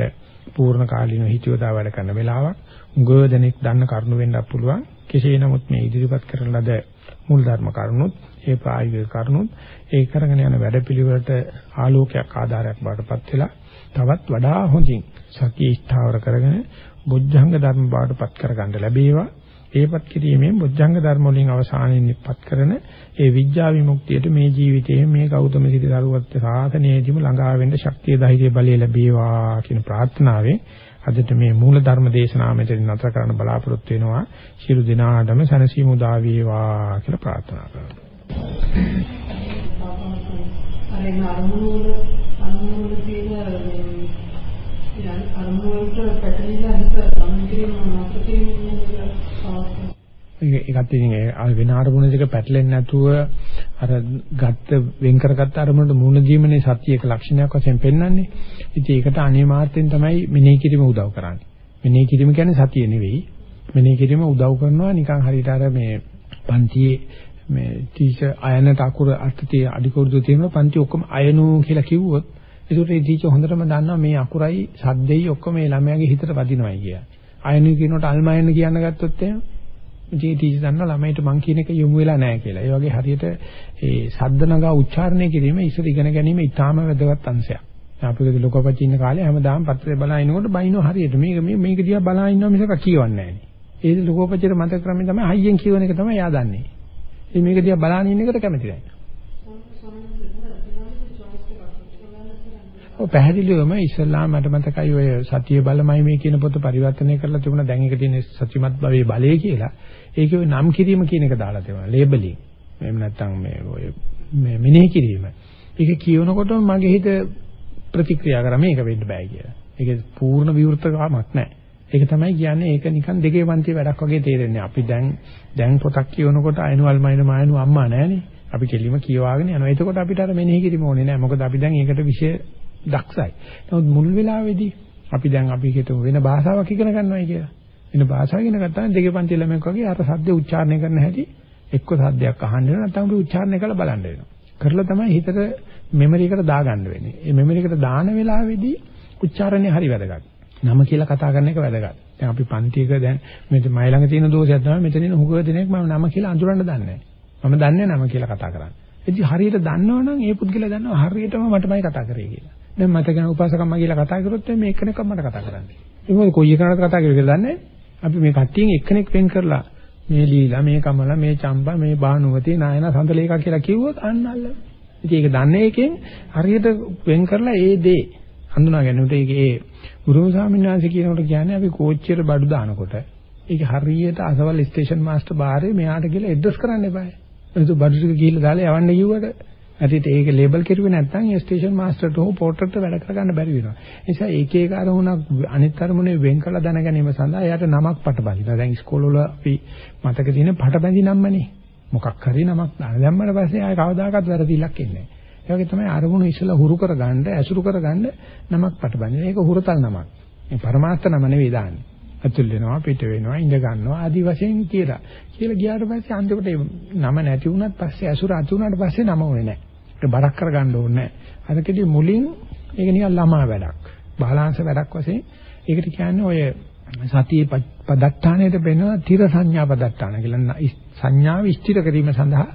පූර්ණ කාලීනව හිතියොදා වැඩ කරන වෙලාවක් උගව දෙනෙක් දන්න කරුණු වෙන්නත් පුළුවන් කෙසේ නමුත් මේ ඉදිරිපත් කරන ලද මුල් ධර්ම කරුණුත් ඒ ප්‍රායෝගික කරුණුත් ඒ කරගෙන යන වැඩපිළිවෙලට ආලෝකයක් ආධාරයක් බාටපත් වෙලා තවත් වඩා හොඳින් සතිය ස්ථාවර කරගෙන බොජ්ජංග ධර්ම බාටපත් කරගන්න ලැබේවා. ඒපත් කිරීමෙන් බොජ්ජංග ධර්ම වලින් අවසානයේපත් කරන ඒ විඥා විමුක්තියට මේ ජීවිතයේ මේ ගෞතම සිටි දරුවත් සාසනයේදීම ළඟා වෙන්න ශක්තිය ධෛර්ය බලය ලැබේවා කියන ප්‍රාර්ථනාවෙන් අදට මේ මූල ධර්ම දේශනාව මෙතන නතර කරන්න බලාපොරොත්තු වෙනවා. ශිරු දිනාටම සනසීමු දා වේවා කියලා ප්‍රාර්ථනා කරනවා. අනේ අරමුණු වල අරමුණු වල තියෙන මේ අරමුණු වලට පැටලිලා හිත ගමන් කිරීම නැවත කිරීම ඒකත් ඉතින් ඒ වෙන අරමුණක පැටලෙන්නේ නැතුව අර ගත්ත වෙන් කරගත්ත අරමුණට මුණ දීමනේ සතියක ලක්ෂණයක් වශයෙන් පෙන්වන්නේ. ඉතින් ඒකට අනිමාර්ථයෙන් තමයි මෙනෙහි කිරීම උදව් කරන්නේ. මෙනෙහි කිරීම කියන්නේ සතිය නෙවෙයි. මෙනෙහි කිරීම උදව් කරනවා නිකන් හරියට අර මේ පන්තියේ මේ ටීචර් අයනට අකුර අර්ථතිය අඩිකුරුදු තියෙනවා පන්ති ඔක්කොම අයනු කියලා කිව්වොත් ඒකට ඒ ටීචර් හොඳටම දන්නවා මේ අකුරයි සද්දෙයි ඔක්කොම මේ ළමයාගේ හිතට වදිනවයි කියලා. අයනු කියනකොට අල්මයන් කියන්න ගත්තොත් එහෙම ඉතින් ටීචර් දන්නා ළමයිට මං කියන එක යොමු වෙලා නැහැ කියලා. ඒ වගේ හරියට ඒ සද්ද නගා උච්චාරණය කිරීම ඉස්සර ඉගෙන ගැනීම ඉතාම වැදගත් අංශයක්. අපිට ලෝකපති ඉන්න කාලේ හැමදාම පත්‍රය බලා ඉනකොට බයිනෝ හරියට මේක මේ මේක දිහා බලා ඉන්නවා මිසක කියවන්නේ නැහැ නේ. ඒ ලෝකපතිට මතක ක්‍රමයෙන් තමයි හයියෙන් කියවන එක තමයි යා දන්නේ. ඉතින් මේක දිහා බලාගෙන ඉන්න එකට කැමති නැහැ. ඔව් පැහැදිලිවම ඉස්ලාම මට මතකයි ඔය සතිය බලමයි මේ කියන පොත පරිවර්තනය කරලා තිබුණා දැන් ඒක තියෙන සත්‍යමත් භවයේ බලය කියලා. ඒකේ ඔය නම් කිරීම කියන එක දාලා තිබුණා. ලේබලින්. එහෙම නැත්නම් මේ ඔය මේ මෙනෙහි කිරීම. ඒක කියනකොටම මගේ හිත ප්‍රතික්‍රියා කරා මේක වෙන්න බෑ කියලා. ඒක පූර්ණ විවෘතකමක් නැහැ. ඒක තමයි කියන්නේ ඒක නිකන් දෙකේ පන්ති වැඩක් වගේ තේරෙන්නේ. අපි දැන් දැන් පොතක් කියවනකොට අයනුවල් මයින මායනු අම්මා නැහනේ. අපි කෙලිම කියවාගෙන යනවා. එතකොට අපිට අර මෙනෙහි කිරීම ඕනේ නැහැ. මොකද අපි දැන් ඒකට විශේෂ දක්ෂයි. නමුත් මුල් වෙලාවේදී අපි දැන් අපි හිතමු වෙන භාෂාවක් ඉගෙන ගන්නවයි කියලා. වෙන භාෂාවක් ඉගෙන ගත්තාම දෙකේ පන්ති ළමෙක් වගේ අර සද්ද උච්චාරණය කරන හැටි එක්ක සද්දයක් අහන්න වෙනවා නැත්නම් අපි උච්චාරණය කරලා බලන්න වෙනවා. කරලා තමයි හිතට මෙමරි එකට දාගන්න වෙන්නේ. ඒ මෙමරි එකට දාන වෙලාවේදී උච්චාරණය හරි වැදගත්. නම කියලා කතා කරන එක වැදගත්. දැන් අපි පන්තියක දැන් මෙතන මයි ළඟ තියෙන දෝෂයක් තමයි මෙතන ඉන්න හුඟ දෙනෙක් මම නම කියලා අඳුරන්න දන්නේ නැහැ. මම දන්නේ නම කියලා කතා කරන්නේ. ඉතින් හරියට දන්නවනම් ඒ පුද්ගලයා දන්නවා හරියටම මටමයි කතා කරේ කියලා. දැන් මට ගැන උපාසකම්ම කියලා කතා කරොත් මේ එක්කෙනෙක්ව මට කතා කරන්නේ. ඒ මොකද කොයි එකනකට කතා කරේ කියලා දන්නේ අපි මේ කට්ටියෙන් එක්කෙනෙක් වෙන් කරලා මේ ලීලා මේ කමලා මේ චම්පා මේ බානුවතී නායන සඳලේකා කියලා කිව්වොත් අන්න අල්ල. ඉතින් ඒක දන්නේ එකෙන් හරියට වෙන් කරලා ඒ දේ හඳුනා ගන්නකොට ඒක ඒ ගුරුම ස්වාමීන් වහන්සේ කියනකොට කියන්නේ අපි කෝච්චියට බඩු දානකොට ඒක හරියට අසවල් ස්ටේෂන් මාස්ටර් බාරේ මෙයාට කියලා ඇඩ්‍රස් කරන්න එපායි. ඒක බඩු ටික ගිහිල්ලා දාලා යවන්න කිව්වට ඇටිට ඒක ලේබල් කෙරුවේ නැත්නම් ඒ ස්ටේෂන් මාස්ටර්ට හෝ පෝටර්ට වැඩ කරගන්න බැරි වෙනවා. ඒ නිසා එක එක අරමුණක් අනිත් අරමුණේ වෙන් කළ දැන ගැනීම සඳහා එයාට නමක් පටබඳිනවා. දැන් ඉස්කෝලවල අපි මතක තියෙන පටබැඳි නම්මනේ. මොකක් හරි නමක් දාන. දැම්මම පස්සේ ආය කවදාකවත් වැරදිලක් එන්නේ නැහැ. ඒ වගේ තමයි අරමුණු ඉස්සලා හුරු කරගන්න, ඇසුරු කරගන්න නමක් පටබඳින. ඒක හුරතල් නමක්. මේ පරමාර්ථ නම නෙවෙයි දාන්නේ. ඇතුල් වෙනවා, පිට වෙනවා, ඉඳ ගන්නවා ආදි වශයෙන් කියලා. කියලා ගියාට පස්සේ අන්තිමට නම නැති වුණත් පස්සේ ඇසුර අතු වුණාට පස්සේ නම වෙන්නේ නැහැ. ඒක බරක් කරගන්න ඕනේ නැහැ. අරකදී මුලින් ඒක නිකන් ළමා වැඩක්. බාලාංශ වැඩක් වශයෙන් ඒකට කියන්නේ ඔය සතියේ පදත්තානයට වෙනවා තිර සංඥා පදත්තාන කියලා සංඥාව ස්ථිර කිරීම සඳහා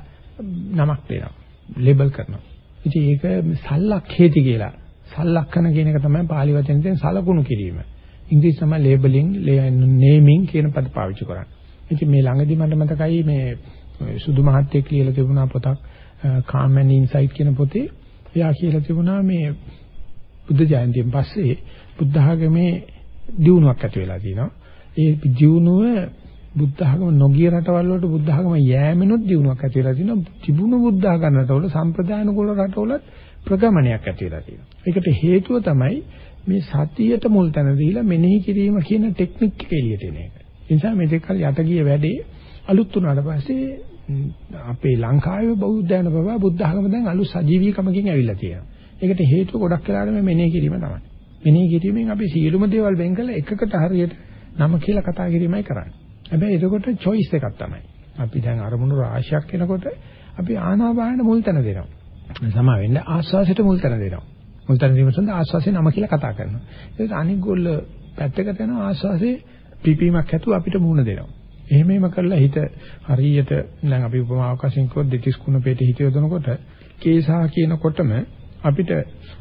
නමක් දෙනවා. ලේබල් කරනවා. ඉතින් ඒක සල්ලක්ඛේති කියලා. සල්ලක්ෂණ කියන එක තමයි පාලි වචනෙන් සලකුණු කිරීම. ඉංග්‍රීසි තමයි ලේබලින්, නේමින් කියන පද පාවිච්චි කරන්නේ. ඉතින් මේ ළඟදි මට මතකයි මේ සුදු මහත්තයෙක් ලියලා තිබුණා පොතක් Calm and Insight කියන පොතේ. එයා කියලා තිබුණා මේ බුද්ධ ජයන්තියෙන් පස්සේ බුද්ධ ආගමේ දියුණුවක් ඇති වෙලා තියෙනවා. ඒ දියුණුව බුද්ධ ආගම නොගිය රටවල් වලට බුද්ධ ආගම යෑමෙනොත් දිනුවක් ඇති වෙලා තියෙනවා. තිබුණු බුද්ධ ආගම රටවල සම්ප්‍රදාන කුල රටවලත් ප්‍රගමනයක් ඇති වෙලා තියෙනවා. ඒකට හේතුව තමයි මේ සතියට මුල් තැන දීලා මෙනෙහි කිරීම කියන ටෙක්නික් එක එළියට එන එක. ඒ නිසා මේ දෙකල් යට ගිය වැඩේ අලුත් වුණාට පස්සේ අපේ ලංකාවේ බෞද්ධයන බව බුද්ධ ආගම දැන් අලුත් සජීවීකමකින් ඇවිල්ලා තියෙනවා. ඒකට හේතුව ගොඩක් වෙලාවට මේ මෙනෙහි කිරීම තමයි. මෙනෙහි කිරීමෙන් අපි සියලුම දේවල් වෙන් කළ එකකට හරියට නම කියලා කතා කිරීමයි කරන්නේ. හැබැයි එතකොට choice එකක් තමයි. අපි දැන් අරමුණු රාශියක් එනකොට අපි ආනාපානෙ මුල් තැන දෙනවා. සමා වෙන්න ආස්වාසයට මුල් තැන දෙනවා. මුල් තැන දීම සඳහා ආස්වාසේ නම කියලා කතා කරනවා. ඒක අනික් ගොල්ල පැත්තකට යන ආස්වාසේ පිපීමක් ඇතුව අපිට මුණ දෙනවා. එහෙම එහෙම කරලා හිත හරියට දැන් අපි උපමාවක් වශයෙන් කිව්වොත් දෙතිස් කුණ පෙටි හිත යොදනකොට කේසා කියනකොටම අපිට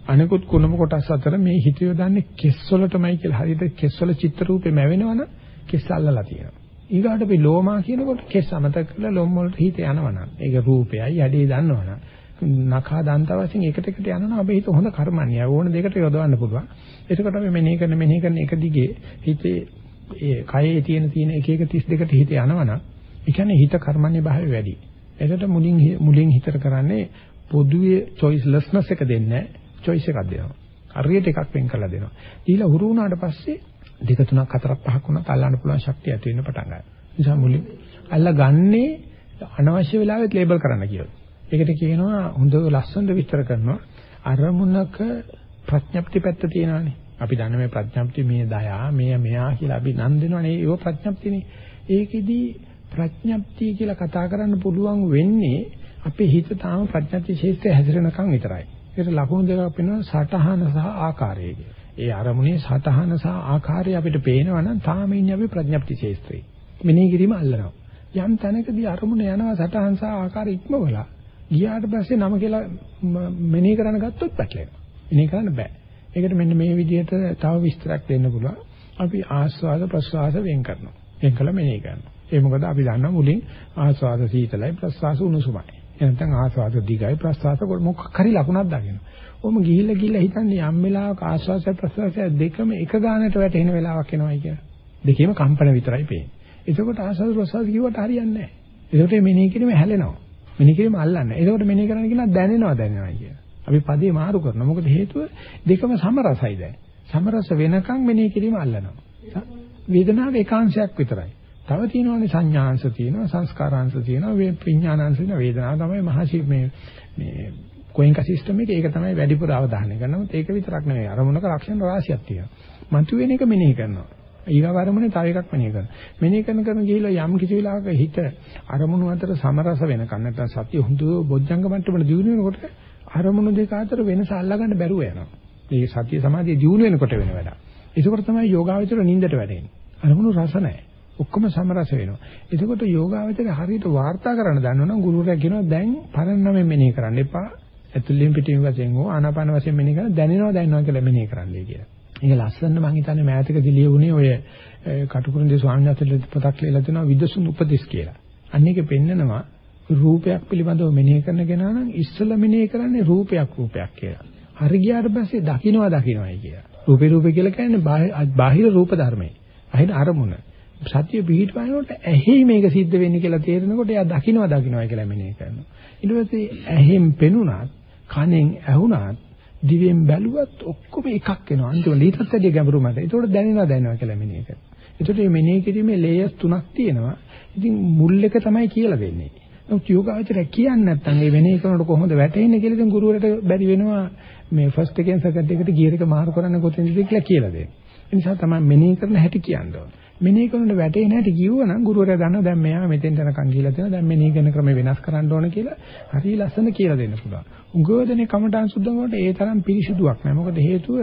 අනිකුත් කුණම කොටස් අතර මේ හිත යොදන්නේ කෙස් වලටමයි කියලා හරියට කෙස් වල චිත්‍ර රූපේ මැවෙනවනම් කෙස් අල්ලලා තියෙනවා. ඊගාට අපි ලෝමා කියනකොට කෙස් අමතක කරලා ලොම් වලට හිත යනවනම් ඒක රූපයයි යඩේ දන්නවනම් නඛා දන්ත වශයෙන් එකට එකට යනවා අපි හිත හොඳ කර්මන්නේ. ඕන දෙකට යොදවන්න පුළුවන්. එතකොට අපි මෙනෙහි කරන මෙනෙහි කරන එක දිගේ හිතේ ඒ කයේ තියෙන තියෙන එක එක 32කට හිත යනවනම් ඒ කියන්නේ හිත කර්මන්නේ භාවය වැඩි. එතකොට මුලින් මුලින් හිතට කරන්නේ පොදුවේ choicelessness එක දෙන්නේ choice එකක් දෙනවා. හරියට එකක් වෙන් කරලා දෙනවා. ඊළඟ හුරු වුණාට පස්සේ දෙක තුනක් හතරක් පහක් වුණත් අල්ලන්න පුළුවන් ශක්තිය ඇති වෙන්න පටන් ගන්නවා. නිසා මුලින් අල්ලගන්නේ අනවශ්‍ය වෙලාවෙත් ලේබල් කරන්න කියලා. ඒකට කියනවා හොඳ ලස්සනට විස්තර කරනවා අරමුණක ප්‍රඥප්ති පැත්ත තියෙනවානේ. අපි දන්න මේ ප්‍රඥප්ති මේ දයා මේ මෙයා කියලා අපි නම් දෙනවනේ ඒක ප්‍රඥප්තිනේ. ඒකෙදි ප්‍රඥප්තිය කියලා කතා කරන්න පුළුවන් වෙන්නේ අපේ හිත තාම ප්‍රඥප්ති ශේෂ්ත්‍රය හැසිරෙනකන් විතරයි. ඒකට ලකුණු දෙකක් වෙනවා සටහන සහ ආකාරය කියලා. ඒ අරමුණේ සතහන සහ ආකාරය අපිට පේනවනම් තාම ඉන්නේ අපි ප්‍රඥප්ති ශේස්ත්‍රයේ. මෙනෙහි කිරීම අල්ලනවා. යම් තැනකදී අරමුණ යනවා සතහන් සහ ආකාර ඉක්මවලා ගියාට පස්සේ නම කියලා මෙනෙහි කරන්න ගත්තොත් පැටලෙනවා. මෙනෙහි කරන්න බෑ. ඒකට මෙන්න මේ විදිහට තව විස්තරයක් දෙන්න පුළුවන්. අපි ආස්වාද ප්‍රසවාස වෙන් කරනවා. වෙන් කළ මෙනෙහි කරනවා. ඒ මොකද අපි දන්නා මුලින් ආස්වාද සීතලයි ප්‍රසවාස උණුසුමයි. එනතන් ආස්වාද දිගයි ප්‍රසවාස මොකක් හරි ලකුණක් දාගෙන. ඔහොම ගිහිල්ලා ගිහිල්ලා හිතන්නේ යම් වෙලාවක ආශ්වාසය ප්‍රශ්වාසය දෙකම එක ගානට වැටෙන වෙලාවක් එනවයි කියලා. දෙකේම කම්පන විතරයි පේන්නේ. එතකොට ආශ්වාස ප්‍රශ්වාස කිව්වට හරියන්නේ නැහැ. ඒකට මෙනෙහි කිරීම හැලෙනවා. මෙනෙහි කිරීම අල්ලන්නේ. ඒකට මෙනෙහි කරන්න කියනවා දැනෙනවා දැනෙනවා කියලා. අපි පදේ මාරු කරනවා. මොකද හේතුව දෙකම සමරසයි දැන්. සමරස වෙනකන් මෙනෙහි කිරීම අල්ලනවා. වේදනාව ඒකාංශයක් විතරයි. තව තියෙනවානේ සංඥාංශ තියෙනවා සංස්කාරාංශ තියෙනවා වේ විඥානාංශ තියෙනවා වේදනාව තමයි මහසි මේ මේ කොයින්ක සිස්ටම් එකේ ඒක තමයි වැඩිපුර අවධානය කරනමුත් ඒක විතරක් නෙවෙයි අරමුණක ලක්ෂණ රාශියක් තියෙනවා මතුවෙන එක මෙනෙහි කරනවා ඊගා වරමුණේ තව එකක් මෙනෙහි කරනවා මෙනෙහි කරන කරන ගිහිලා යම් කිසි වෙලාවක හිත අරමුණු අතර සමරස වෙනකන් නැත්නම් සත්‍ය හොඳ බොජ්ජංග මට්ටමට දියුණු වෙනකොට අරමුණු දෙක අතර වෙනස අල්ලගන්න බැරුව යනවා මේ සත්‍ය සමාධිය දියුණු වෙනකොට වෙන වැඩක් ඒකෝර තමයි යෝගාවචර නින්දට වැටෙන්නේ අරමුණු රස නැහැ ඔක්කොම සමරස වෙනවා. එතකොට යෝගාවචරය හරියට වාර්තා කරන්න දන්නවනම් ගුරුවරයා කියනවා දැන් පරණම මෙනෙහි කරන්න එපා. ඇතුළෙන් පිටින් වශයෙන් හෝ ආනාපාන වශයෙන් මෙනෙහි කරලා දැනෙනවා දැනනවා කියලා මෙනෙහි කරන්නයි කියලා. ඒක ලස්සන මම හිතන්නේ මෑතකදී ලියුනේ ඔය කටුකුරුන්දේ ස්වාමීන් වහන්සේ පොතක් ලියලා තිනවා විදසුන් උපදෙස් කියලා. අන්න ඒක පෙන්නනවා රූපයක් පිළිබඳව මෙනෙහි කරන කෙනා නම් ඉස්සෙල්ලා මෙනෙහි කරන්නේ රූපයක් රූපයක් කියලා. හරි ගියාට පස්සේ දකින්නවා දකින්නයි කියලා. රූපේ රූපේ කියලා කියන්නේ බාහිර රූප ධර්මයි. අහින අරමුණ. සතිය පිහිටවනකොට ඇහි මේක සිද්ධ වෙන්නේ කියලා තේරෙනකොට එයා දකින්නවා දකින්නවා කියලා මෙනෙහි කරනවා. ඊට පස්සේ ඇහෙන් පෙනුනත්, කනෙන් ඇහුණත්, දිවෙන් බැලුවත් ඔක්කොම එකක් වෙනවා. අන්තිමට ඊටත් වැඩිය ගැඹුරු මත. ඒකට දැනෙනවා දැනෙනවා කියලා මෙනෙහි කරනවා. ඒකට මේ මෙනෙහි කිරීමේ ලේයර්ස් තුනක් තියෙනවා. ඉතින් මුල් එක තමයි කියලා දෙන්නේ. නමුත් යෝගාචරය කියන්නේ නැත්නම් මේ වෙනේ කරනකොට කොහොමද වැටෙන්නේ කියලා ඉතින් ගුරුවරට බැරි වෙනවා මේ ෆස්ට් එකෙන් සෙකන්ඩ් එකට ගියර් එක මාරු කරන්න කොතෙන්ද කියලා කියලා දෙන්න. ඒ නිසා තමයි මෙනෙහි කරන හැටි කියන්නේ. මෙනෙහි කරනකොට වැටේ නැහැටි කිව්වනම් ගුරුවරයා දන්නවා දැන් මෙයා මෙතෙන්ට යනකම් ගිහිලා තියෙනවා දැන් මෙනෙහි කරන ක්‍රම වෙනස් කරන්න ඕන කියලා හරිය ලස්සන කියලා දෙන්න පුළුවන්. උගෝදනේ කමටහන් සුද්ධ කරනකොට ඒ තරම් පිරිසිදුවක් නැහැ. මොකද හේතුව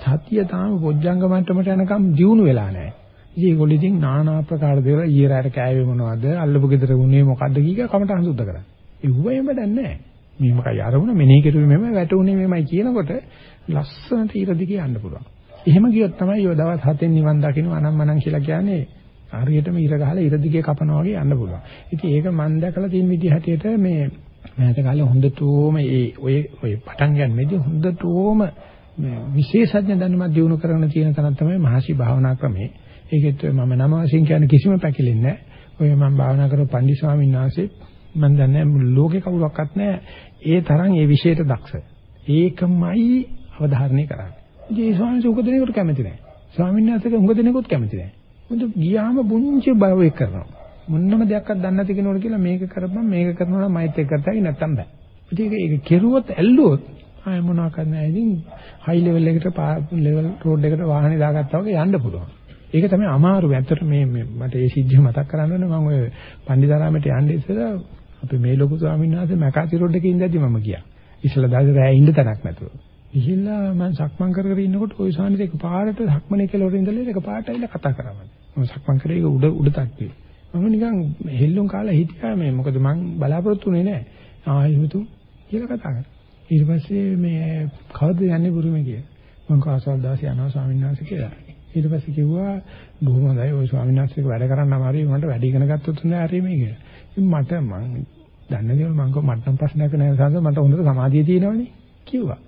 සතිය තාම පොජ්ජංග මට්ටමට යනකම් දියුණු වෙලා නැහැ. ඉතින් ඒගොල්ලෝ ඉතින් নানা ආකාර දේවල් ඊය රැට කෑවේ මොනවද අල්ලපු ගෙදර වුණේ මොකද්ද කීක කමටහන් සුද්ධ කරන්නේ. ඒව එහෙම දැන් නැහැ. මේ මොකයි අරමුණ මෙනෙහි කරුවේ මෙමය වැටුනේ මෙමය කියනකොට ලස්සනට ඊරදි කියන්න පුළුවන්. එහෙම ගියොත් තමයි ඔය දවස් 7න් නිවන් දකින්න අනම්මනම් කියලා කියන්නේ හරියටම ඉර ගහලා ඉර දිගේ කපනවා වගේ යන්න පුළුවන්. ඉතින් ඒක මම දැකලා තියෙන විදිහ හැටියට මේ මෑත කාලේ හොඳටම ඒ ඔය ඔය පටන් ගන්නෙදී හොඳටම මේ විශේෂඥ දැනුමක් දිනු කරගෙන තියෙන තැන තමයි මහසි භාවනා ක්‍රමේ. ඒකෙත් මම නම වශයෙන් කියන්නේ කිසිම පැකිලෙන්නේ නැහැ. ඔය මම භාවනා කරපු පන්දි ස්වාමීන් වහන්සේ මම දන්නේ ලෝකේ කවුරක්වත් නැහැ ඒ තරම් ඒ විශේෂයට දක්ෂ. ඒකමයි අවධාරණය කරන්නේ. ඉතින් ඒ ස්වාමීන් වහන්සේ උග දෙනෙකුට කැමති නැහැ. ස්වාමීන් වහන්සේට උග දෙනෙකුත් කැමති නැහැ. මොකද ගියාම පුංචි බයවෙක් කරනවා. මොන්නම දෙයක්වත් දන්නේ නැති කෙනෙකුට කියලා මේක කරපම් මේක කරනවා නම් මයිත් එක්ක කරතයි නැත්තම් බෑ. ඉතින් ඒක කෙරුවොත් ඇල්ලුවොත් ආය මොනවා කරන්නේ ඉතින් හයි ලෙවල් එකට ලෙවල් රෝඩ් එකට වාහනේ දාගත්තා වගේ යන්න පුළුවන්. ඒක තමයි අමාරු. ඇත්තට මේ මට ඒ සිද්ධිය මතක් කරගන්න ඕනේ මම ඔය පන්දිතරාමයට යන්නේ ඉස්සෙල්ලා අපි මේ ලොකු ස්වාමීන් වහන්සේ මැකාති රෝඩ් එකේ ඉඳද්දි මම ගියා. ඉස්සෙල්ලා දාසේ රෑ ඉන්න තැනක් නැතුව. ගිහිල්ලා මම සක්මන් කර කර ඉන්නකොට ওই සානිට එකපාරට සක්මනේ කියලා වරින් ඉඳලා එකපාරට ඇවිල්ලා කතා කරා මම. මම සක්මන් කරේ උඩ උඩ තට්ටුවේ. මම නිකන් හෙල්ලුම් කාලා හිටියා මේ මොකද මං බලාපොරොත්තු වෙන්නේ නැහැ. ආයෙමතු කියලා කතා කරා. ඊට පස්සේ මේ කවද යන්නේ බුරුමේ කියලා. මං කාසල් දාසේ යනවා ස්වාමීන් වහන්සේ කියලා. ඊට පස්සේ කිව්වා බොහොම හොඳයි ඔය ස්වාමීන් වහන්සේක වැඩ කරන්න අමාරුයි උන්ට වැඩ ඉගෙන ගත්තොත් හොඳයි හරි මේ කියලා. ඉතින් මට මං දන්නේ දේවල් මං කො මට නම් ප්‍රශ්නයක් නැහැ සංස මට හොඳට සමාධිය තියෙනවනේ කිව්වා.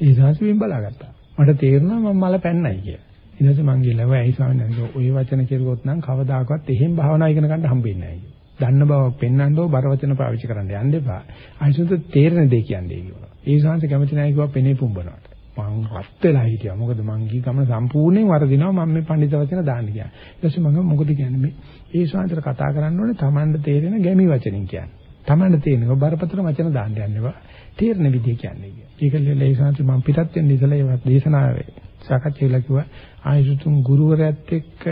ඒ සාසුවෙන් බලාගත්තා. මට තේරුණා මම මල පැන්නයි කියලා. ඊට පස්සේ මං ගිහලා ඇයි ස්වාමීන් වහන්සේ ඔය වචන කෙරුවොත් නම් කවදාකවත් එහෙම භාවනා ඉගෙන ගන්න හම්බෙන්නේ නැහැ. දන්න බවක් පෙන්වන්න ඕ බර වචන පාවිච්චි කරන්න යන්න එපා. අයිසුන්ට තේරෙන දේ කියන්නේ කිව්වා. ඒ ශාන්ති කැමති නැහැ කිව්වා පෙනේ පුම්බනවට. මං රත් වෙලා හිටියා. මොකද මං ගිහ ගමන සම්පූර්ණයෙන් වරදිනවා මම මේ පඬිත වචන දාන්න ගියා. ඊට පස්සේ මම මොකද කියන්නේ මේ ඒ ශාන්තිට කතා කරන්න ඕනේ Tamanට තේරෙන ගැමි වචනින් කියන්නේ. Tamanට තේරෙන බරපතල වචන දාන්න යන්න එපා. තේරෙන විදිය කියන්නේ. ඒක ලේ ශාන්ති මං පිටත් වෙන්න ඉතලා ඒ දේශනාවේ සාකච්ඡා කළා කිව්වා ආයසුතුන් ගුරුවරයාත් එක්ක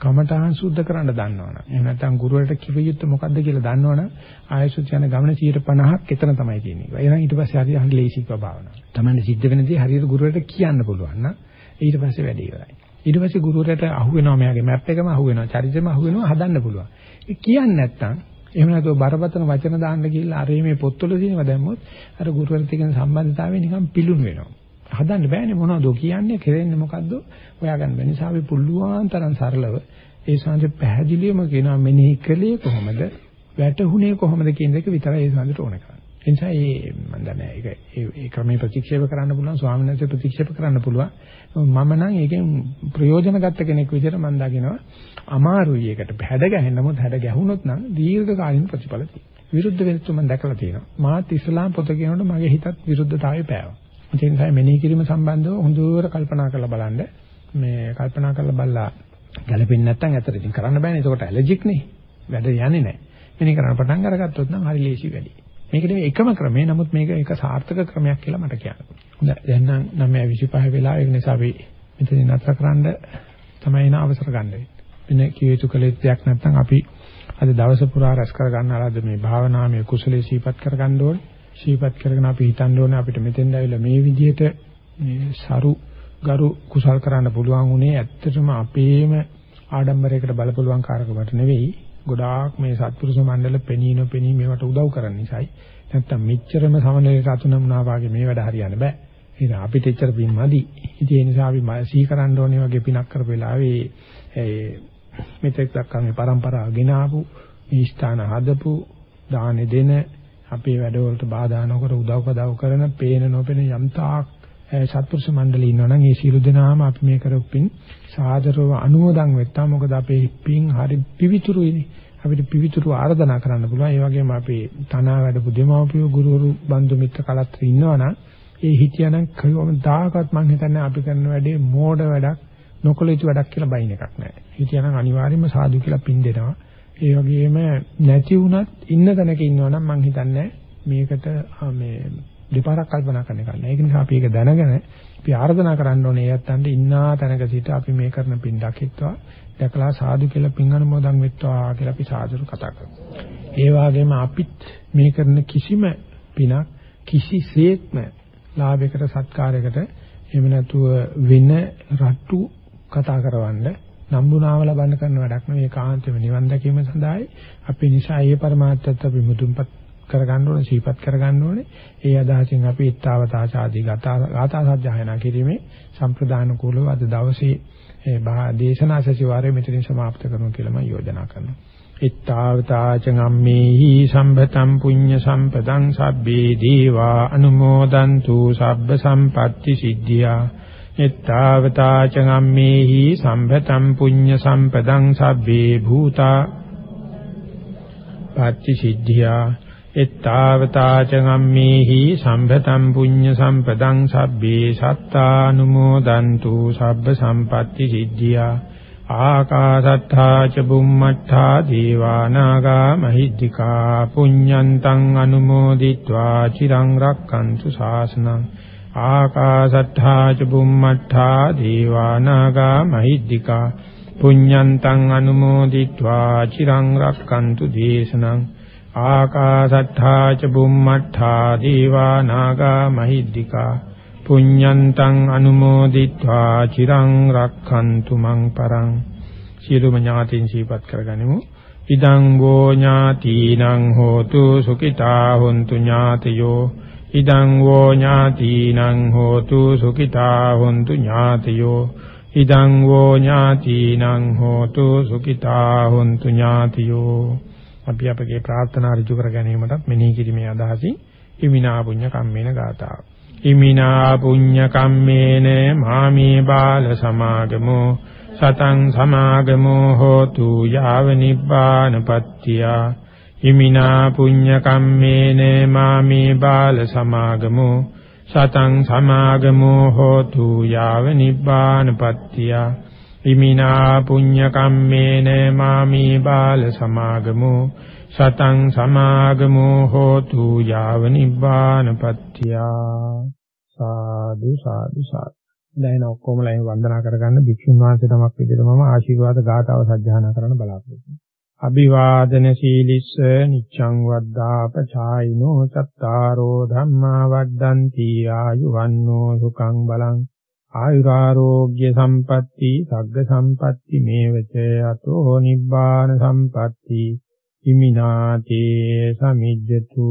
කමඨහං සුද්ධ කරන්න දන්නවනම් එහෙම නැත්නම් ගුරුවරට කිව යුත්තේ මොකද්ද කියලා දන්නවනම් ආයසුත් යන ගමන 150ක් එතන තමයි තියෙන්නේ. එහෙනම් ඊට පස්සේ හරිය හරි ලේසිකව භාවනාව. Tamanne සිද්ධ වෙන දේ හරියට ගුරුවරට කියන්න පුළුවන් නම් ඊට පස්සේ වැඩි ඉවරයි. ඊට පස්සේ ගුරුවරට අහු වෙනවා මෙයාගේ මැප් එකම අහු වෙනවා, චරිතෙම අහු වෙනවා හදන්න පුළුවන්. ඒ කියන්නේ නැත්නම් එහෙම නැතුව බරපතල වචන දාන්න ගිහිල්ලා අර මේ පොත්වල තියෙනවා දැම්මොත් අර ගුරුවරට තියෙන සම්බන්ධතාවය නිකන් පිලුණු වෙනවා. හදන්න බෑනේ මොනවද කියන්නේ කෙරෙන්නේ මොකද්ද හොයාගන්න බැහැ නිසා අපි පුළුවන් තරම් සරලව ඒ සංජ පැහැදිලිවම කියනවා මෙනෙහි කළේ කොහොමද වැටුනේ කොහොමද කියන එක විතරයි ඒ සංජට ඕන කරන්නේ. ඒ නිසා ඒ මම දන්නේ ඒක ඒ ක්‍රමයේ ප්‍රතික්ෂේප කරන්න පුළුවන් ස්වාමීන් වහන්සේ ප්‍රතික්ෂේප කරන්න පුළුවන්. මම නම් ඒකෙන් ප්‍රයෝජන ගත්ත කෙනෙක් විදිහට මම දකිනවා අමාරුයි ඒකට හැඩ ගැහෙන්න මොකද හැඩ ගැහුනොත් නම් දීර්ඝ කාලින ප්‍රතිඵල තියෙනවා. විරුද්ධ වෙනතු මම දැකලා තියෙනවා. මාත් ඉස්ලාම් පොත කියනකොට මගේ හිතත් විරුද්ධතාවය පෑවා. ඒ නිසා මෙනෙහි කිරීම සම්බන්ධව හොඳට කල්පනා කරලා බලන්න මේ කල්පනා කරලා බලලා ගැළපෙන්නේ නැත්නම් ඇතර ඉතින් කරන්න බෑනේ. ඒකට ඇලර්ජික් නේ. වැඩ යන්නේ නැහැ. මෙනි කරන්න පටන් අරගත්තොත් නම් හරි ලේසි වැඩි. මේක නෙමෙයි එකම ක්‍රමය. නමුත් මේක එක සාර්ථක ක්‍රමයක් කියලා මට කියන්න පුළුවන්. දැන් නම් 9:25 වෙලා ඒ නිසා අපි මෙතනින් නතර කරන්න තමයි එන අවසර ගන්න වෙන්නේ. වෙන කිය යුතු කළ යුතු දෙයක් නැත්නම් අපි අද දවස පුරා රැස් කර ගන්න ආරද මේ භාවනාමය කුසලයේ සීපත් කර ගන්න ඕනේ. සීපත් කරගෙන අපි හිතන්න ඕනේ අපිට මෙතෙන් ඇවිල්ලා මේ විදිහට මේ සරු ගරු කුසල් කරන්න පුළුවන් උනේ ඇත්තටම අපේම ආඩම්බරයකට බලපුලුවන් කාරකමට නෙවෙයි ගොඩාක් මේ සත්පුරුෂ මණ්ඩල පෙනී නොපෙනී මේවට උදව් කරන නිසායි. නැත්තම් මෙච්චරම සමනලයට අතුනම්නා වාගේ මේ වැඩ හරියන්න බෑ. ඉතින් අපිට එච්චර පින් මදි. ඉතින් ඒ නිසා අපි සී කරන්න ඕනේ වගේ පිනක් කරපු වෙලාවේ ඒ මෙතෙක් දක්වා මේ પરම්පරාව ගෙන ආපු මේ ස්ථාන හදපු දානෙ දෙන අපේ වැඩවලට බාධා නොකර උදව් පදව් කරන පේන නොපෙන යම්තාක් සත්පුරුෂ මණ්ඩලෙ ඉන්නවනම් ඒ සියලු දෙනාම අපි මේ කරපින් සාදරව අනුමෝදන් වෙත්තා මොකද අපේ පින් හරි පිවිතුරුයිනේ අපිට පිවිතුරු ආරාධනා කරන්න පුළුවන් ඒ වගේම අපේ තනා වැඩපු දෙමව්පියෝ ගුරුවරු බන්දු මිත්‍ර කලත්‍රි ඉන්නවනම් ඒ හිතියනම් කවදාකවත් මං හිතන්නේ අපි කරන වැඩේ මෝඩ වැඩක් නොකළ යුතු වැඩක් කියලා බයින් එකක් නැහැ. හිතියනම් අනිවාර්යයෙන්ම සාදු කියලා පින් දෙනවා. ඒ වගේම නැති වුණත් ඉන්න තැනක ඉන්නවනම් මං හිතන්නේ මේකට මේ දෙපාරක් කල්පනා කරන්න එක නෑ. ඒක නිසා අපි ඒක දැනගෙන අපි ආර්දනා කරන්න ඕනේ යත්තන්ට ඉන්නා තැනක සිට අපි මේ කරන පින් දකිත්වා දැකලා සාදු කියලා පින් අනුමෝදන් වෙත්වා කියලා අපි සාදුරු කතා කරමු. ඒ වගේම අපිත් මේ කරන කිසිම පිනක් කිසිසේත්ම ලාභයකට සත්කාරයකට එහෙම නැතුව වෙන රට්ටු කතා කරවන්න නම්බුනාව ලබන්න කරන වැඩක් නෙවෙයි කාන්තේම නිවන් දැකීම සඳහායි අපි නිසා ඒ પરමාර්ථයත් අපි මුදුන්පත් කරගන්න ඕනේ, සීපත් කරගන්න ඕනේ. ඒ අදහසින් අපි ඊත්තාවතා සාදී ගාථා සජ්ජායනා කිරීමේ සම්ප්‍රදාන කූලව අද දවසේ දේශනා සැසිවාරයේ මෙතනින් સમાપ્ત කරනවා කියලා මම යෝජනා කරනවා. ඊත්තාවතා චගම්මේහි සම්පතම් පුඤ්ඤ සම්පතං සබ්බේ දීවා අනුමෝදන්තු සබ්බ සම්පatti සිද්ධියා. ඊත්තාවතා චගම්මේහි සම්පතම් පුඤ්ඤ සම්පතං සබ්බේ භූතා පච්චි සිද්ධියා එත්තාවතා චගම්මේහි සම්පතම් පුඤ්ඤ සම්පදං සබ්බේ සත්තානුමෝදන්තු සබ්බ සම්පatti සිද්ධියා. ආකාසත්තා ච බුම්මත්තා දීවානාගා මහිද්దికා පුඤ්ඤන්තං අනුමෝදිත්වා චිරං රක්칸තු ශාසනං. ආකාසත්තා ච බුම්මත්තා දීවානාගා මහිද්దికා පුඤ්ඤන්තං අනුමෝදිත්වා චිරං රක්칸තු දේශනං. ආකාසත්තා ච බුම්මත්තා දීවා නාග මහිද්దికා පුඤ්ඤන්තං අනුමෝදිත්වා චිරං රක්ඛන්තු මං පරං සියලුම ඥාතීන් සිහිපත් කරගනිමු ඉදං වෝ ඥාතීනං හෝතු සුඛිතා හොන්තු ඥාතයෝ ඉදං වෝ ඥාතීනං හෝතු සුඛිතා හොන්තු ඥාතයෝ ඉදං වෝ ඥාතීනං හෝතු සුඛිතා හොන්තු ඥාතයෝ අපි අපගේ ප්‍රාර්ථනා ඍජු කර ගැනීමටත් මෙනෙහි කිරීමේ අදහසින් ඉමිනා පුඤ්ඤ කම්මේන ගාතාව. ඉමිනා පුඤ්ඤ කම්මේන මාමේ බාල සමාගමෝ සතං සමාගමෝ හෝතු යාව නිබ්බානපත්තිය. ඉමිනා පුඤ්ඤ කම්මේන මාමේ බාල සමාගමෝ සතං සමාගමෝ හෝතු යාව නිබ්බානපත්තිය. ඉමිනා පුඤ්ඤ කම්මේන මාමී බාල සමාගමෝ සතං සමාගමෝ හෝතු යාව නිබ්බානපත්ත්‍ය සාදු සාදු සාදු. දැන් ඔක්කොම ලයින් වන්දනා කරගන්න භික්ෂුන් වහන්සේ නමක් විදිහට මම ආශිර්වාද ගාතාව සජ්ජායනා කරන්න බලාපොරොත්තු අභිවාදන සීලිස්ස නිච්ඡං වද්දා පචායිනෝ චත්තාරෝ ධම්මා වද්දන්ති ආයුවන්නෝ සුඛං බලං ආයුරාෝග්‍ය සම්පatti සග්ග සම්පatti මේවච අතෝ නිබ්බාන සම්පatti හිමිනාතේ සමිජ්ජතු.